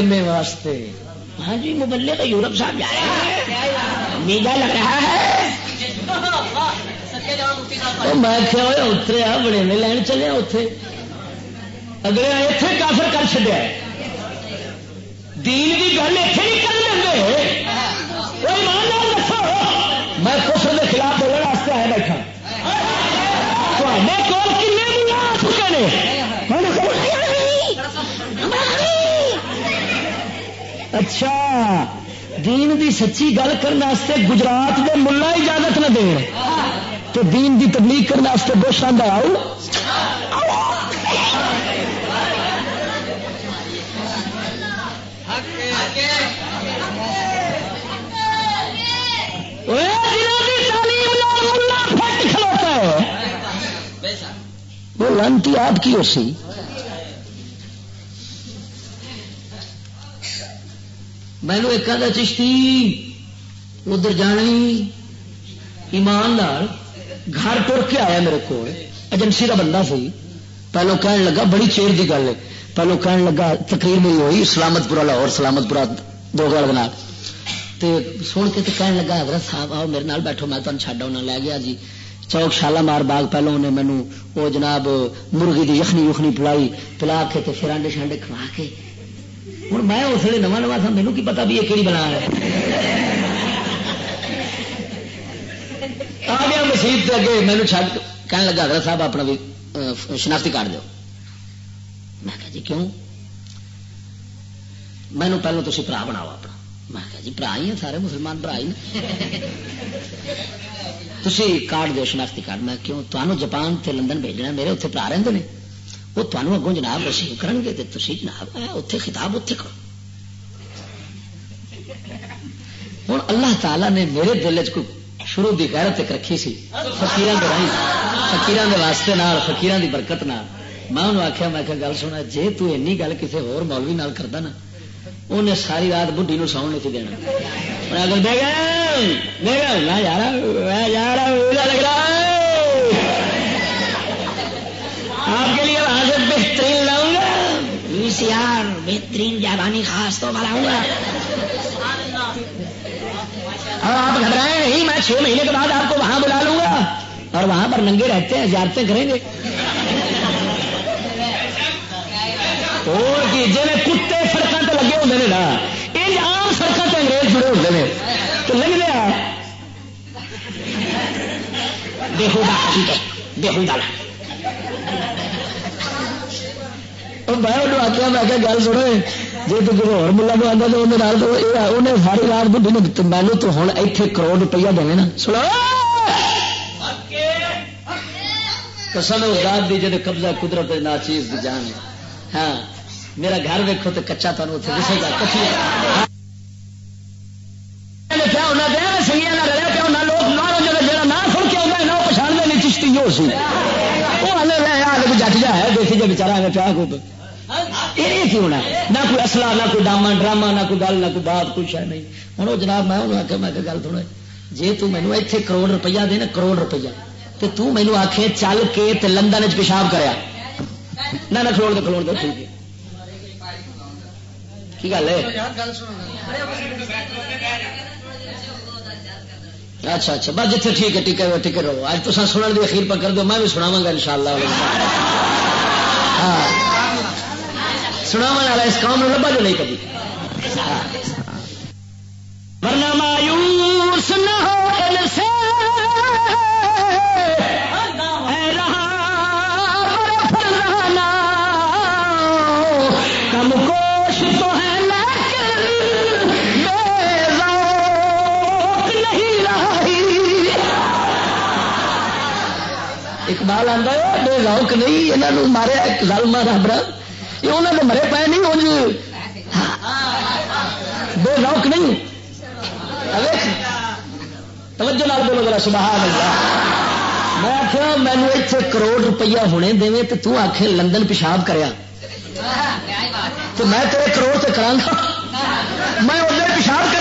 کرنے واسطے ہاں جی مبلے کا یورپ صاحب جا رہے ہیں میلا لگ رہا ہے میں کیا ہوا اترے آ بڑے میں لین چلے اتے اگلے اتنے کافر کر چڈیا دین کی گل اتنے نہیں کر لیں میں کفر کے خلاف بولنے واسطے آیا بیٹھا کول کن آپ نے اچھا دین دی سچی گل کرنے گجرات کے ملا اجازت نہ دین۔ تو دین دی تبلیغ کرنے بش آدھا آؤ۔ وہ لانتی آپ کی ہو سی؟ مینو ایک آدھا چشتی، ادھر جانی۔ ایمان لال گھر ٹر کے آیا میرے کو ایجنسی کا بندہ سی۔ پہلو کہن لگا، بڑی چیر کی گل ہے۔ پہلو کہن لگا، تقریر میری ہوئی سلامت پورا لاہور سلامت پورا دو گل بنا سن کے تو کہن لگا، حضرت صاحب آؤ، میرے نال بیٹھو، میں تمہیں چڈ آنا، لے گیا جی۔ چوک شالا مار باغ، پہلو انہیں مینو وہ جناب مرغی کی یخنی یخنی پلائی، پلا کے پھر آنڈے شانڈے کھوا کے ہوں میں اس لیے نواں نواں تھا مینو کی پتا بھی یہ کہڑی بنا ہے آ گیا مسیح سے اگے مینو چڈ کہنے لگا حضرت صاحب اپنا بھی شناختی کارڈ دو میں کہا جی کیوں مینو پہلو تھی برا بناؤ اپنا میں کہا جی برا ہی ہیں سارے مسلمان برا ہی تھی کارڈ دو شناختی کارڈ میں کیوں تمہوں جاپان تے لندن بھیجنا میرے اتنے برا رہتے ہیں وہ تمہوں اگوں جناب رسیو کرن گے تو تھی جناب اتنے خطاب اتنے کرو ہوں اللہ تعالی نے میرے دل چ شروع کی غیرت ایک رکھی سی فکیر فکیر واسطے فکیر کی برکت نال میں انہوں آخیا میں گل سنا جی تھی گل کسی ہور مولوی نال کرتا نا انہیں ساری رات بڈی نو ساؤن نہیں دینا یار یار لگ رہا وی بہترین جاپانی خاص تو بناؤں گا۔ اور آپ گھبرائے نہیں، میں چھ مہینے کے بعد آپ کو وہاں بلا لوں گا۔ اور وہاں پر ننگے رہتے ہیں، زیارتیں کریں گے۔ اور جی کتے سڑکوں سے لگے ہوتے ہیں نا یہ عام سڑکوں سے انگریز جڑے ہوتے ہیں تو لگ لیا۔ دیکھو دیکھو میں آخیا میں گل سنو جی تو کسی ہو ملا کو آتا تو انہیں ساری رات بڑھی نے مینو تو ہوں اتنے کروڑ روپیہ دے نا سنو قسم دی جب قبضہ قدرت نہ چیز دی جان ہے ہاں میرا گھر ویکو تو کچا تمہیں اتنے دسے گا کچھ جا ہلے جٹ جا ہے دیکھی جی بچارا میں پیا خوب یہ کیوں نہ نہ کوئی اصلا نہ کوئی ڈاما ڈرامہ، نہ کوئی گل، نہ کوئی بات، کچھ ہے نہیں۔ ہوں جناب میں انہوں آخیا میں گل تھوڑا جی تینوں اتنے کروڑ روپیہ دے نا کروڑ روپیہ۔ تو تینوں آخے چل کے لندن چ پیشاب کریا۔ نہ نہ کروڑ دے کروڑ دے ٹھیک ہے۔ کی گل ہے؟ اچھا اچھا بس جیتے ٹھیک ہے ٹھیک ہے ٹھیک رہو۔ اج تو سننے کی اخیر پر کر دو میں بھی سناوا گا ان شاء اللہ ہاں۔ سنا والا اس کام لبا جو نہیں کبھی۔ ورنہ مایوس نہ ہو سے۔ اقبال آتا ہے، بے لوک نہیں یہاں مارے لال مارا یہ انہوں نے مرے پے نہیں ہو بے روک نہیں۔ توجہ لال بولو سبحان اللہ میں آخیا مینو اتنے کروڑ روپیہ ہونے دے تو تو آخ لندن پیشاب کریا۔ تو میں تیرے کروڑ سے کرا میں ادھر پیشاب کرنے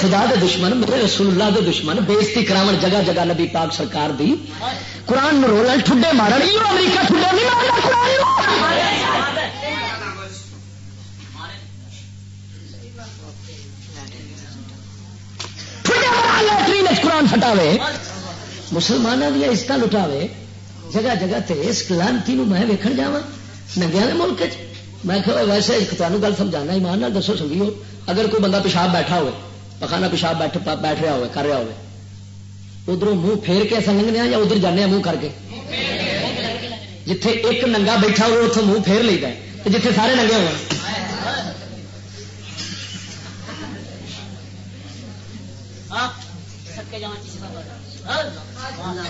خدا دے دشمن، میرے رسول اللہ دے دشمن بےزتی کراو جگہ جگہ نبی پاک سرکار دی۔ قرآن رولن ٹھڈے مارن امریکہ ٹھڈے نہیں مارنا قرآن فٹاوے مسلمانوں دیا عزت لٹاوے۔ جگہ جگہ تے اس لانتی میں ویکن جا ننگیا ملک میں کہ ویسے تمہیں گل سمجھانا، ایمان دسو سنگیو، اگر کوئی بندہ پیشاب بیٹھا ہوئے پخانا پیشاب بیٹھ بیٹھ رہا ہوئے، کر رہا ہوئے۔ ادھر منہ پھیر کے اصل لنگنے یا ادھر جانے منہ کر کے؟ جتھے ایک ننگا بیٹھا ہوئے اتوں منہ پھیر لیتا ہے۔ جتھے سارے ننگے ہوئے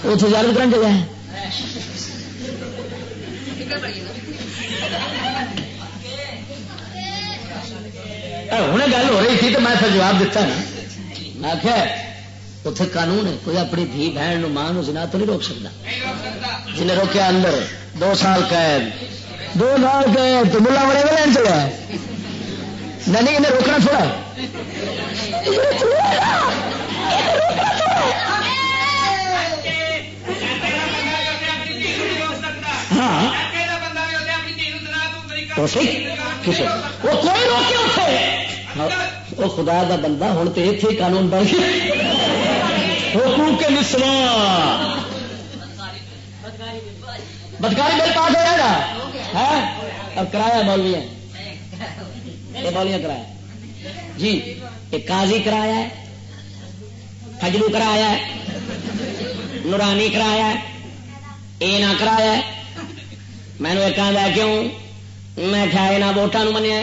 اتوں جال کرن جگہ ہے۔ ہوں گل ہو رہی تھی تو میں پھر جواب دیتا نا میں آخیا اتنے قانون ہے کوئی اپنی دھی بہن ماں جنا تو نہیں روک سکتا جنہیں روکیا اندر دو سال قید۔ دو سال قید تو ملا بڑے میں لین چلا نہیں انہیں روکنا تھوڑا۔ ہاں۔ وہ کوئی روکے اٹھے ہاں، وہ خدا دا بندہ ہوں تو اتنے قانون بن گیا۔ حقوق کے نسواں۔ بدکاری بل پاس ہو جائے گا ہے؟ اب کرایا مولویا یہ مولویا کرایا۔ جی ایک قاضی کرایا ہے فجلو کرایا ہے، نورانی کرایا ہے اے نہ کرایا ہے۔ میں نے ایک آدھا کیوں؟ میں کیا یہاں ووٹان منیا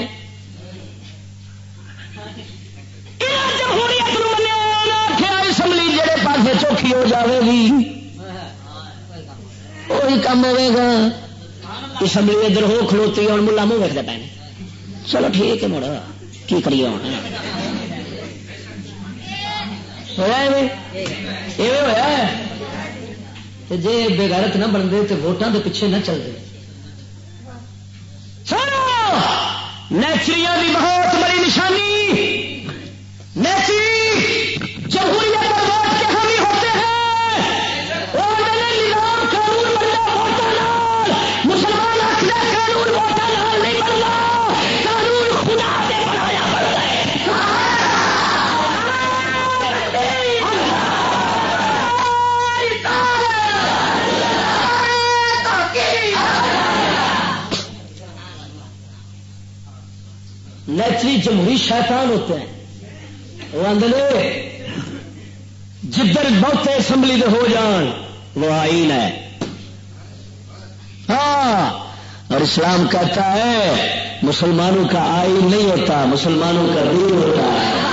جمہوریت منیا اسمبلی جہے پاس چوکھی ہو جاوے گی وہی کام ہوے گا۔ اسمبلی ادھر ہو کھلوتی ہوں ملا منہ ویکتے پے چلو ٹھیک ہے مڑ کی کریے ہوں ہوا جی بےغیرت نہ بنتے تو ووٹان کے پیچھے نہ چلتے نیچری کی بہت بڑی نشانی! نیچری جمہوری شیطان ہوتے ہیں۔ وہ آدھے جدھر بہتے اسمبلی دے ہو جان، وہ آئین ہے۔ ہاں اور اسلام کہتا ہے، مسلمانوں کا آئین نہیں ہوتا، مسلمانوں کا دین ہوتا۔ ہے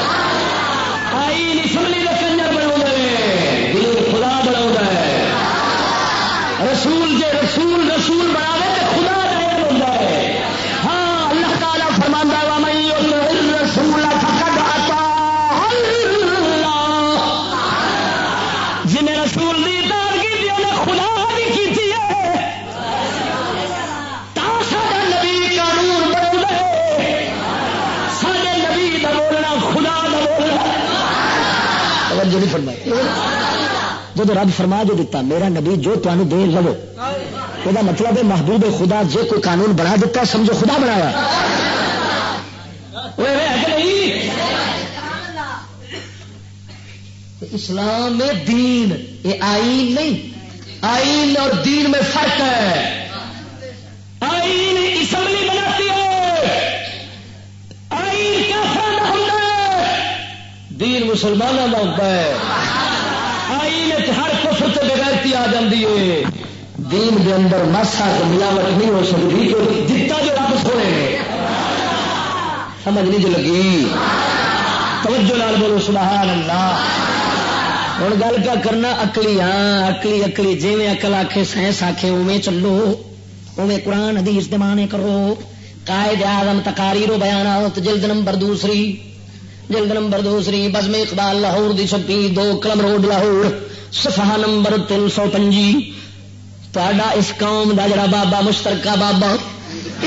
فرمائی جب رب فرما جو دیتا میرا نبی جو تمہیں دے لو وہ مطلب ہے محبوب خدا جے کوئی قانون بنا دیتا سمجھو خدا بنایا اسلام میں دین یہ آئین نہیں۔ آئین اور دین میں فرق ہے۔ دین مسلمانوں کا ہوتا ہے۔ آئین ہر کفر تو بغیرتی آ جاتی ہے۔ دین دے اندر ماسا ملاوٹ نہیں ہو سکتی جو جتا جو رب سونے نے۔ سمجھ نہیں جو لگی۔ توجہ لال بولو سبحان اللہ ہوں گل کیا کرنا اکلی ہاں اکلی اکلی جی اکل آخے سائنس آخے اوے چلو۔ اوے قرآن، حدیث دمانے کرو۔ قائد آدم تکاری رو بیان آؤت جلد نمبر دوسری۔ جلد نمبر دوسری بزم اقبال لاہور دی چھپی دو کلم روڈ لاہور، صفحہ نمبر تین سو پنجی۔ تا اس قوم دا جڑا بابا مشترکہ بابا،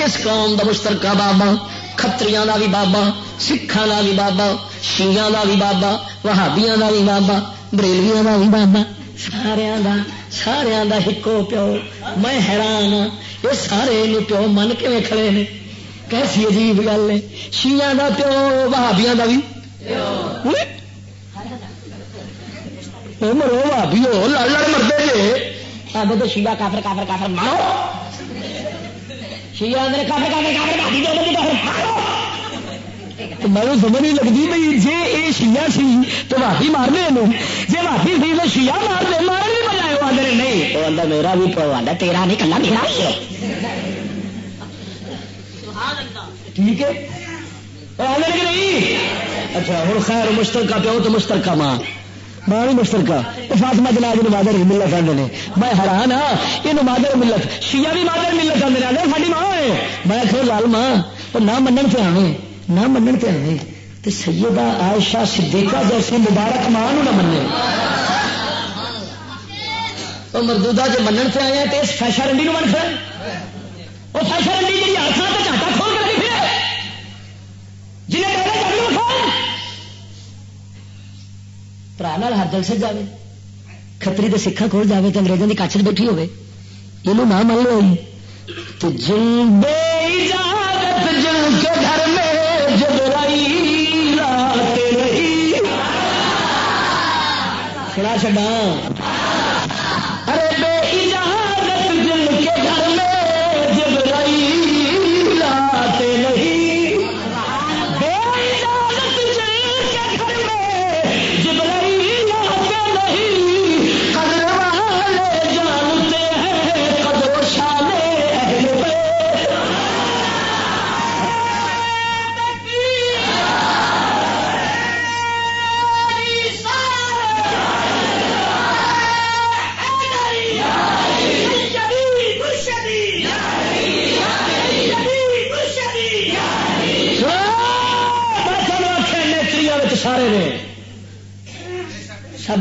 اس قوم دا مشترکہ بابا کتریاں دا بھی بابا سکھان دا بھی بابا شیعہ دا بھی بابا، وہابیاں دا بھی بابا، بریلویاں دا بھی بابا سارا دا سارا دا ہکو پیو۔ میں حیران ہاں یہ سارے پیو من کے کھڑے نے؟ کیسی عجیب گل ہے۔ شیعہ دا پیو، وہابیاں دا بھی۔ مرو بھابی ہو لڑ لڑ مرتے جی آدھے تو شیعہ کافر کافر کافر مارو۔ شیعہ آدھے کافر کافر کافر بھابی دو کافر مارو۔ میں سمجھ نہیں لگتی بھائی جی یہ شیا سی تو واپی مار دے جی واپی سی تو شیا مار دے مار بھی بجائے وہ آدھے نہیں۔ وہ آدھا میرا بھی پو آدھا تیرا نہیں کلا میرا بھی ہے۔ ٹھیک ہے؟ آدھے نہیں؟ اچھا ہوں خیر، مشترکہ پیو تو مشترکہ ماں۔ ماں بھی مشترکہ۔ فاطمہ جناب جی مادر ملت آدھے نے۔ میں حیران ہاں یہ مادر ملت، شیعہ بھی مادر ملت آدھے نے۔ ساری ماں ہے۔ میں کہ لال ماں نہ منن پہ آئے نہ منن پہ آئے تو سیدہ عائشہ صدیقہ جیسے مبارک ماں نہ منے وہ مردودہ جو منن پہ آئے ہیں تو اس فیشا رنڈی من کھڑے وہ فیشا رنڈی جی ہاتھ سے چاٹا کھول کر پھر جنہیں ڈرے کر لو برا ہر دل سے جائے کتری تو سکھا کھول جائے تو انگریزوں کی کچھ بیٹھی ہوے یہ نہ من لو تو جن بے اجازت جن کے گھر میں جبرائی سنا چڈا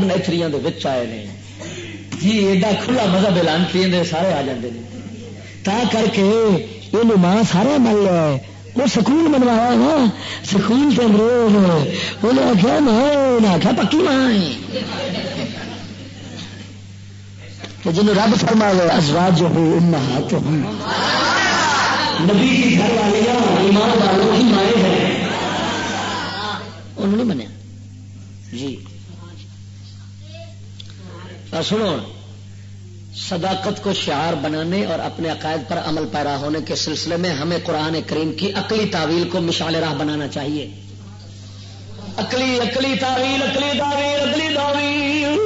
سب نیچری آئے نے۔ جی ایڈا کھلا مذہب اعلان کیے سارے آ جاتے ہیں تا کر کے یہ ماں سارا مل لیا وہ سکول منوایا ہاں، نا سکول کے انگریز انہیں آخیا ماں آخیا، پکی ماں جن رب فرما لو ازواج جو ہو ان ہاتھ نبی کی گھر والیاں، ایمان والوں کی مائیں ہیں۔ انہوں نے منیا۔ جی۔ سنو۔ صداقت کو شعار بنانے اور اپنے عقائد پر عمل پیرا ہونے کے سلسلے میں ہمیں قرآن کریم کی عقلی تعویل کو مشال راہ بنانا چاہیے۔ اکلی اکلی تعویل اکلی تعویل اکلی تعویل۔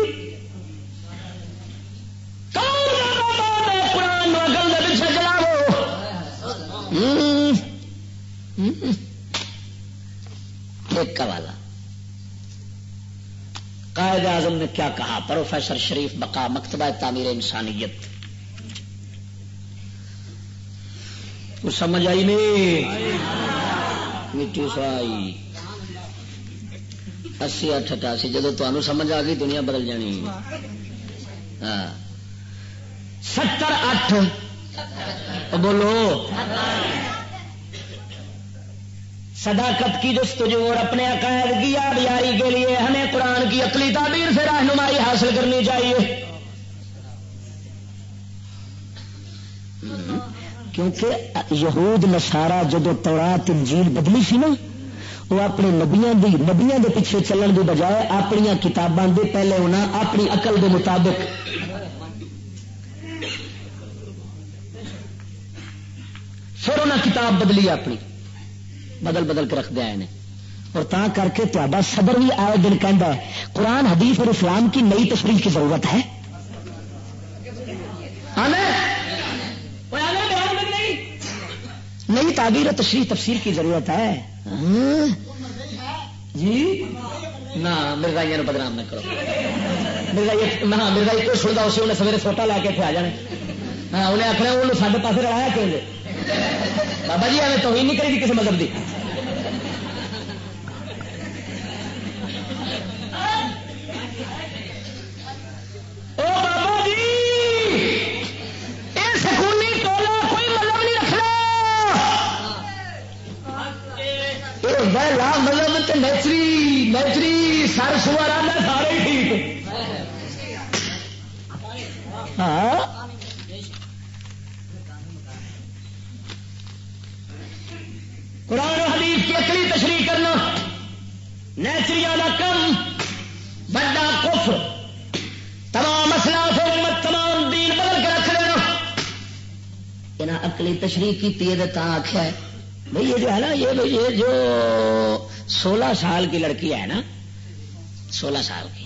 قرآن ایک کا والا قائد اعظم نے کیا کہا؟ پروفیسر شریف بقا، مکتبہ تعمیر انسانیت۔ تو سمجھ آئی نہیں؟ مٹی سوائی۔ اسی اٹھ اٹھاسی، جدو تمہیں سمجھ آ گئی، دنیا بدل جانی۔ ہاں۔ ستر اٹھ۔ بولو۔ صداقت کی جستجو اور اپنے عقائد کی یاد کے لیے ہمیں قرآن کی عقلی تعبیر سے رہنمائی حاصل کرنی چاہیے۔ کیونکہ یہود نسارا جدو تورات، انجیل، بدلی سی نا، وہ اپنے نبیاں دی نبیاں دے پیچھے چلن دی بجائے اپنی کتاباں دے پہلے ہونا، اپنی عقل دے مطابق۔ پھر انہیں کتاب بدلی اپنی۔ بدل بدل کے رکھ دیا اور تا کر کے تا صبر بھی آئے دن کہہ قرآن حدیث اور اسلام کی نئی تشریح کی ضرورت ہے۔ نئی تعبیر اور تشریح تفسیر کی ضرورت ہے۔ ہاں؟ جی؟ نہ مرزائی بدنام نہ کرو۔ مرزائی ہاں مرزائی کو سنتا اسے انہیں سویرے سوٹا لا کے آ جانے۔ ہاں انہیں آخر وہ سارے پاس روایا کیوں بابا جی ہمیں توہین نہیں کرے گی کسی مذہب کی لا مطلب نیچری نیچری سر سوار سارے ٹھیک۔ ہاں۔ قرآن حدیث کی اکلی تشریح کرنا نیچری کا کم، بڑا کفر، تمام اسلاف امت، تمام دین بدل کے رکھ لینا۔ یہاں اکلی تشریح کی آخیا ہے بھائی یہ جو ہے نا، یہ جو سولہ سال کی لڑکی ہے نا، سولہ سال کی۔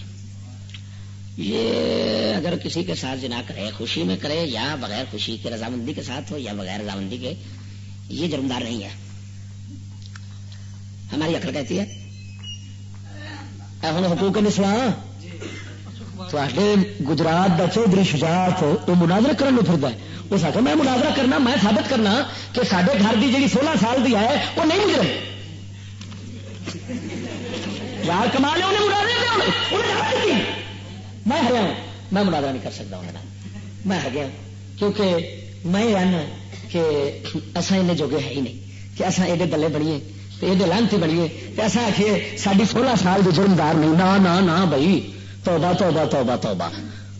یہ اگر کسی کے ساتھ جنا کرے، خوشی میں کرے، یا بغیر خوشی کے رضامندی کے ساتھ ہو، یا بغیر رضامندی کے، یہ جرمدار نہیں ہے۔ ہماری عقل کہتی ہے۔ ہوں حقوق نسواں گجرات کا چودھری شجاعت وہ مناظر کرنے پھرتا ہے۔ اس آخر میں مناظرہ کرنا، میں ثابت کرنا کہ سارے گھر کی جی سولہ سال کی ہے وہ نہیں گزرے یار کما لیا میں ہریا ہاں، میں مناظرہ نہیں کر سکتا انہوں میں ہر گیا ہاں، کیونکہ میں یہ کہ اصا ان جوگے ہے ہی نہیں، کہ اصا ایڈے دلے بنیے۔ ایڈے لانتی بنیے ایسا آخیے ساری سولہ سال کی جرمدار نہیں نہ نہ بھائی توبہ توبہ توبہ توبہ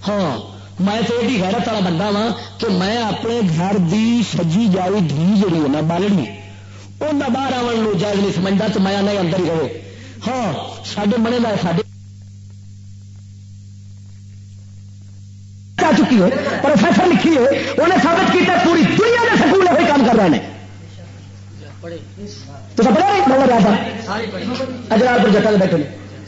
ہاں میں تو یہ غیرت والا بندہ وا کہ میں اپنے گھر دی سجی جائی دھی جڑی ہے نا بالڑی وہ نہ باہر آن جائز نہیں سمجھتا تو میں نہیں اندر ہی رہے ہاں سڈے منے کا سڈے چکی ہے پروفیسر لکھی ہے انہیں ثابت کیا پوری دنیا کے سکول یہ کام کر رہے ہیں تو سب پڑھا اجرال پر جٹا بیٹھے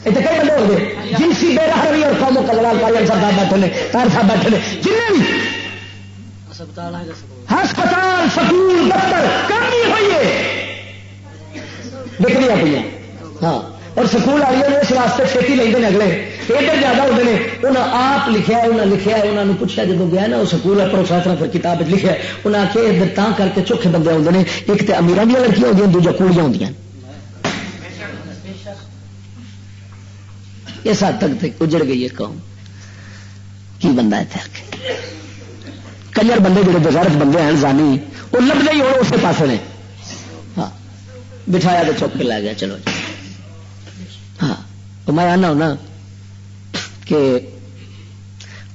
اتنے کئی بندے ہو گئے جنسی بے راہ رہی اور قوموں کلوال کالن صاحب بیٹھے نے تار صاحب بیٹھے نے جن بھی۔ ہسپتال، سکول، دفتر، کام ہوئی ہے بکری پہ ہاں۔ اور سکول والی نے اس واسطے چھتی لیندے اگلے۔ ادھر زیادہ ہوتے ہیں انہیں آپ لکھا انہیں لکھا انہوں نے پوچھا جب گیا نا، وہ سکول ہے، پروفیسر پھر کتاب لکھا انہیں آ کے ادھر تاں کر کے چوکھے بندے آتے ہیں ایک تو امیر دیا لڑکیاں ہوتی ہیں دوجا کوڑیاں ہوتی ہیں اس حد تک اجڑ گئی ہے قوم۔ کی بندہ اتنے کنجر بندے جڑے بزرگ بندے ہیں، زانی، وہ لب ہی ہو اسی پاس نے۔ ہاں بٹھایا تو چک کے لا گیا، چلو جی۔ ہاں میں آنا ہونا کہ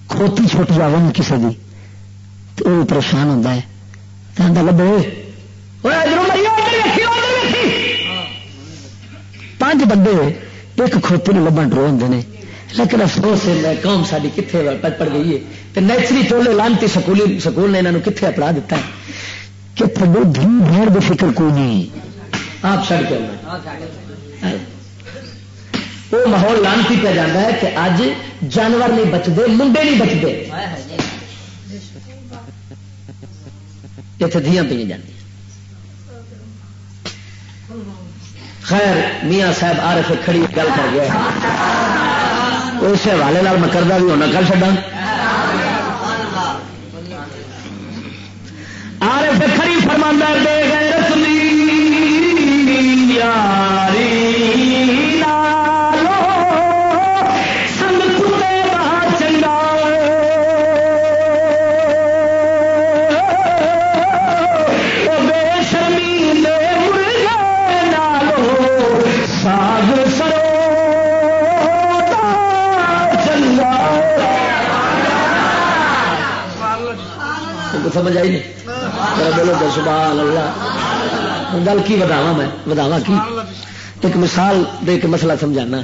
کھوتی چھوٹی جائے کسی کی تو وہ پریشان ہوتا ہے۔ تو لبے پانچ بندے ایک کھوتی نے لبن ڈرو ہوں نے۔ لیکن افسوس ہے قوم ساری کتنے پڑ گئی ہے۔ تو نیچری ٹولے لانتی سکولی، سکول نے انہوں کتنے اپنا دیتا ہے؟ کہ تھوڑے دھی بہن کی فکر کوئی نہیں۔ آپ چڑھ کے وہ ماحول لانتی پہ جانا ہے کہ اج جانور نہیں بچتے، منڈے نہیں بچتے۔ اتنے دیا پہ جاتی خیر، میاں صاحب آ رہے کھڑی گل کر گیا اس حوالے میں کردہ بھی ہونا، کر چڈا آ رہے کھڑی فرماندہ دے گئے سمجھ آئی نہیں بولو تو سبحان اللہ گل کی بداوا میں؟ بداوا کی؟ ایک مثال دے کے مسئلہ سمجھانا۔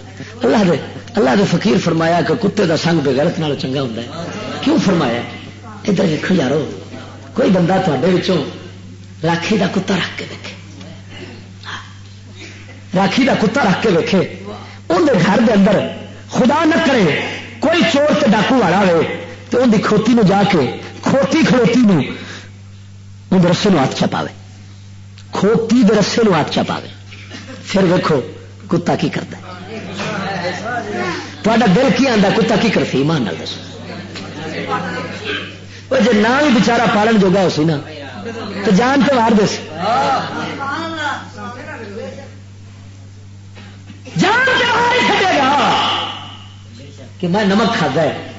اللہ دے اللہ دے فقیر فرمایا کہ کتے دا سنگ بغیرت نال چنگا ہوتا ہے۔ کیوں فرمایا؟ ادھر دیکھو یارو، کوئی بندہ تھوڑے راکھی دا کتا رکھ کے دیکھے راکھی دا کتا رکھ کے دیکھے اندر گھر دے اندر خدا نہ کرے، کوئی چور سے ڈاکو والا ہو تو ان کی کھوتی نو جا کے کھوتی کھوتی نو ان رسے نو ہاتھ چپاوے۔ کھوتی دے رسے نو ہاتھ چپاوے۔ پھر ویکو کتا کی کرتا تا دل کی آتا کتا کی کرتی ایمان نال دسو۔ جی نہ بھی بچارا پالن جوگا ہو سی نا، تو جان تو مار دس جان گا۔ کہ میں نمک کھا ہے۔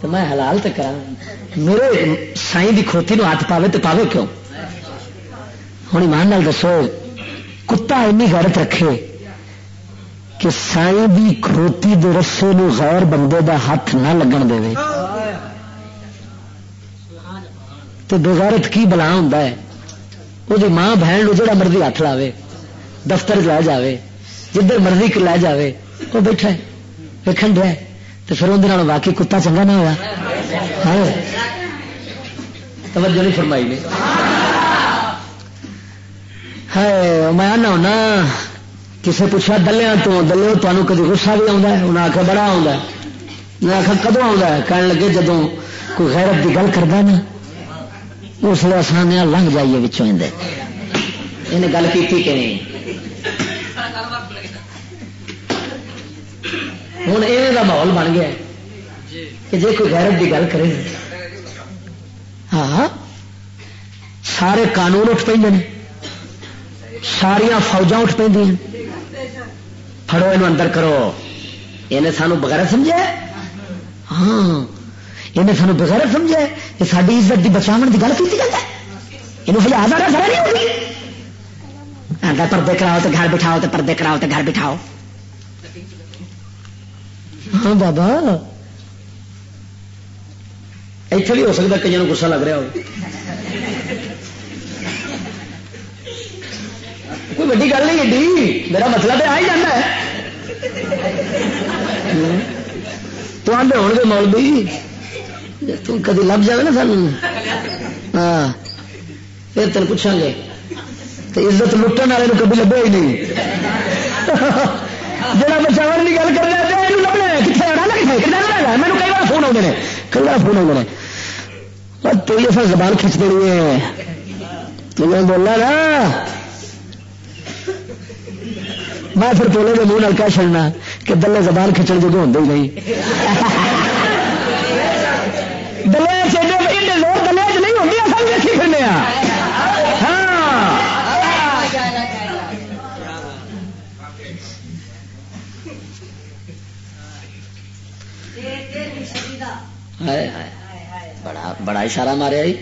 تو میں حلال تو کرا میرے سائی کی کھوتی نو ہاتھ پاوے تو پاوے کیوں ہوں ایمان نال دسو کتا این غیرت رکھے کہ سائی دی کھوتی دے رسے نو غیر بندے دا ہاتھ نہ لگن دے تو بغیرت کی بلا ہوں وہ ماں بہن جڑا مرضی ہاتھ لاوے دفتر لے جاوے جدھر مرضی لے جاوے وہ بیٹھا ہے ویکن رہے تو پھر اندر واقعی کتا چنگا نہ ہوا۔ توجہ نہیں فرمائی نے۔ میں آنا ہونا کسے پوچھا دلیا تو دلو تمہیں کدی غصہ بھی آتا ہے؟ انہیں آخر بڑا آتا ہے۔ انہیں آخر کدو آتا ہے؟ کہنے لگے جدو کوئی غیرت کی گل کرتا نا اس لیے آسان لنگ جائیے بچوں انہیں گل کی کہ ہوں ایویں کا ماحول بن گیا کہ جی کوئی غیرت کی گل کرے ہاں سارے قانون اٹھ پہ ساریا فوجا اٹھ پہ فڑو یہ اندر کرو یہ سانو بغیر سمجھا ہاں یہ سانو بغیر سمجھا یہ ساری عزت کی بچاؤ کی گل کی جاتا ہے یہ نہیں ہوگی پردے کراؤ تو گھر بٹھاؤ تو پردے کراؤ تو گھر بٹھاؤ ہاں بابا۔ اتنے بھی ہو سکتا کئی گسا لگ رہا ہو۔ کوئی ویڈی گل نہیں ایڈی۔ میرا مطلب آ ہی جانا ہے۔ تو آدھے ہو گے مولوی تم لب جائے نا سان ہاں۔ پھر تین پوچھا گے۔ تو عزت لٹن والے کبھی لبے ہی نہیں۔ جا بچاؤ کی گل کر رہا لبنا کتنے آنا کتنے کئی بار فون آتے ہیں، کئی بار فون آتے ہیں۔ تو یہ سر زبان کھچ دینی ہے۔ تو میں بولنا نا، میں پھر پولے کے منہ نل کہہ چڑنا کہ دلے زبان کھچن جگہ ہوں ہی نہیں۔ بڑا بڑا اشارہ مارے آئی۔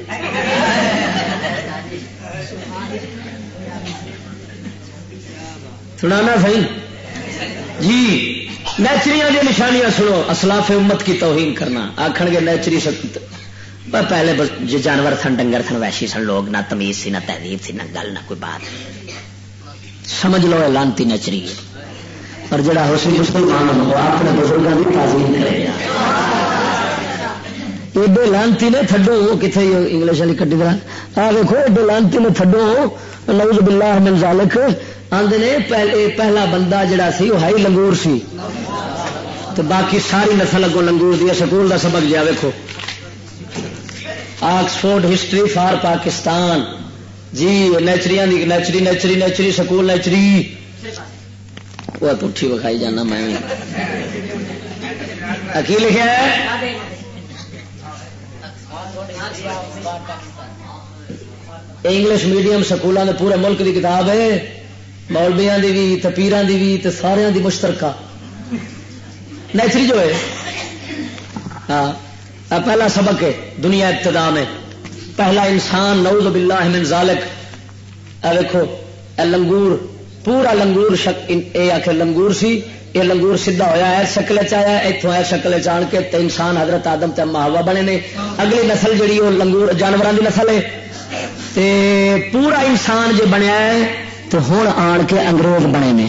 سنانا صحیح جی نیچری دی نشانیاں سنو۔ اسلاف امت کی توہین کرنا۔ آخر گے نیچری سکت پہلے جو جانور سن، ڈنگر سن ویشی سن، لوگ نہ تمیز سی، نہ تہذیب سی، نہ گل، نہ کوئی بات۔ سمجھ لو لانتی نچری اور جڑا حسن مسلمان ہو اپنے بزرگوں کی تعظیم کرے گا۔ ایڈے لانتی نے تھڈو کتنے انگلش والی کٹی طرح آ دیکھو ایڈے لانتی نے تھڈو نوز باللہ من ذالک آندے نے پہلے پہلا بندہ جڑا سی وہ ہائی لنگور سی تو باقی ساری نسل اگوں لنگور دی سکول دا سبق جا ویکھو آکسفورڈ ہسٹری فار پاکستان جی نیچری نیچری نیچری نیچری سکول نیچری وہ پٹھی وکھائی جانا میں کی لکھا ہے انگلش میڈیم سکولوں کے پورے ملک کی کتاب ہے مولبیا کی بھی تپیران کی بھی سارا دی مشترکہ نیچری جو ہے ہاں پہلا سبق ہے دنیا ابتدا میں پہلا انسان نعوذ باللہ من ذالک اے دیکھو اے لنگور پورا لنگور شک اے آخر لنگور سی یہ لنگور سیدھا ہوا ہے شکل چیا اتوں ہے شکل چان کے انسان حضرت آدم تے ماہوا بنے نے۔ اگلی نسل جڑی وہ لنگور جانوروں کی نسل ہے۔ تے پورا انسان جو بنیا ہے، تو ہوں آن کے انگریز بنے نے۔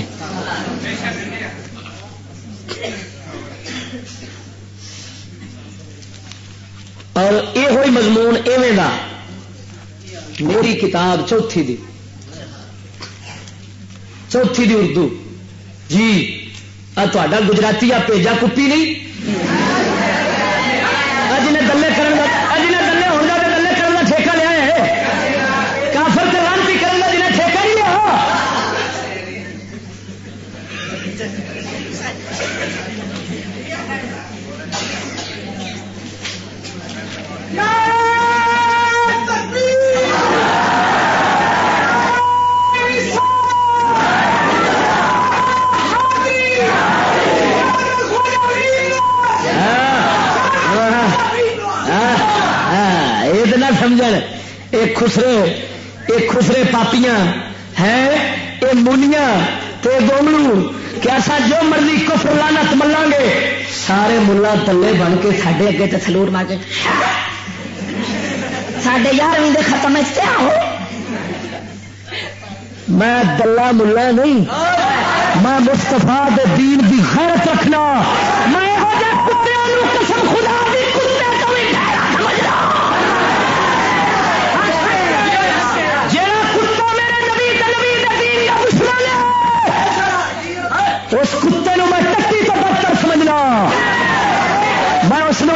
اور یہ ہوئی مضمون ایویں دا۔ میری کتاب چوتھی دی۔ چوتھی دی اردو جی تا گجراتی آ پیجا کپی نہیں خسرے یہ خسرے پاپیاں ہے یہ مونیاں، تے گوملو کہ ایسا جو مرضی کفر لانت ملا گے، سارے ملا تلے بن کے سڈے اگے تو سلور مار کے۔ سڈے یارویں دے ختم ہو؟ میں دلہ ملا نہیں۔ میں مستفا دین کی خیرت رکھنا۔ میں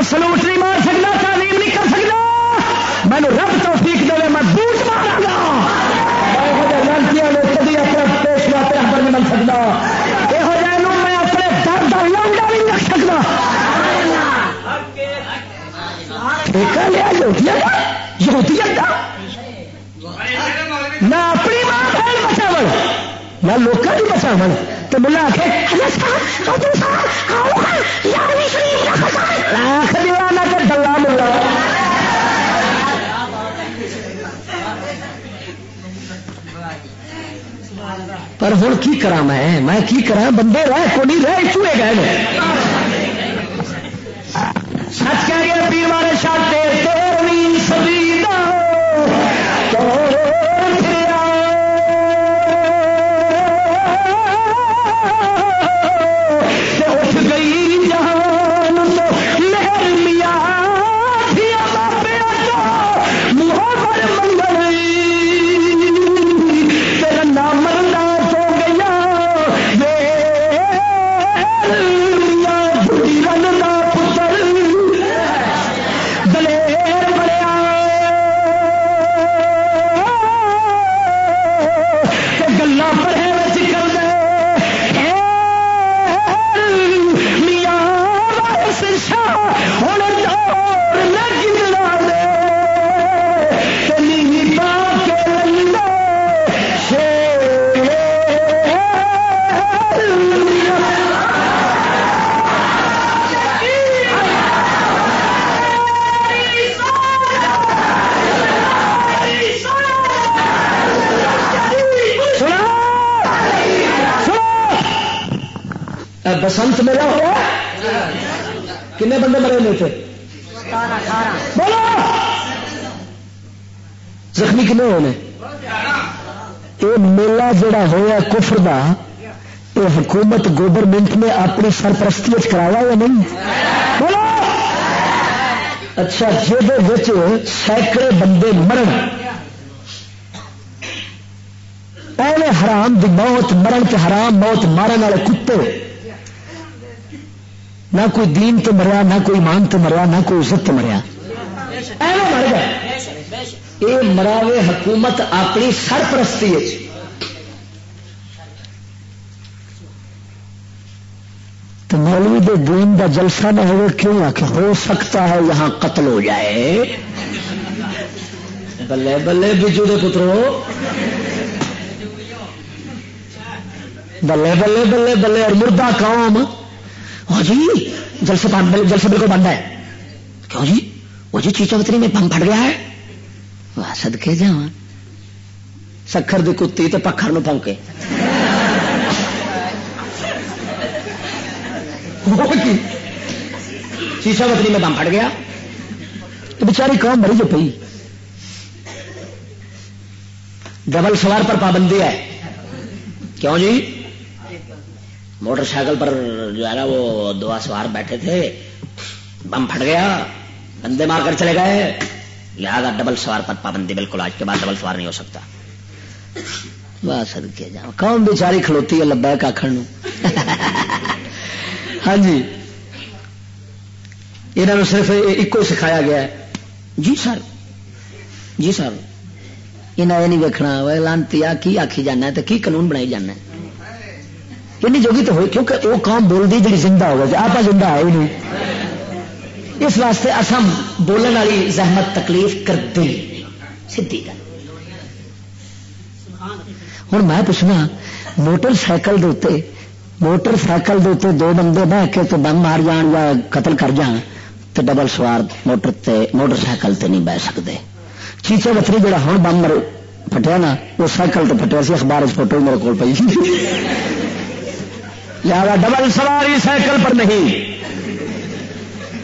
سلوٹ نہیں مار سکتا، تعلیم نہیں کر سکتا۔ میں رب تو فیک دے، میں بوٹ مارا گا۔ لڑکیاں کبھی اپنا پیشوا پر نہیں بن سکتا۔ یہ میں اپنے درد لانڈا نہیں رکھ سکتا۔ ٹھیکہ لیا یہودیت نہ اپنی ماں بہن بچاو نہ لوگوں کی بچاو تو ملا آخ ڈلا ملا۔ پر ہوں کی کرا میں؟ میں کی کرا بندے رہ کو نہیں رہ چوئے گئے۔ سچ کہہ گیا پیر والے شاید بندے مرے ہوئے تھے۔ بولو۔ زخمی کنے ہونے یہ میلہ جڑا ہوا کفر دا، یہ حکومت گورنمنٹ نے اپنی سرپرستی کرایا یا نہیں؟ بولو۔ اچھا جی سینکڑے بندے مرن۔ پہلے حرام دی موت، مرن کے حرام موت مارن والے کتے۔ نہ کوئی دین تو مریا، نہ کوئی مان تو مریا، نہ کوئی عزت تو مریا۔ مر گیا یہ مراوے حکومت اپنی سرپرستی تو مولوی دے دین دا جلسہ نہ ہو کیوں آ ہو سکتا ہے یہاں قتل ہو جائے۔ بلے بلے بجو دے پترو۔ بلے بلے بلے بلے، اور مردہ قوم ہاں جی جلسے جلسے بالکل بند ہے۔ کیوں جی؟ وہ جی چیچا بتری میں بم پھٹ گیا ہے۔ سد کے جا سکھر دی کتی تو پکھر نو پونکے۔ جی، چیچا بتری میں بم پھٹ گیا۔ تو بچاری قوم مری جو پی ڈبل سوار پر پابندی ہے۔ کیوں جی؟ موٹر سائیکل پر جو ہے نا وہ دو سوار بیٹھے تھے، بم پھٹ گیا، بندے مار کر چلے گئے۔ لہذا ڈبل سوار پر پابندی بالکل آج کے بعد ڈبل سوار نہیں ہو سکتا۔ بس کیا جا کون بیچاری کھلوتی ہے لبا کاکھڑ ہاں جی۔ یہاں صرف ایک سکھایا گیا ہے۔ جی سر۔ جی سر۔ یہ نہیں ویکنا لانتی کی آخی جانا تو کی قانون بنائی جانا ہے؟ اینی جوگی تو ہوئی، کیونکہ وہ کام بولتی جی زندہ ہو گیا آپ زندہ ہے ہی نہیں۔ اس واسطے اصم بولنے والی زحمت تکلیف کرتے سی ہوں میں پوچھنا، موٹر سائیکل دے موٹر سائیکل دے دو بندے بہ کے تو بم مار جان یا قتل کر جان تو ڈبل سوار موٹر تے، موٹر سائیکل تے نہیں بہ سکتے چیچے بتری جڑا ہوں بم مر پٹیا نا، وہ سائیکل تو پٹیا سی، اخبار فوٹو میرے کو پی لہذا ڈبل سواری سائیکل پر نہیں۔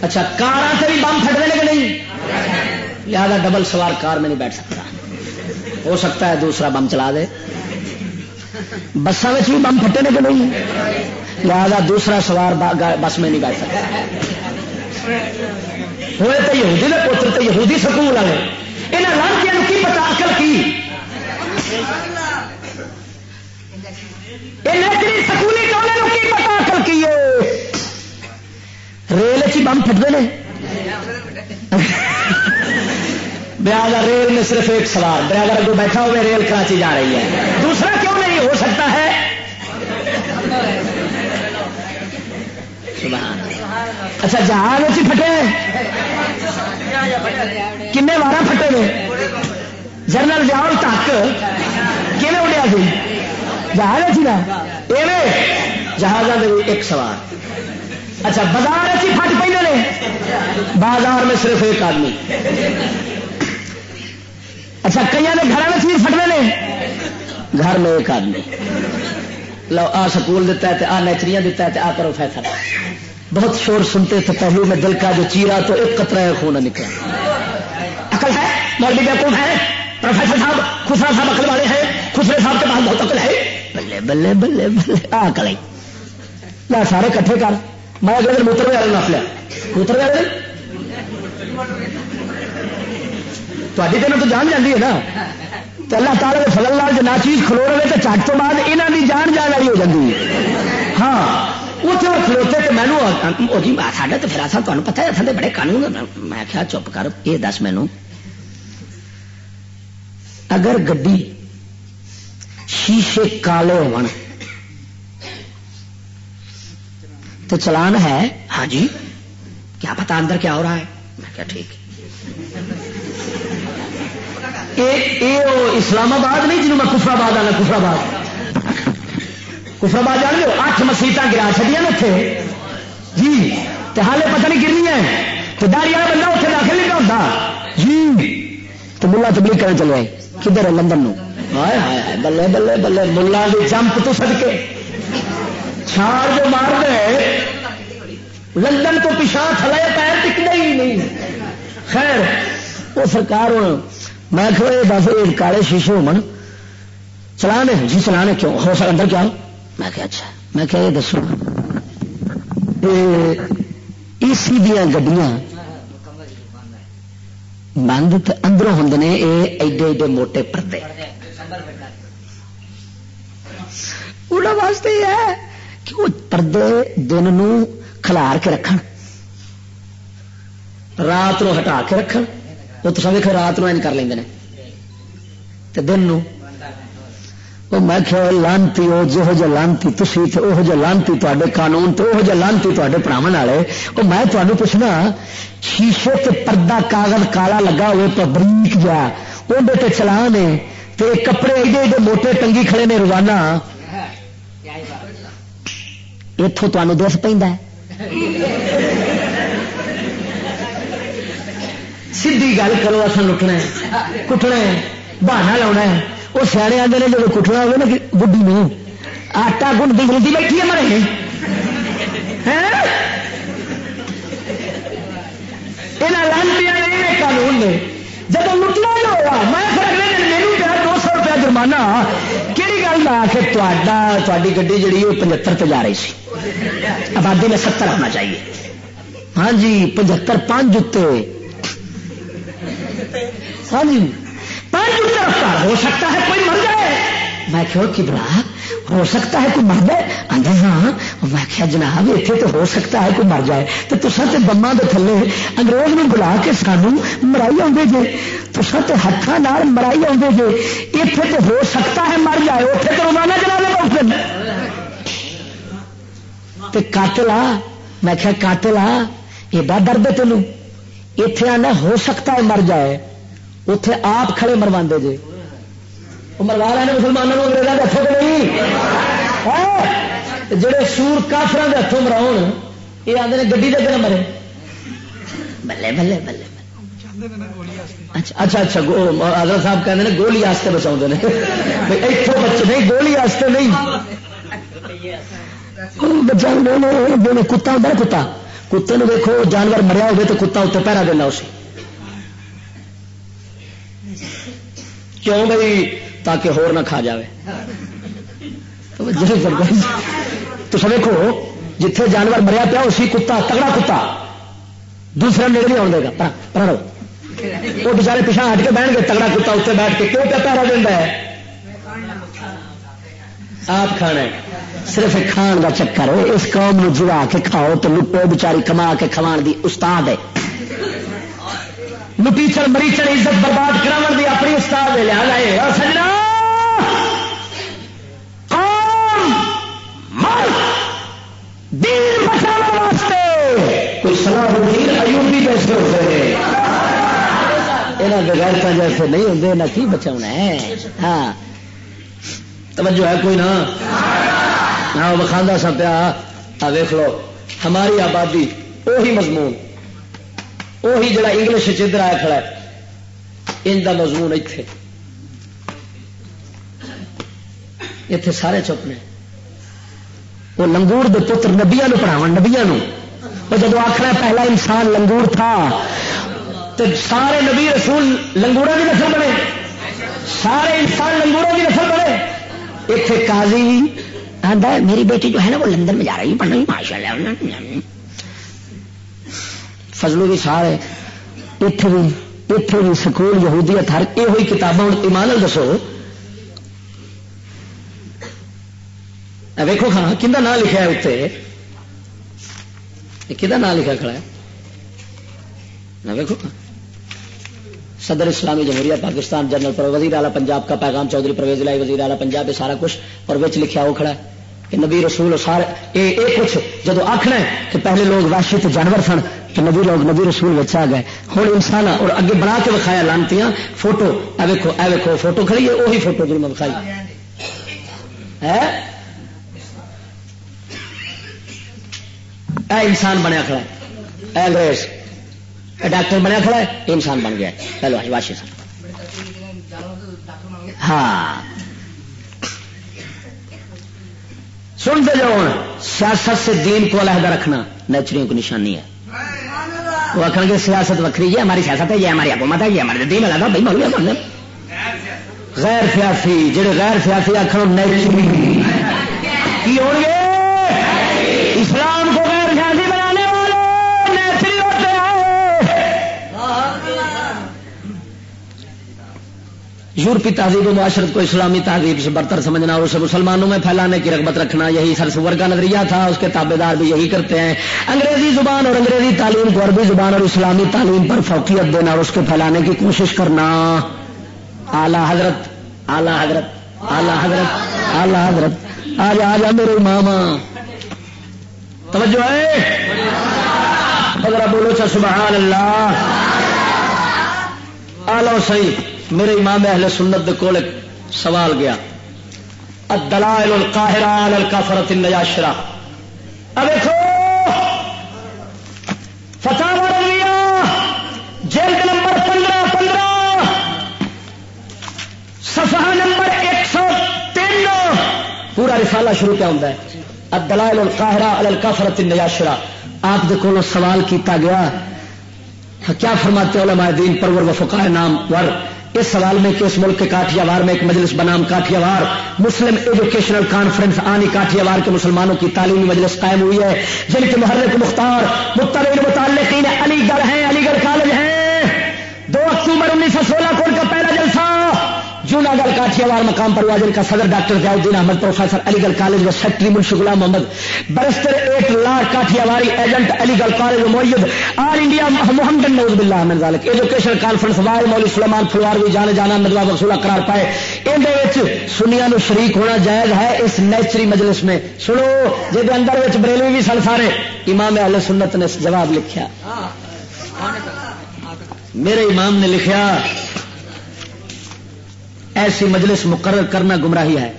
اچھا کار سے بھی بم پھٹنے لگے نہیں؟ لہذا ڈبل سوار کار میں نہیں بیٹھ سکتا۔ ہو سکتا ہے دوسرا بم چلا دے۔ بسوں میں بھی بم پھٹے لگے نہیں۔ لہذا دوسرا سوار بس میں نہیں بیٹھ سکتا۔ ہوئے تو یہودی نے پوتر تو یہودی سکول والے۔ یہاں لانچیاں کی پتا اکل کی؟ یہ سکولی ٹولے کی پتا اکل کی ہے۔ ریل چی بم پھٹتے ہیں۔ لہٰذا ریل میں صرف ایک سوال ڈرائیور اگر بیٹھا ہوئے، ریل کراچی جا رہی ہے۔ دوسرا کیوں نہیں؟ ہو سکتا ہے۔ اچھا جہاز اچھی پھٹے کن بارہ پھٹے جنرل جاؤ تک کیون اڈیا جی؟ جہاز نا؟ جہاز ایک سوال۔ اچھا بازار ہی پھٹ پہ بازار میں صرف ایک آدمی۔ اچھا کئی نے گھر میں چیز پھٹنے نے گھر میں ایک آدمی۔ لو، آ سکول دیتا ہے آ نیچریاں دیتا ہے آ کرو فیصلہ۔ بہت شور سنتے تھے پہلو میں دل کا جو چیرا تو ایک قطرہ خون نکلا۔ عقل ہے؟ مولوی بیوقوف ہے؟ پروفیسر صاحب، خسرا صاحب عقل والے ہیں؟ خسرے صاحب کے پاس بہت عقل ہے۔ بلے بلے بلے بلے. آ عقل ہے سارے کٹھے کر. میں اگلے دن موتر والے نپ لیا موتر والے تاری دن تو جان جاتی ہے نا. تو اللہ تعالیٰ کے فضل لال جنا چیز کھلو رہے تو چٹ تو بعد یہاں کی جان جان والی ہو جاتی ہے. ہاں. اتنے وہ کھلوتے تو مینو جی ساڈا تو پھر اصل تمہیں پتا ہے اتنے بڑے قانون میں کیا چپ کر، یہ دس مینو اگر گڈی شیشے کالے ہو تو چلان ہے؟ ہاں جی۔ کیا پتا اندر کیا ہو رہا ہے؟ میں کیا ٹھیک۔ اسلام آباد نہیں جنوب میں کفرآباد آنا کفرآباد کفرآباد جان لو اٹھ مسیت گرا چڑیا نا اتنے جی تو حالے پتہ نہیں گرنی ہے تو داری والا بندہ اتنے داخل نہیں ہوتا جی تو ملا تبلیغ کرنے چلے کدھر ہے؟ لندن ہائے بلے بلے بلے ملا کی جمپ تو سد کے چھاڑ جو مار دے، لندن تو پچھا تھلے، پیر ٹکنے ہی نہیں۔ خیر، وہ سرکار ہوں، میں کہ یہ دس یہ کالے شیشے ہو من چلانے جی چلانے کیوں؟ ہو سکتا اندر کیا میں کہ اچھا۔ میں کہ یہ دسو۔ ای سی دیا گڈیاں بند اندروں ہوں نے یہ ایڈے ایڈے موٹے پردے۔ انہوں واسطے یہ ہے کہ وہ پردے دن نو کھلار کے رکھ رات نو ہٹا کے رکھ وہ تو سب رات نو کر لیں دن نو وہ میں کہ لانتی وہ جہو جہ لانتی تھی تو وہ جہ لانتی تے قانون تو وہ جہ لانتی تے پڑھاو والے وہ میں تمہیں پوچھنا شیشے تے پردہ کاغذ کالا لگا ہوئے تو بریک جا اندر چلان ہے کپڑے ایڈے ایڈے موٹے ٹنگی کھڑے نے روزانہ۔ اتوں تمہیں دس پہ سی گل کرو اصل لٹنا کٹنا بہانا لاؤنا وہ سیانے آتے ہیں جب کٹنا ہوگا نا بڈی میں آٹا گنتی گنتی بیٹھی ہے مرے لانتی قانون نے۔ جب لٹنا ہوا میں پھر اگلے سو کہڑی گل آ کے تاری گی جی وہ پچہتر پہ جا رہی سی آبادی میں ستر ہونا چاہیے ہاں جی پچہتر پانچ جتے ہاں جی پانچ رفتار ہو سکتا ہے کوئی مر جائے میں کہو کہ برا ہو سکتا ہے کوئی مر جائے؟ آدھے ہاں۔ میں کیا جناب اتنے تو ہو سکتا ہے کوئی مر جائے۔ تو تصا تو بما کے تھلے انگریز نے بلا کے سانو مرائی آدھے جے۔ تصا تو ہاتھوں مرائی آدھے جے۔ اتنے تو ہو سکتا ہے مر جائے اتنے تو روزانہ چلا لے اس قاتل آ میں کیا قاتل آ ایڈا درد تینوں۔ اتے آنا ہو سکتا ہے مر جائے۔ اتے آپ کھڑے مروا جی مروا رہے ہیں، مسلمانوں انگریزوں کے ہاتھوں کے نہیں۔ ہاں؟ جڑے سور کافر کے ہاتھوں مراؤ یہ آتے ہیں گی دے مرے۔ بلے بلے بلے اچھا اچھا اچھا آدر صاحب کہتے ہیں گولی آستے بچا اتوں بچے نہیں گولی آستے نہیں۔ بچا کتا ہوتا کتا۔ کتے دیکھو جانور مریا ہوگی تو کتا اتنے پہرا دینا اسے کیوں بھائی تاکہ ہور نہ کھا جائے تو دیکھو جتھے جانور مریا پیا، اسی کتا، تگڑا کتا۔ دوسرا نیڑے نہیں آن دے گا۔ پر وہ بچارے پیچھا ہٹ کے بہن گے تگڑا کتا اتنے بیٹھ کے کیوں پہ پہرا دینا ہے؟ آپ کھانا صرف کھان کا چکر اس قوم میں کے کھاؤ تو لٹو بچاری کما کے کھوان دی استاد ہے۔ لٹیچر، مریچر، عزت برباد کرا دی اپنی استاد لیا لائے۔ اور سجنا دین بچانے واسطے۔ کوئی سلام الدین ایوبی جیسے ہوتے ہیں۔ یہاں بغیرتا جیسے نہیں ہوتے نہ کی بچا ہے؟ ہاں۔ توجہ ہے کوئی نہ ہاں بخاندہ سا پیا۔ ویخ لو۔ ہماری آبادی وہی مضمون۔ وہی جڑا انگلش ادھر آیا کھڑا ہے۔ ان کا مضمون اتے اتے سارے چپ نے۔ وہ لنگور دے پتر نبیا پڑھاو نبیا وہ جب آخر پہلا انسان لنگور تھا تو سارے نبی رسول لنگورا کی نسل بنے۔ سارے انسان لنگورا کی نسل بنے۔ اتنے کازی آدھا میری بیٹی جو ہے نا، وہ لندن میں جا رہی پڑھنا ماشاء اللہ فضلو بھی سارے اتنے بھی اتنے بھی سکول یہودیت، ہر یہ ہوئی کتابیں ایمان دسو۔ ویکو ہاں کہ نام لکھا ہے اتنے کہ نام لکھا کھڑا ہے؟ ویکو ہاں صدر اسلامی جمہوریہ، پاکستان جنرل، پر وزیر اعلیٰ پنجاب کا پیغام، چودھری پرویز لائی وزیر اعلیٰ پنجاب، یہ سارا کچھ اور بچ لکھا وہ کھڑا ہے۔ کہ نبی رسول سارے اے اے کچھ جب آخنا ہے کہ پہلے لوگ واشی تو جانور سن کہ نبی لوگ نبی رسول بچا گئے۔ ہوں انسان اور اگے بنا کے وکھایا لانتی فوٹو اے ویکو اے ویکو فوٹو کھڑی ہے وہی فوٹو جو میں وکھائی۔ اے انسان بنیا کھڑا ہے۔ اے انگریز ڈاکٹر بنیا کھڑا ہے، انسان بن گیا چلو واشی سر ہاں۔ سنتے جاؤ سیاست سے دین کو علیحدہ رکھنا نیچریوں کی نشانی ہے۔ وہ آخر گے سیاست وکری یہ ہماری سیاست ہے، یہ ہماری حکومت ہے، یہ ہمارے دین علیحدہ بھائی مولوی غیر سیاسی، جڑے غیر سیاسی آخر نیچری۔ کی ہو گے یورپی تہذیب و معاشرت کو اسلامی تہذیب سے برتر سمجھنا اور اسے مسلمانوں میں پھیلانے کی رغبت رکھنا، یہی سرسور کا نظریہ تھا، اس کے تابے دار بھی یہی کرتے ہیں۔ انگریزی زبان اور انگریزی تعلیم کو عربی زبان اور اسلامی تعلیم پر فوقیت دینا اور اس کو پھیلانے کی کوشش کرنا۔ اعلی حضرت اعلی حضرت اعلی حضرت اعلی حضرت۔ آج آ جا میرے ماما توجہ ہے؟ بولو چا سبحان اللہ۔ آلو صحیح میرے امام اہل سنت کول سوال گیا۔ الدلائل القاہرہ علی الکافرۃ النجاشرہ اب دیکھو۔ فتح رضویہ جلد نمبر پندرہ پندرہ۔ صفحہ نمبر ایک سو تین۔ پورا رسالہ شروع کیا ہوتا ہے۔ الدلائل القاہرہ علی الکافرۃ النجاشرہ آپ دے کولوں سوال کیتا گیا۔ کیا فرماتے علماء دین پرور و فقہ نام ور اس سوال میں کہ اس ملک کے کاٹیا وار میں ایک مجلس بنام کاٹیا وار مسلم ایجوکیشنل کانفرنس آنی کاٹیا وار کے مسلمانوں کی تعلیمی مجلس قائم ہوئی ہے، جن کے محرک مختار متعین متعلقین علی گڑھ ہیں، علی گڑھ کالج ہیں۔ دو اکتوبر انیس سو سولہ کو ان کا پہلا جلسہ جونا گڑھ کاٹیا وار مقام پر ہوا کا صدر ڈاکٹر ضیاء الدین احمد، پروفیسر علی گڑھ کالج و secretary Munshi Ghulam Muhammad برسٹر at lakh کاٹیا واری ایجنٹ علی گڑھ کالج و موید آل انڈیا محمد نوز بلّہ احمد ذالک، ایجوکیشن کانفرنس وائر مولوی سلمان فلوار بھی جانے جانا ندوا وصولہ قرار پائے۔ اندر سنیا نو شریک ہونا جائز ہے اس نیچری مجلس میں۔ سنو جی اندر بریلوی بھی سن سارے امام اہل سنت نے جواب لکھا میرے امام نے لکھا ایسی مجلس مقرر کرنا گمراہی ہے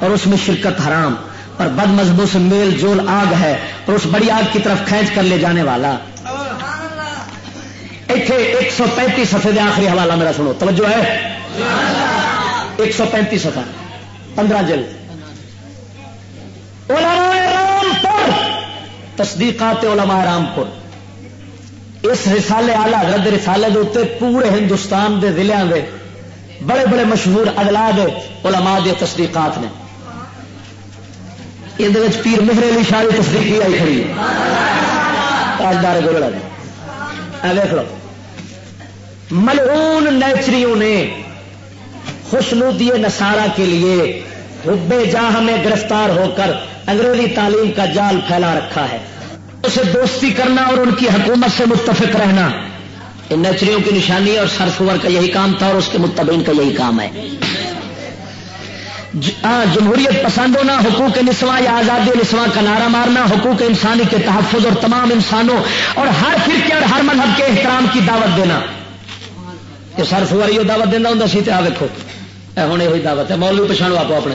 اور اس میں شرکت حرام اور بد مذہبوں سے میل جول آگ ہے اور اس بڑی آگ کی طرف کھینچ کر لے جانے والا ایتھے ایک سو پینتیس سفے آخری حوالہ میرا سنو، توجہ ہے؟ ایک سو پینتیس سفا پندرہ جلد۔ علماء رامپور، تصدیقات علماء رامپور۔ اس رسالے آلہ حضرت رسالے دے اتنے پورے ہندوستان دے ضلع دے بڑے بڑے مشہور ادلا دے علماء دے تصدیقات نے۔ یہ پیر مہر علی شاہ تصدیقی آئی کھڑی تاجدار گولڑا جی۔ دیکھ لو۔ ملعون نیچریوں نے خوشنودی نسارا کے لیے حبے جا ہمیں گرفتار ہو کر انگریزی تعلیم کا جال پھیلا رکھا ہے۔ اسے دوستی کرنا اور ان کی حکومت سے متفق رہنا۔ نیچریوں کی نشانی اور سرفور کا یہی کام تھا اور اس کے متبین کا یہی کام ہے۔ جمہوریت پسند ہونا حقوق نسواں یا آزادی نسواں کا نعرہ مارنا، حقوق انسانی کے تحفظ اور تمام انسانوں اور ہر فرقے اور ہر مذہب کے احترام کی دعوت دینا۔ یہ سر سواری وہ دعوت دینا ہوں سی تو دیکھو ہوں یہ دعوت ہے۔ مولوی پچھاڑو آپ اپنے۔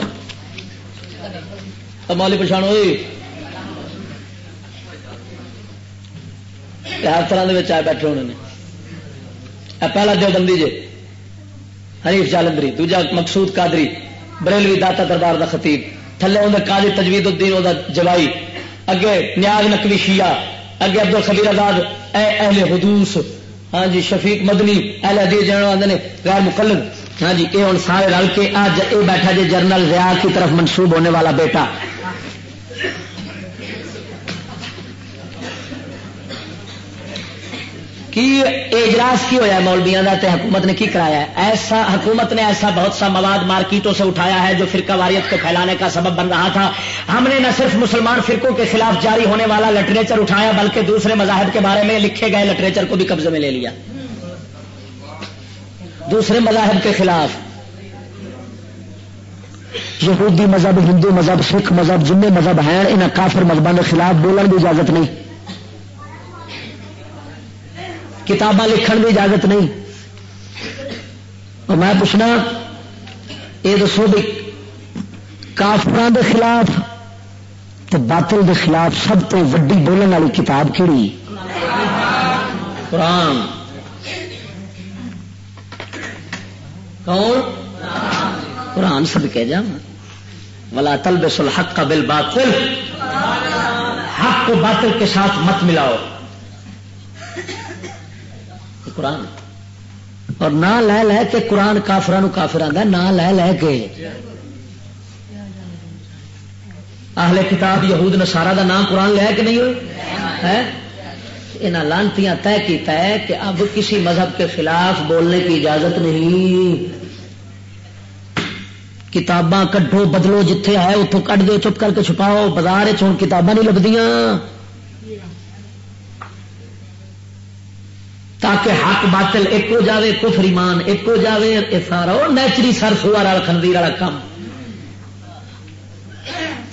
مولوی پچھاڑو ہر طرح کے آئے بیٹھے ہونے پہلا دو بندی جے۔ حریف جالندری، دوجا مقصود قادری، بریلوی داتا دربار دا خطیب۔ تھلے اندر قاضی تجوید الدین وہ جوائی اگے نیاز نقوی شیعہ، اگے عبد الخبیر آزاد، اے اہل حدوس ہاں جی شفیق مدنی، اہل حدیث جنرل آدھے نے، غیر مقلد۔ ہاں جی یہ ہوں سارے رل کے آج یہ بیٹھا جی جنرل ریاض کی طرف منسوب ہونے والا بیٹا۔ کی اجلاس کی ہوا مولبیاں کا حکومت نے کی کرایا ہے؟ ایسا حکومت نے ایسا بہت سا مواد مارکیٹوں سے اٹھایا ہے جو فرقہ واریت کو پھیلانے کا سبب بن رہا تھا۔ ہم نے نہ صرف مسلمان فرقوں کے خلاف جاری ہونے والا لٹریچر اٹھایا بلکہ دوسرے مذاہب کے بارے میں لکھے گئے لٹریچر کو بھی قبضے میں لے لیا۔ دوسرے مذاہب کے خلاف۔ یہودی مذہب، ہندو مذہب، سکھ مذہب جن مذہب ہیں ان کافر مذہبوں کے خلاف بولنے کی اجازت نہیں۔ کتاباں لکھن کی اجازت نہیں۔ اور میں پوچھنا، یہ دسو بھی کافران کے خلاف تو باطل کے خلاف سب تو ویڈی بولنے والی کتاب کہڑی قرآن۔ کون؟ قرآن سب کہہ جا۔ ولا تل بسل حق کا بل باطل حق کو باطل کے ساتھ مت ملاؤ۔ قرآن۔ اور نہ لے لے کے قرآن کافران کافر آتا نہ لے لے کے۔ آہل کتاب یہود نے سارا کا نام قرآن لیا کہ نہیں ہوئے؟ یہاں لانتیاں طے کیتا ہے کہ اب کسی مذہب کے خلاف بولنے کی اجازت نہیں۔ کتاباں کٹو بدلو جتھے ہے اتوں کٹ دو چپ کر کے چھپاؤ۔ بازار چ کتاباں نہیں لگدیاں تاکہ حق باطل ایک ہو جاوے، کفر ایمان ایک ہو جاوے، یہ سارا وہ نیچری سر سوار والا خندیر والا کام۔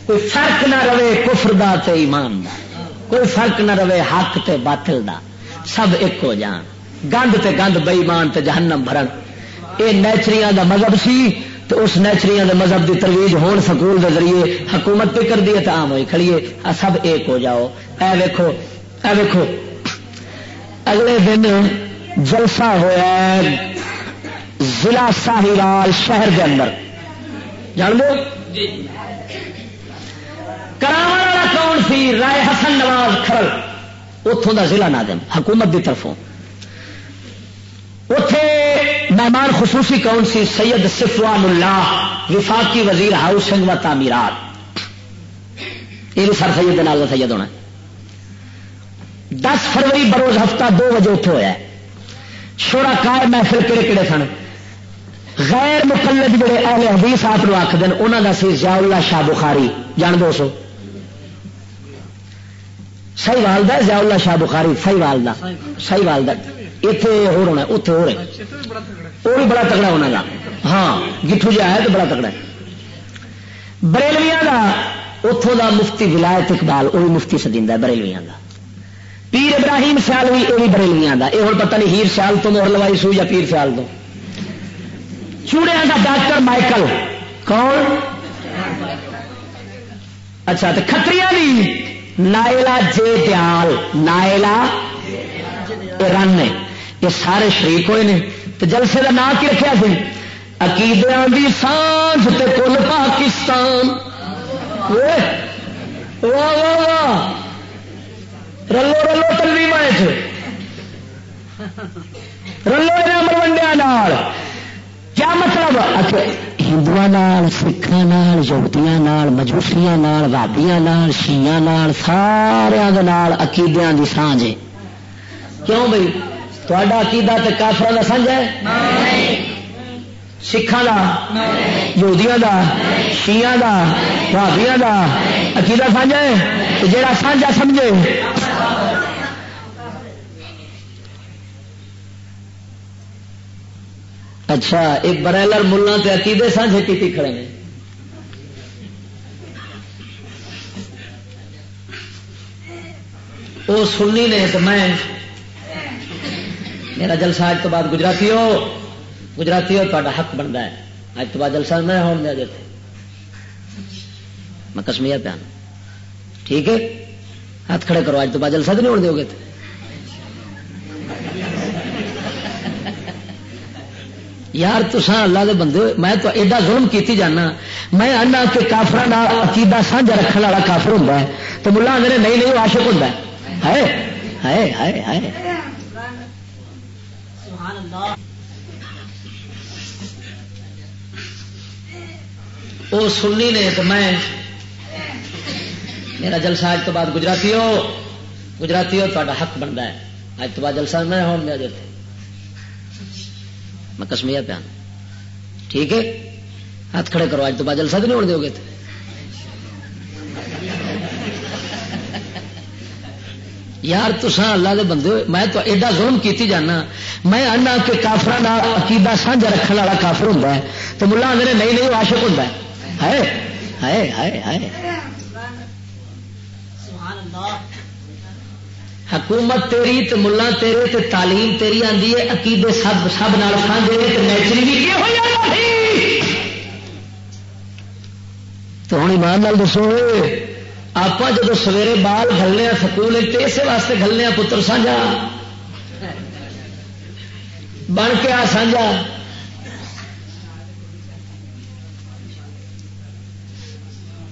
کوئی فرق نہ رہے کفر دا تے ایمان دا، کوئی فرق نہ رہے حق تے باطل دا، سب ایک ہو جان۔ گند تے گند بئیمان تے جہنم بھرن۔ اے نیچریاں دا مذہب سی تو اس نیچریاں دے مذہب دی ترویج ہون سکول دے ذریعے حکومت پہ کر دیے تو عام ہوئی کھڑیے۔ سب ایک ہو جاؤ۔ اے ویکھو اے ویکھو۔ اگلے دن جلسہ ہوا ضلع ساہیوال شہر کے اندر۔ جان لو والا کون سی رائے حسن نواز کھرل؟ اتوں کا ضلع نادم حکومت کی طرفوں۔ اتے مہمان خصوصی کون سی؟ سید سفوان اللہ، وفاقی وزیر ہاؤسنگ و تعمیرات۔ یہ بھی سر سید نال سید ہونا۔ دس فروری بروز ہفتہ دو بجے اتنے ہوا شورا کار محفل کہڑے کہڑے سن؟ غیر مقلد جڑے اہل حدیث آپ آخ دین انہوں کا سی ضیاء اللہ شاہ بخاری۔ جان دو سو۔ سی والدہ ضیاء اللہ شاہ بخاری سی والدہ۔ سی والدہ۔ اتنے ہو ہونا اتنے ہو رہے۔ وہ بھی بڑا تگڑا ہونا گا ہاں گٹھو جہا ہے تو بڑا تگڑا ہے۔ بریلویا کا اتوں کا مفتی ولایت اقبال، وہ بھی مفتی سدیتا بریلویا کا پیر ابراہیم سیال بھی یہ بریلویاں کا یہ ہوں پتہ نہیں ہیر سیال تو مہر لوائی سو یا پیر سیال تو۔ چوڑیا کا ڈاکٹر مائیکل۔ کون؟ اچھا تو کتری بھی نائلا جے دیال۔ نائلا رن نے۔ یہ سارے شریک ہوئے نے۔ تو جلسے کا نام کی رکھا سی؟ عقیدے کی سانج تے کل پاکستان۔ واہ واہ واہ۔ رلو رلو تلوی مائے رلو امر ونڈیا کیا مطلب؟ اچھا، ہندو سکھان یوگتیاں مجوسیاں رابیا شیا سارا عقیدیا کی سانج ہے۔ کیوں بھائی تا عقیدہ تو کافر کا سانج ہے؟ سکھان کا یہودیاں کا شیعہ کا بھابیا کا عقیدہ سانجا ہے؟ جڑا سانجا سمجھے؟ اچھا ایک برائلر ملا تے عقیدے سانجے کی کھڑے ہیں۔ وہ سننی نے تو میں، میرا جلسہ اج تو بعد گجراتی ہو۔ گجراتی ہو تا حق بنتا ہے۔ اج تو بعد جلسہ میں ہون دیا جاتے میں کسمیا پیا ٹھیک ہے؟ ہاتھ کھڑے کرو اج تو بعد جلسہ تو نہیں ہونے دو گے یار تسان اللہ دے بندے میں تو ایڈا ظلم کیتی جانا۔ میں آنا کہ کافر عقیدہ سانجا رکھنے والا کافر ہوں تو ملا آدھے نہیں نہیں عاشق ہوں وہ سننی نے تو میں، میرا جلسہ اج تو بعد گجراتی ہو۔ گجراتی ہو تا حق بنتا ہے۔ اج تو بعد جلسہ میں ہوں، میں میں کسمیا پیا ٹھیک ہے؟ ہاتھ کھڑے کرو اج تو بعد جلسہ تو نہیں ہونے دو گے یار تسان اللہ دے بندے میں تو ایڈا ظلم کیتی جانا۔ میں آنا کہ کافر عقیدہ سانجا رکھنے والا کافر ہوں تو ملا آدھے نہیں نہیں عاشق ہوں ہے۔ حکومت تیری تو ملا تیرے تے تعلیم تیری آدھی ہے، عقیدے سب سب نال سانجے نیچری بھی تو ہوں ایمان نال دسو آپ جب سویرے بال گلنے سکول اسی واسطے گلنے پتر سانجا بن کے آ سانجا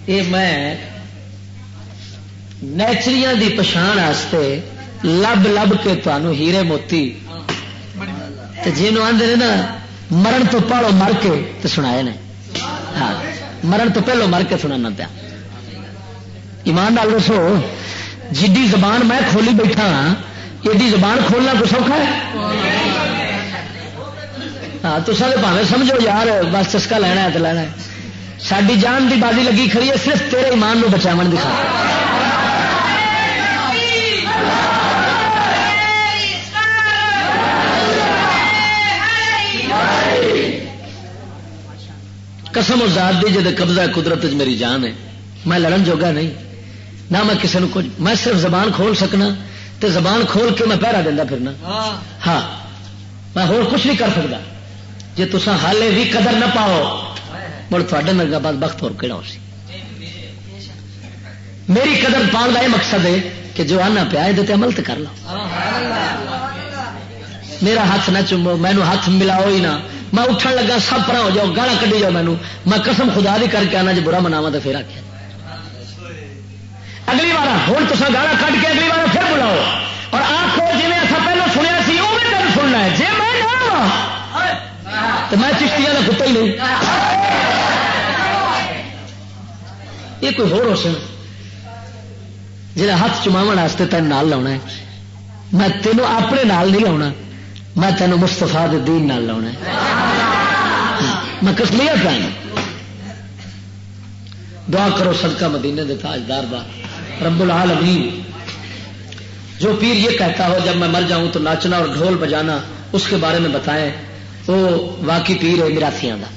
یہ میں نیچری دی پچھان لب لب کے تمہوں ہیرے موتی۔ جنوب آدھے نا، مرن تو پہلو مر کے تو سنا ہاں مرن تو پہلو مر کے سنا پیا۔ ایمان ڈال دسو جی زبان میں کھولی بیٹھا ہاں، ایڈی زبان کھولنا تو سوکھا ہے؟ ہاں تو سارے پاوے سمجھو یار، بس چسکا لینا ہے تو لینا ہے۔ ساری جان دی بازی لگی کھڑی ہے، صرف تیرے ایمان نو بچاو دکھا قسم و ذات دی جد قبضہ قدرت میری جان ہے۔ میں لڑن جوگا نہیں۔ نہ میں کسی نے کچھ میں صرف زبان کھول سکنا تو زبان کھول کے میں پہرا دینا پھرنا۔ ہاں۔ میں ہو کچھ نہیں کر سکتا جی تصا حالے بھی قدر نہ پاؤ مڑ تھوڑے میرے بعد وقت اور کہڑا ہو سی۔ میری قدر پاؤں کا یہ مقصد ہے کہ جو آنا پیا یہ عمل تو کر لو میرا ہاتھ نہ چومو مینو ہاتھ ملاؤ ہی نہ۔ میں اٹھن لگا، سب پر ہو جاؤ گالا کڈی جاؤ مینو میں قسم خدا بھی کر کے آنا جی برا مناوا تو پھر آخیا اگلی بار ہوں تو گالا کٹ کے اگلی بار پھر بلاؤ۔ اور آپ کو جی ایسا پہلے سنیا سی وہ بھی تم سننا ہے۔ جی میں تو میں چشتی کا کتا ہی نہیں یہ کوئی ہو روشن جا ہاتھ چماو واسطے تین نال لاؤنا ہے، میں تینوں اپنے نال نہیں لاؤنا۔ میں تینوں مستفا دین نال لاؤنا میں کسمیا پہ دعا کرو صدقہ مدینے دے تاجدار دا۔ رب العالمین، جو پیر یہ کہتا ہو، جب میں مر جاؤں تو ناچنا اور ڈھول بجانا، اس کے بارے میں بتائیں۔ وہ واقعی پیر ہے مراسیاں کا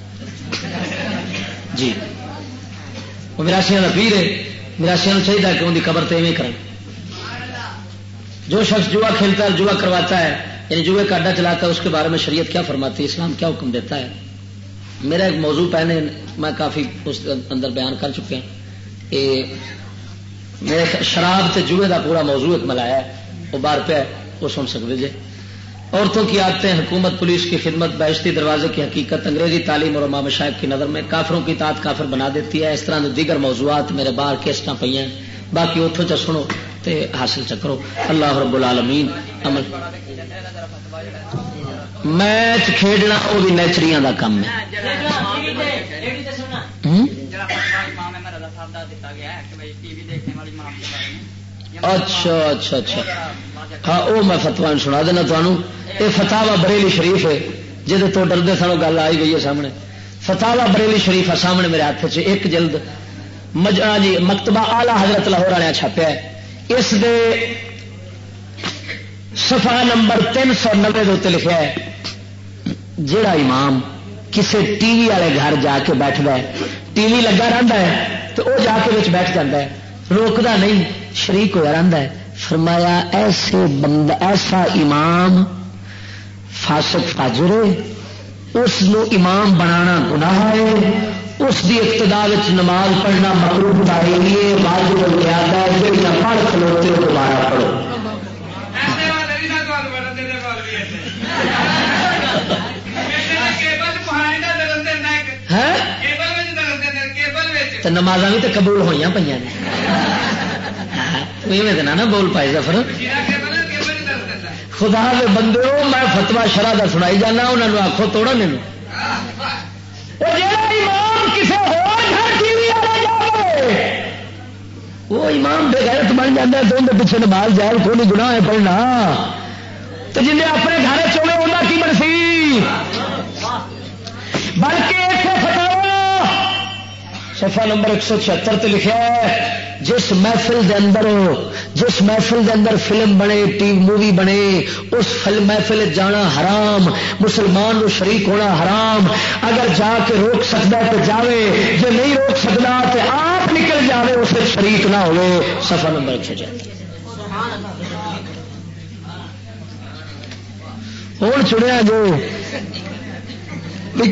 جی۔ وہ مراسیاں کا پیر ہے۔ مراسیاں چاہیے کہ ان کی قبر تو کریں جو شخص جوا کھیلتا ہے جوا کرواتا ہے یعنی جوئے کا اڈا چلاتا ہے، اس کے بارے میں شریعت کیا فرماتی ہے؟ اسلام کیا حکم دیتا ہے؟ میرا ایک موضوع پہنے میں کافی اس اندر بیان کر چکے ہیں میرے شراب سے جوئے کا پورا موضوع ایک ملایا ہے، وہ بار پہ وہ سن سکتے جی۔ عورتوں کی عادتیں، حکومت، پولیس کی خدمت بیشتی دروازے کی حقیقت، انگریزی تعلیم اور امام شاہب کی نظر میں کافروں کی تعداد کافر بنا دیتی ہے۔ اس طرح دیگر موضوعات میرے باہر کیسٹ پہ ہیں۔ باقی اتوں چ سنو تے حاصل چکرو اللہ رب العالمین عمل میچ کھیڈنا وہ بھی نیچریاں کا کام ہے۔ اچھا اچھا اچھا۔ ہاں وہ میں فتوا سنا دینا تمہوں یہ فتوا بریلی شریف ہے۔ جہد تو ڈردے سن گل آئی گئی ہے سامنے۔ فتح بریلی شریف ہے سامنے میرے ہاتھ چ ایک جلد مجا جی مکتبہ آلہ حضرت لاہور والے چھاپیا اس دے سفا نمبر تین سو نبے لکھا ہے جڑا امام کسی ٹی وی والے گھر جا کے بیٹھتا ہے، ٹی وی لگا رہتا ہے تو وہ جا کے بیٹھ جاتا ہے روکتا نہیں، شریک ہوا رہتا ہے۔ فرمایا، ایسے بند ایسا امام فاسق فاجر اس امام بنانا گناہ ہے اس کی ابتدا نماز پڑھنا مکرو تعلیمی واجب ہے جو پڑھ کھلوتے دوبارہ پڑھو۔ نماز بھی تو قبول ہوئی پہ ہاں، نہ بول پائے سفر خدا کے بندے میں فتوا شرح کا سنائی جانا انہوں نے آخو توڑا مینو وہ امام بے غیرت بن جاتا تو اندر پیچھے نماز جائے کوئی گنا ہے پڑھنا؟ تو جن اپنے گھر چوڑے انہیں کی منسی بلکہ سفا نمبر ایک سو چھتر لکھا ہے، جس محفل دے اندر جس محفل دے اندر فلم بنے، ٹی مووی بنے، اس فلم محفل جانا حرام، مسلمان نو شریک ہونا حرام۔ اگر جا کے روک سکتا تو جاوے جو نہیں روک سکتا تو آپ نکل جاوے اسے شریک نہ ہوئے۔ سفا نمبر ایک سو چھتر ہوں چڑیا جو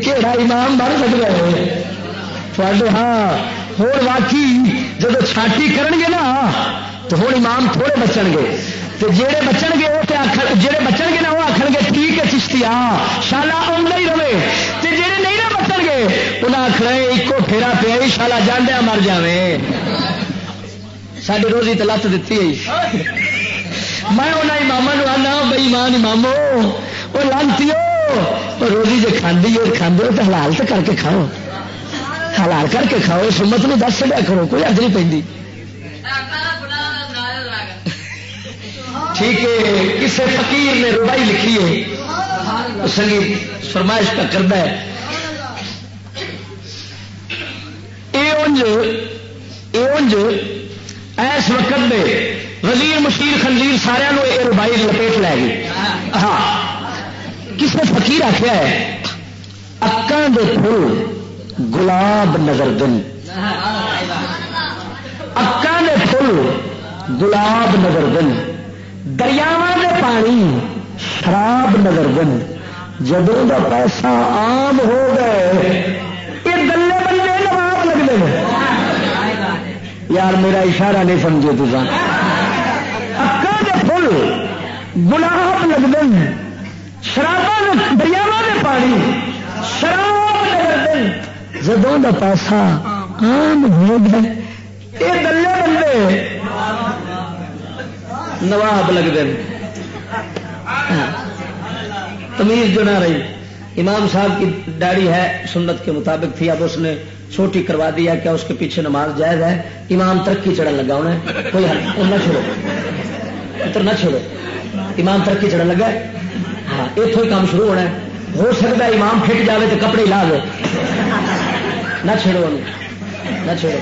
کہڑا امام بن سکتا ہے۔ ہاں ہو واقعی جب چھاٹی کرن گے نا تو ہوں امام تھوڑے بچن گے تو جہے بچن گے وہ جہے بچن گے نا وہ آخر گے ٹھیک ہے چشتی ہاں شالا آدھا ہی رہے تو جہے نہیں نہ بچن گے انہیں آخر ایک پھیرا پیا شالا جانا مر جائے ساری روزی تو لت دیتی ہے میں انہیں امام آنا بئی مان امامو وہ لانتی روزی جی کھانے کھانے تو حلال تو کر کے کھاؤ حلال کر کے کھاؤ سمت نے دس چڑیا کرو، کوئی ارد نہیں پہ ٹھیک ہے کسی فقیر نے روبائی لکھی ہے سنگیت فرمائش کا کرتا ہے۔ ایس وقت میں وزیر مشیر خنزیر سارا یہ روبائی لپیٹ لے گی ہاں کسی فقیر آخیا ہے اکان دے پھول گلاب نظر دن۔ اکا نے پھول گلاب نظر دن۔ دریاوا کے پانی شراب نظر دن۔ جدوں کا پیسہ عام ہو گئے، یہ گلے بندے نواب لگتے ہیں۔ یار میرا اشارہ نہیں سمجھے تو اکا کے پھول گلاب لگتے ہیں۔ شراب دریاوا کے پانی شراب نظر دن۔ جدوں کا پیسہ آم ہو گیا۔ یہ گلے بندے نواب لگتے ہاں۔ تمیز جو نہ رہی۔ امام صاحب کی داڑھی ہے، سنت کے مطابق تھی۔ اب اس نے چھوٹی کروا دیا کیا اس کے پیچھے نماز جائز ہے۔ امام ترقی چڑھن لگا انہیں۔ کوئی حل نہ چھوڑو۔ اتر نہ چھوڑو۔ امام ترقی چڑھن لگا۔ ہاں اتوں ہی کام شروع ہونا ہے۔ ہو سکتا ہے امام پھٹ جائے تو کپڑے لا دو نہ چھڑو نہ چھڑو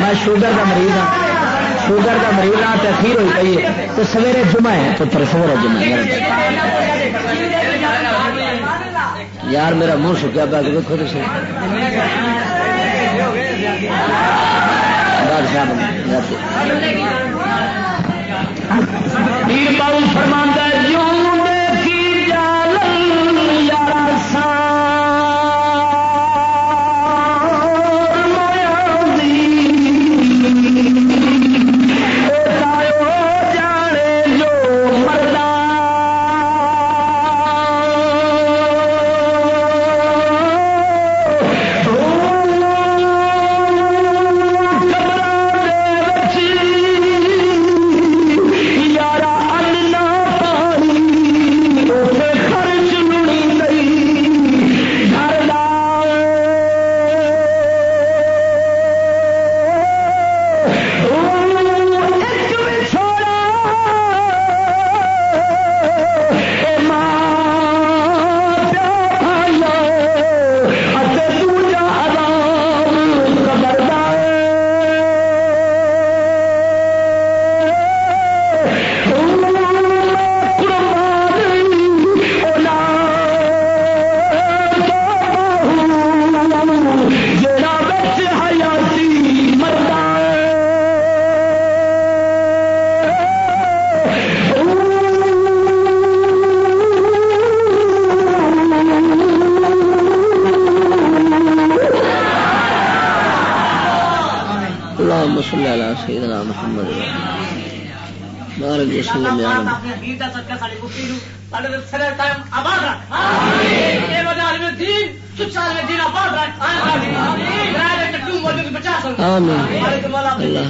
میں شوگر کا مریض ہوں شوگر کا مریض ہاں تو اخیر ہوئی پی ہے۔ تو سویرے جمعہ ہے پتر سویرے جمعہ یار، میرا منہ سکیا پا کے دیکھو تو پیر باؤ فرماندہ اللہ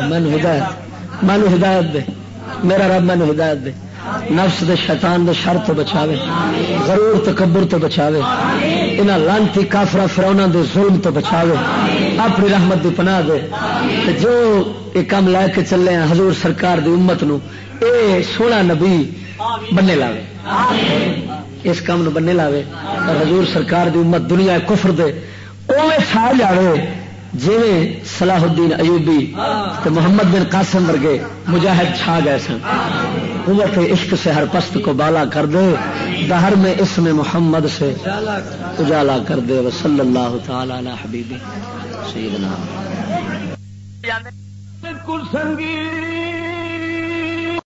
من ہدایت من ہدایت دے میرا رب من ہدایت دے نفس دے شیطان دے شر تو بچاوے غرور تکبر تو بچاوے انہاں لانتی کافرہ فرونا دے ظلم تو بچاوے اپنی رحمت دی پناہ دے جو یہ کام لے کے چلے ہیں حضور سرکار دی امت نو اے سونا نبی بننے لاوے۔ اس کام نو بننے لاوے۔ اور حضور سرکار دی امت دنیا کفر دے۔ اوے چھا جاوے جی صلاح الدین ایوبی تو محمد بن قاسم ورگے مجاہد چھا گئے سن۔ امت عشق سے ہر پست کو بالا کر دے۔ دہر میں اس میں محمد سے اجالا کر دے۔ وہ اللہ تعالی علی حبیبی سیدنا۔ بالکل سنگی